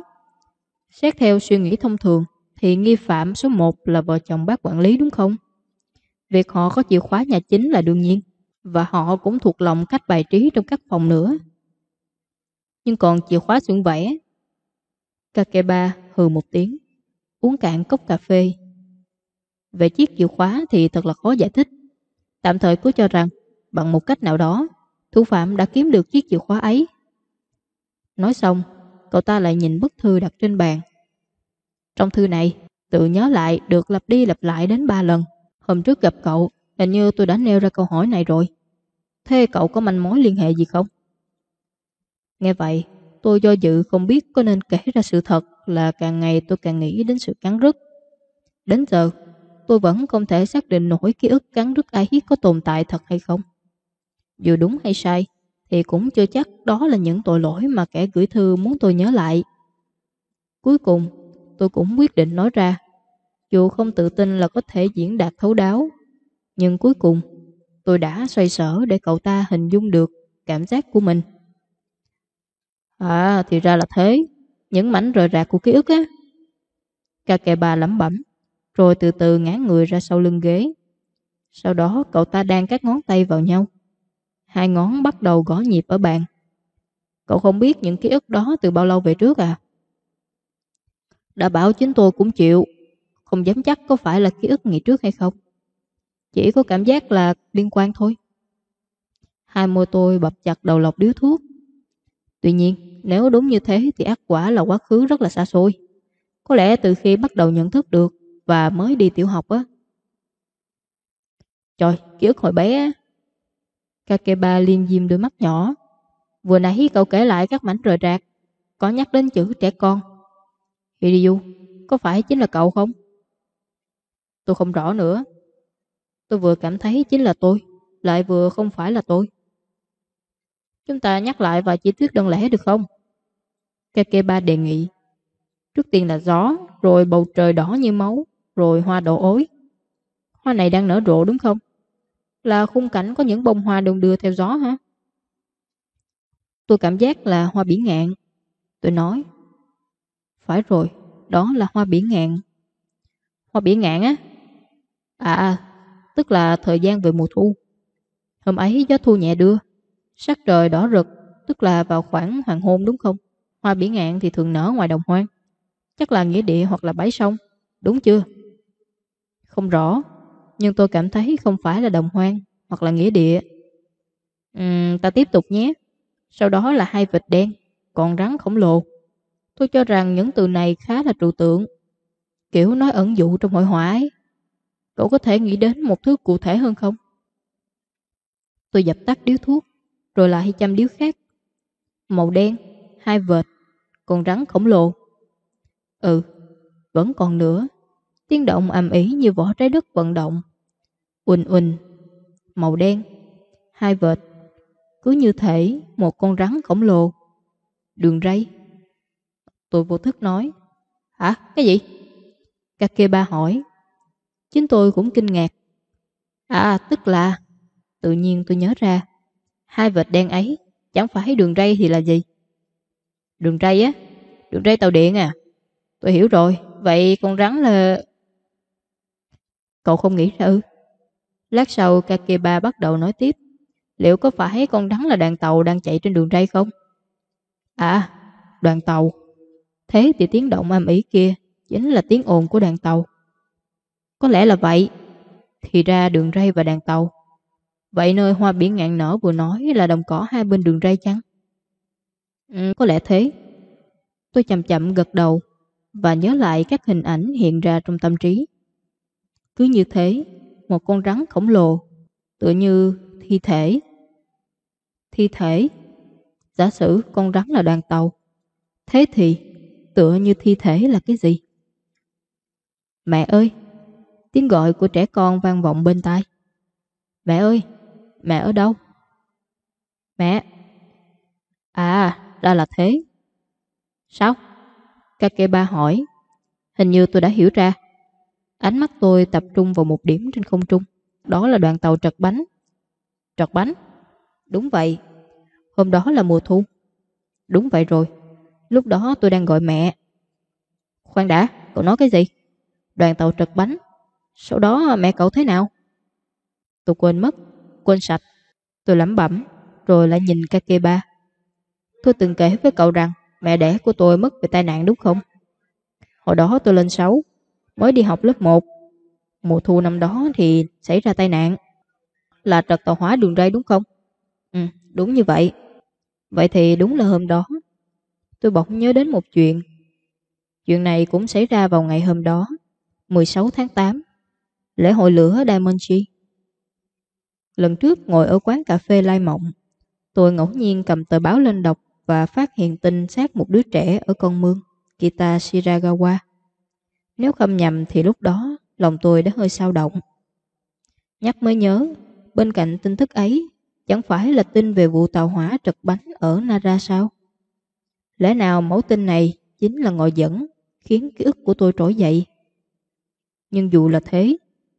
Xét theo suy nghĩ thông thường, thì nghi phạm số 1 là vợ chồng bác quản lý đúng không? Việc họ có chìa khóa nhà chính là đương nhiên, và họ cũng thuộc lòng cách bài trí trong các phòng nữa. Nhưng còn chìa khóa xưởng vẽ, Kakeba hừ một tiếng, uống cạn cốc cà phê. Về chiếc chìa khóa thì thật là khó giải thích. Tạm thời cứ cho rằng, bằng một cách nào đó, thủ phạm đã kiếm được chiếc chìa khóa ấy. Nói xong, cậu ta lại nhìn bức thư đặt trên bàn trong thư này, tự nhớ lại được lặp đi lặp lại đến 3 lần. Hôm trước gặp cậu, hình như tôi đã nêu ra câu hỏi này rồi. Thế cậu có manh mối liên hệ gì không? Nghe vậy, tôi do dự không biết có nên kể ra sự thật là càng ngày tôi càng nghĩ đến sự cắn rứt. Đến giờ, tôi vẫn không thể xác định nổi ký ức cắn rứt ấy có tồn tại thật hay không. Dù đúng hay sai, thì cũng chưa chắc đó là những tội lỗi mà kẻ gửi thư muốn tôi nhớ lại. Cuối cùng, tôi cũng quyết định nói ra. Dù không tự tin là có thể diễn đạt thấu đáo, nhưng cuối cùng tôi đã xoay sở để cậu ta hình dung được cảm giác của mình. À, thì ra là thế. Những mảnh rời rạc của ký ức á. Cà kè bà lẩm bẩm, rồi từ từ ngã người ra sau lưng ghế. Sau đó cậu ta đang các ngón tay vào nhau. Hai ngón bắt đầu gõ nhịp ở bàn. Cậu không biết những ký ức đó từ bao lâu về trước à? Đã bảo chính tôi cũng chịu, không dám chắc có phải là ký ức ngày trước hay không. Chỉ có cảm giác là liên quan thôi. Hai môi tôi bập chặt đầu lọc điếu thuốc. Tuy nhiên, nếu đúng như thế thì ác quả là quá khứ rất là xa xôi. Có lẽ từ khi bắt đầu nhận thức được và mới đi tiểu học á. Trời, ký ức hồi bé á. Kakeba liêm diêm đôi mắt nhỏ. Vừa nãy cậu kể lại các mảnh rời rạc, có nhắc đến chữ trẻ con. Hiryu, có phải chính là cậu không? Tôi không rõ nữa. Tôi vừa cảm thấy chính là tôi, lại vừa không phải là tôi. Chúng ta nhắc lại vài chi tiết đơn lẻ được không? Kakeba đề nghị. Trước tiên là gió, rồi bầu trời đỏ như máu, rồi hoa đổ ối. Hoa này đang nở rộ đúng không? Là khung cảnh có những bông hoa đường đưa theo gió hả? Tôi cảm giác là hoa biển ngạn. Tôi nói. Phải rồi, đó là hoa biển ngạn. Hoa biển ngạn á? À, à tức là thời gian về mùa thu. Hôm ấy gió thu nhẹ đưa, sắc trời đỏ rực, tức là vào khoảng hoàng hôn đúng không? Hoa biển ngạn thì thường nở ngoài đồng hoang. Chắc là nghĩa địa hoặc là bãi sông, đúng chưa? Không rõ, nhưng tôi cảm thấy không phải là đồng hoang hoặc là nghĩa địa. Uhm, ta tiếp tục nhé. Sau đó là hai vịt đen, còn rắn khổng lồ. Tôi cho rằng những từ này khá là trừu tượng. Kiểu nói ẩn dụ trong hội họa ấy. Cậu có thể nghĩ đến một thứ cụ thể hơn không? Tôi dập tắt điếu thuốc, rồi lại chăm điếu khác. Màu đen, hai vệt, còn rắn khổng lồ. Ừ, vẫn còn nữa. Tiếng động ầm ý như vỏ trái đất vận động. Uỳnh uỳnh, màu đen, hai vệt, cứ như thể một con rắn khổng lồ. Đường ray. Tôi vô thức nói. Hả? Cái gì? Kakeba hỏi. Chính tôi cũng kinh ngạc. À, tức là... Tự nhiên tôi nhớ ra. Hai vệt đen ấy, chẳng phải đường ray thì là gì? Đường ray á? Đường ray tàu điện à? Tôi hiểu rồi. Vậy con rắn là... Cậu không nghĩ ra ư? Lát sau Kakeba bắt đầu nói tiếp. Liệu có phải con rắn là đoàn tàu đang chạy trên đường ray không? À, đoàn tàu. Thế thì tiếng động âm ý kia chính là tiếng ồn của đoàn tàu. Có lẽ là vậy. Thì ra đường ray và đoàn tàu. Vậy nơi hoa biển ngạn nở vừa nói là đồng cỏ hai bên đường ray chăng? Ừ, có lẽ thế. Tôi chậm chậm gật đầu và nhớ lại các hình ảnh hiện ra trong tâm trí. Cứ như thế, một con rắn khổng lồ, tựa như thi thể. Thi thể? Giả sử con rắn là đoàn tàu. Thế thì, tựa như thi thể là cái gì? Mẹ ơi! Tiếng gọi của trẻ con vang vọng bên tai. Mẹ ơi! Mẹ ở đâu? Mẹ! À, ra là thế. Sao? Kakeba hỏi. Hình như tôi đã hiểu ra. Ánh mắt tôi tập trung vào một điểm trên không trung. Đó là đoàn tàu trật bánh. Trật bánh? Đúng vậy. Hôm đó là mùa thu. Đúng vậy rồi. Lúc đó tôi đang gọi mẹ. Khoan đã, cậu nói cái gì? Đoàn tàu trật bánh. Sau đó à, mẹ cậu thế nào? Tôi quên mất, quên sạch. Tôi lẩm bẩm, rồi lại nhìn Kakeba. Tôi từng kể với cậu rằng mẹ đẻ của tôi mất vì tai nạn đúng không? Hồi đó tôi lên 6, mới đi học lớp 1. Mùa thu năm đó thì xảy ra tai nạn. Là trật tàu hỏa đường ray đúng không? Ừ, đúng như vậy. Vậy thì đúng là hôm đó. Tôi bỗng nhớ đến một chuyện. Chuyện này cũng xảy ra vào ngày hôm đó, 16 tháng 8, lễ hội lửa Diamond G. Lần trước ngồi ở quán cà phê Lai Mộng, tôi ngẫu nhiên cầm tờ báo lên đọc và phát hiện tin xác một đứa trẻ ở con mương, Kita Shiragawa. Nếu không nhầm thì lúc đó lòng tôi đã hơi sao động. Nhắc mới nhớ, bên cạnh tin tức ấy chẳng phải là tin về vụ tàu hỏa trật bánh ở Nara sao? Lẽ nào mẫu tin này chính là ngồi dẫn khiến ký ức của tôi trỗi dậy? Nhưng dù là thế,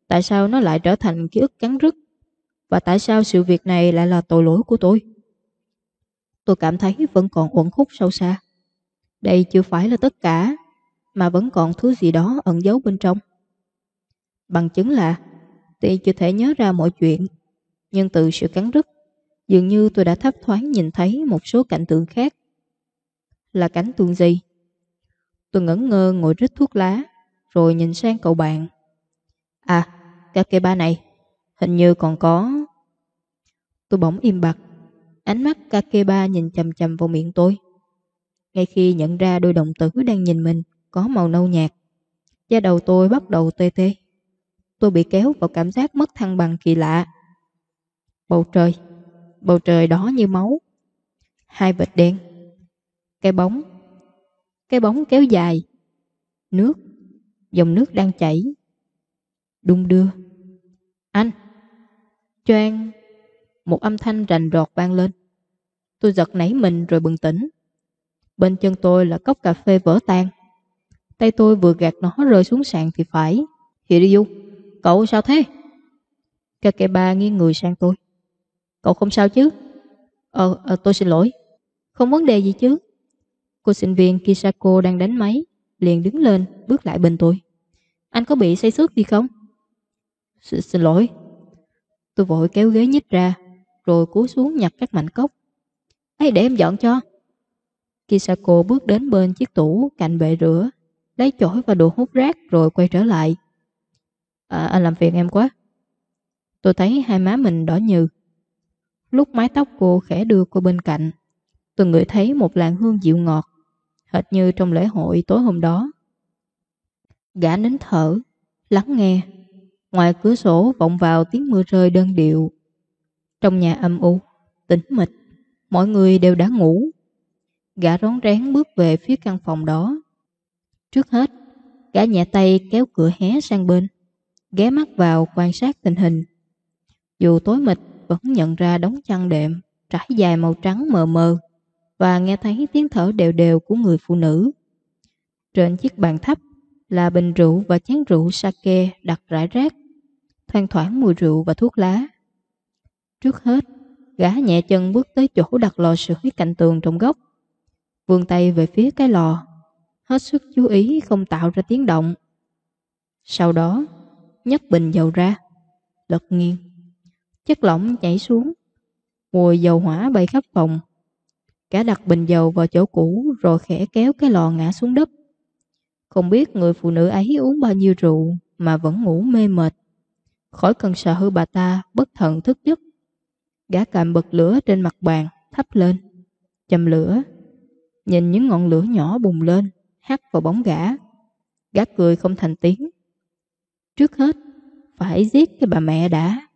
tại sao nó lại trở thành ký ức cắn rứt? Và tại sao sự việc này lại là tội lỗi của tôi? Tôi cảm thấy vẫn còn uẩn khúc sâu xa. Đây chưa phải là tất cả mà vẫn còn thứ gì đó ẩn giấu bên trong. Bằng chứng là tuy chưa thể nhớ ra mọi chuyện, nhưng từ sự cắn rứt, dường như tôi đã thấp thoáng nhìn thấy một số cảnh tượng khác. Là cảnh tượng gì? Tôi ngẩn ngơ ngồi rít thuốc lá, rồi nhìn sang cậu bạn. À, cái cây ba này, hình như còn có... Tôi bỗng im bặt, ánh mắt Kakeba nhìn chầm chầm vào miệng tôi. Ngay khi nhận ra đôi đồng tử đang nhìn mình có màu nâu nhạt, da đầu tôi bắt đầu tê tê. Tôi bị kéo vào cảm giác mất thăng bằng kỳ lạ. Bầu trời, bầu trời đó như máu. Hai vệt đen, cái bóng, cái bóng kéo dài, nước, dòng nước đang chảy. Đung đưa. Anh! Choang! Một âm thanh rành rọt vang lên. Tôi giật nảy mình rồi bừng tỉnh. Bên chân tôi là cốc cà phê vỡ tan. Tay tôi vừa gạt nó rơi xuống sàn thì phải. Hiryu, cậu sao thế? Kakeba nghiêng người sang tôi. Cậu không sao chứ? Ờ, ờ, tôi xin lỗi. Không vấn đề gì chứ. Cô sinh viên Kisako đang đánh máy, liền đứng lên, bước lại bên tôi. Anh có bị say xước gì không? S xin lỗi. Tôi vội kéo ghế nhích ra, rồi cúi xuống nhặt các mảnh cốc. ấy để em dọn cho. Kisako bước đến bên chiếc tủ cạnh bệ rửa, lấy chổi và đồ hút rác rồi quay trở lại. À, anh làm phiền em quá. Tôi thấy hai má mình đỏ nhừ. Lúc mái tóc cô khẽ đưa qua bên cạnh, tôi ngửi thấy một làn hương dịu ngọt, hệt như trong lễ hội tối hôm đó. Gã nín thở, lắng nghe. Ngoài cửa sổ vọng vào tiếng mưa rơi đơn điệu. Trong nhà âm u, tĩnh mịch, mọi người đều đã ngủ. Gã rón rén bước về phía căn phòng đó. Trước hết, gã nhẹ tay kéo cửa hé sang bên, ghé mắt vào quan sát tình hình. Dù tối mịt vẫn nhận ra đống chăn đệm trải dài màu trắng mờ mờ và nghe thấy tiếng thở đều đều của người phụ nữ. Trên chiếc bàn thấp là bình rượu và chén rượu sake đặt rải rác, thoang thoảng mùi rượu và thuốc lá. Trước hết, gã nhẹ chân bước tới chỗ đặt lò sưởi cạnh tường trong góc, vươn tay về phía cái lò, hết sức chú ý không tạo ra tiếng động. Sau đó, nhấc bình dầu ra, lật nghiêng, chất lỏng chảy xuống, mùi dầu hỏa bay khắp phòng. Cả đặt bình dầu vào chỗ cũ rồi khẽ kéo cái lò ngã xuống đất. Không biết người phụ nữ ấy uống bao nhiêu rượu mà vẫn ngủ mê mệt. Khỏi cần sợ bà ta bất thận thức giấc. Gã cầm bật lửa trên mặt bàn, thắp lên. Châm lửa. Nhìn những ngọn lửa nhỏ bùng lên, hắt vào bóng gã. Gã cười không thành tiếng. Trước hết, phải giết cái bà mẹ đã.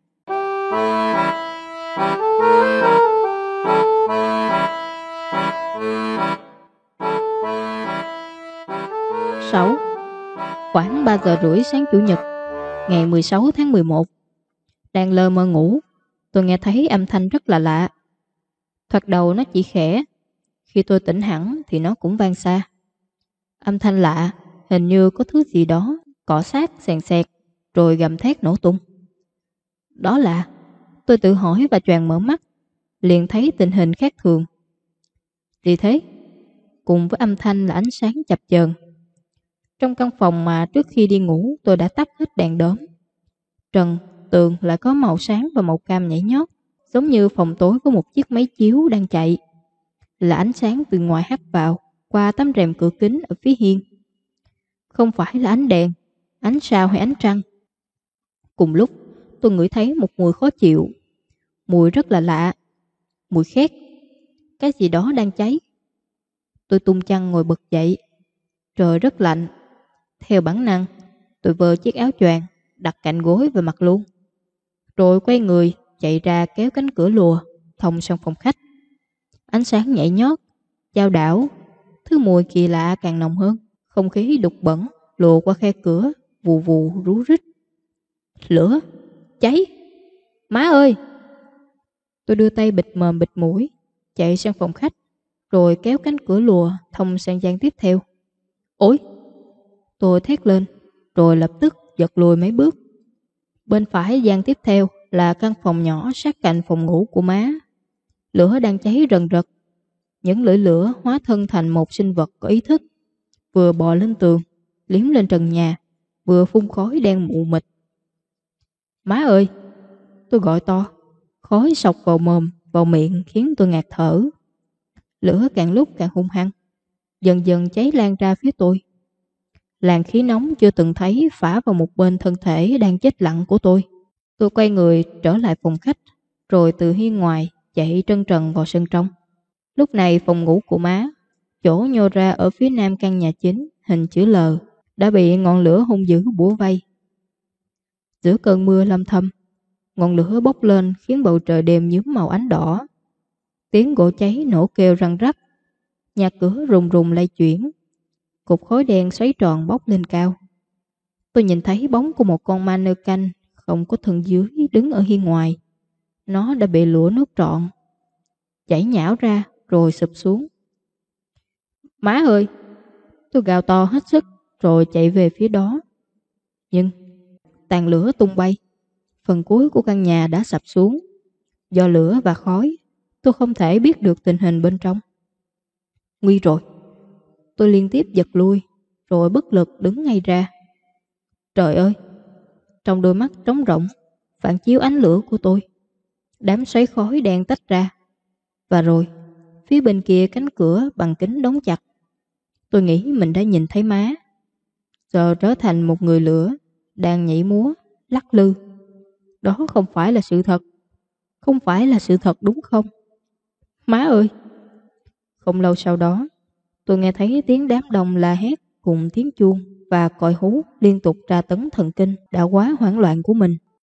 Sáu Khoảng 3 giờ rưỡi sáng Chủ nhật Ngày 16 tháng 11 Đang lơ mơ ngủ, Tôi nghe thấy âm thanh rất là lạ. Thoạt đầu nó chỉ khẽ, Khi tôi tỉnh hẳn thì nó cũng vang xa. Âm thanh lạ, Hình như có thứ gì đó cỏ sát, sèn sẹt, Rồi gầm thét nổ tung. Đó là, Tôi tự hỏi và choàng mở mắt, Liền thấy tình hình khác thường. Vì thế? Cùng với âm thanh là ánh sáng chập chờn trong căn phòng mà trước khi đi ngủ tôi đã tắt hết đèn đóm Trần, tường lại có màu sáng và màu cam nhảy nhót Giống như phòng tối có một chiếc máy chiếu đang chạy Là ánh sáng từ ngoài hắt vào Qua tấm rèm cửa kính ở phía hiên Không phải là ánh đèn Ánh sao hay ánh trăng Cùng lúc tôi ngửi thấy một mùi khó chịu. Mùi rất là lạ. Mùi khét. Cái gì đó đang cháy. Tôi tung chăn ngồi bật dậy. Trời rất lạnh. Theo bản năng, tôi vơ chiếc áo choàng đặt cạnh gối và mặt luôn. Rồi quay người, chạy ra kéo cánh cửa lùa, thông sang phòng khách. Ánh sáng nhảy nhót, trao đảo, thứ mùi kỳ lạ càng nồng hơn. Không khí đục bẩn, lùa qua khe cửa, vù vù rú rít. Lửa! cháy. Má ơi! Tôi đưa tay bịt mờm bịt mũi, chạy sang phòng khách, rồi kéo cánh cửa lùa thông sang gian tiếp theo. Ôi! Tôi thét lên, rồi lập tức giật lùi mấy bước. Bên phải gian tiếp theo là căn phòng nhỏ sát cạnh phòng ngủ của má. Lửa đang cháy rần rật. Những lưỡi lửa hóa thân thành một sinh vật có ý thức, vừa bò lên tường, liếm lên trần nhà, vừa phun khói đen mụ mịt. Má ơi! Tôi gọi to, khói sọc vào mồm, vào miệng khiến tôi ngạt thở. Lửa càng lúc càng hung hăng, dần dần cháy lan ra phía tôi. Làn khí nóng chưa từng thấy phả vào một bên thân thể đang chết lặng của tôi. Tôi quay người trở lại phòng khách, rồi từ hiên ngoài chạy trân trần vào sân trong. Lúc này phòng ngủ của má, chỗ nhô ra ở phía nam căn nhà chính, hình chữ L, đã bị ngọn lửa hung dữ búa vây. Giữa cơn mưa lâm thâm, ngọn lửa bốc lên khiến bầu trời đêm nhúm màu ánh đỏ. Tiếng gỗ cháy nổ kêu răng rắc, nhà cửa rùng rùng lay chuyển, cục khối đen xoáy tròn bốc lên cao. Tôi nhìn thấy bóng của một con ma nơ canh không có thân dưới đứng ở hiên ngoài. Nó đã bị lửa nước trọn, chảy nhão ra rồi sụp xuống. Má ơi! Tôi gào to hết sức rồi chạy về phía đó. Nhưng tàn lửa tung bay. Phần cuối của căn nhà đã sập xuống. Do lửa và khói, tôi không thể biết được tình hình bên trong. Nguy rồi. Tôi liên tiếp giật lui, rồi bất lực đứng ngay ra. Trời ơi! Trong đôi mắt trống rộng, phản chiếu ánh lửa của tôi. Đám xoáy khói đen tách ra. Và rồi, phía bên kia cánh cửa bằng kính đóng chặt. Tôi nghĩ mình đã nhìn thấy má. Giờ trở thành một người lửa, đang nhảy múa, lắc lư. Đó không phải là sự thật. Không phải là sự thật đúng không? Má ơi! Không lâu sau đó, tôi nghe thấy tiếng đám đông la hét cùng tiếng chuông và còi hú liên tục tra tấn thần kinh đã quá hoảng loạn của mình.